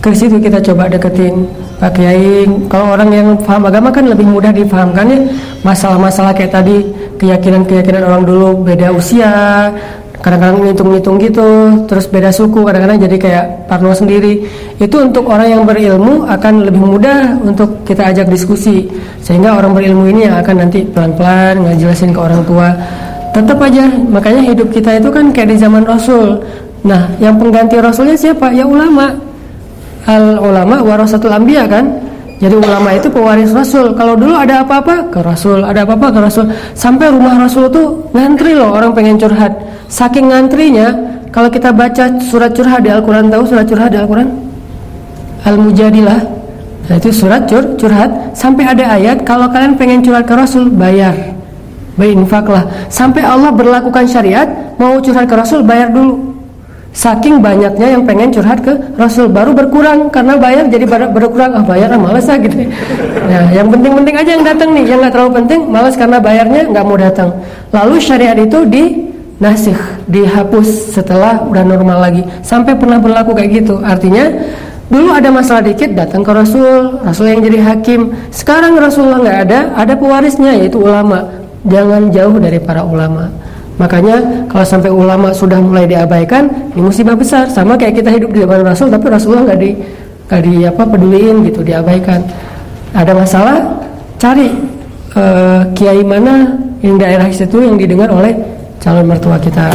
Ke situ kita coba deketin. Pak Kiai kalau orang yang paham agama kan lebih mudah dipahamkan ya. Masalah-masalah kayak tadi keyakinan-keyakinan orang dulu beda usia kadang-kadang ngitung-ngitung gitu terus beda suku kadang-kadang jadi kayak parno sendiri. Itu untuk orang yang berilmu akan lebih mudah untuk kita ajak diskusi sehingga orang berilmu ini yang akan nanti pelan-pelan ngejelasin ke orang tua tetap aja makanya hidup kita itu kan kayak di zaman Rasul nah yang pengganti Rasulnya siapa ya ulama al ulama warasatul ambia kan jadi ulama itu pewaris Rasul. Kalau dulu ada apa-apa ke Rasul, ada apa-apa ke Rasul. Sampai rumah Rasul tuh ngantri loh orang pengen curhat. Saking ngantrinya, kalau kita baca surat curhat di Al-Quran tahu surat curhat di Al-Quran? Al-Mujadilah. Nah, itu surat cur, curhat sampai ada ayat kalau kalian pengen curhat ke Rasul bayar. Berinfaklah. Sampai Allah berlakukan syariat mau curhat ke Rasul bayar dulu. Saking banyaknya yang pengen curhat ke Rasul baru berkurang karena bayar jadi berkurang ah bayar ah malas ah gitu. Nah yang penting-penting aja yang datang nih yang nggak terlalu penting malas karena bayarnya nggak mau datang. Lalu syariat itu di nasih dihapus setelah udah normal lagi sampai pernah berlaku kayak gitu. Artinya dulu ada masalah dikit datang ke Rasul, Rasul yang jadi hakim. Sekarang Rasulullah nggak ada, ada pewarisnya yaitu ulama. Jangan jauh dari para ulama. Makanya kalau sampai ulama sudah mulai diabaikan, ini musibah besar. Sama kayak kita hidup di zaman Rasul, tapi Rasulullah nggak di nggak di apa peduliin gitu, diabaikan. Ada masalah, cari uh, kiai mana yang daerah situ yang didengar oleh calon mertua kita.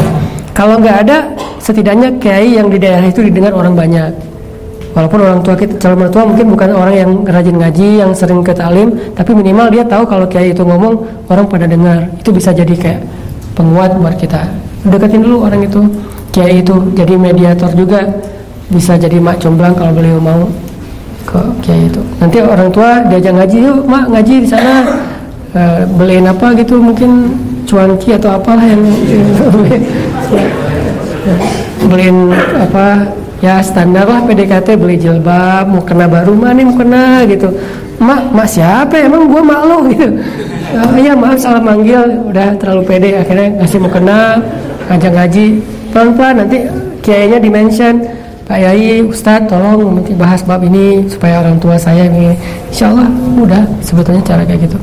Kalau nggak ada, setidaknya kiai yang di daerah itu didengar orang banyak. Walaupun orang tua kita calon mertua mungkin bukan orang yang rajin ngaji, yang sering ke talim, tapi minimal dia tahu kalau kiai itu ngomong orang pada dengar. Itu bisa jadi kayak penguat buat kita. Deketin dulu orang itu. Kiai itu jadi mediator juga. Bisa jadi mak comblang kalau beliau mau ke kiai itu. Nanti orang tua diajak ngaji yuk mak ngaji di sana. E, beliin apa gitu mungkin cuanki atau apalah yang beliin apa ya standar lah PDKT beli jilbab mau kena baru mana mau kena gitu. Mak mak siapa? Emang gua mak lo gitu. Oh, iya maaf salah manggil. Udah terlalu pede. Akhirnya ngasih mau kena ngajak ngaji. Pelan pelan nanti kiainya dimention Pak Yai, Ustadz tolong nanti bahas bab ini supaya orang tua saya ini. Insya Allah mudah sebetulnya cara kayak gitu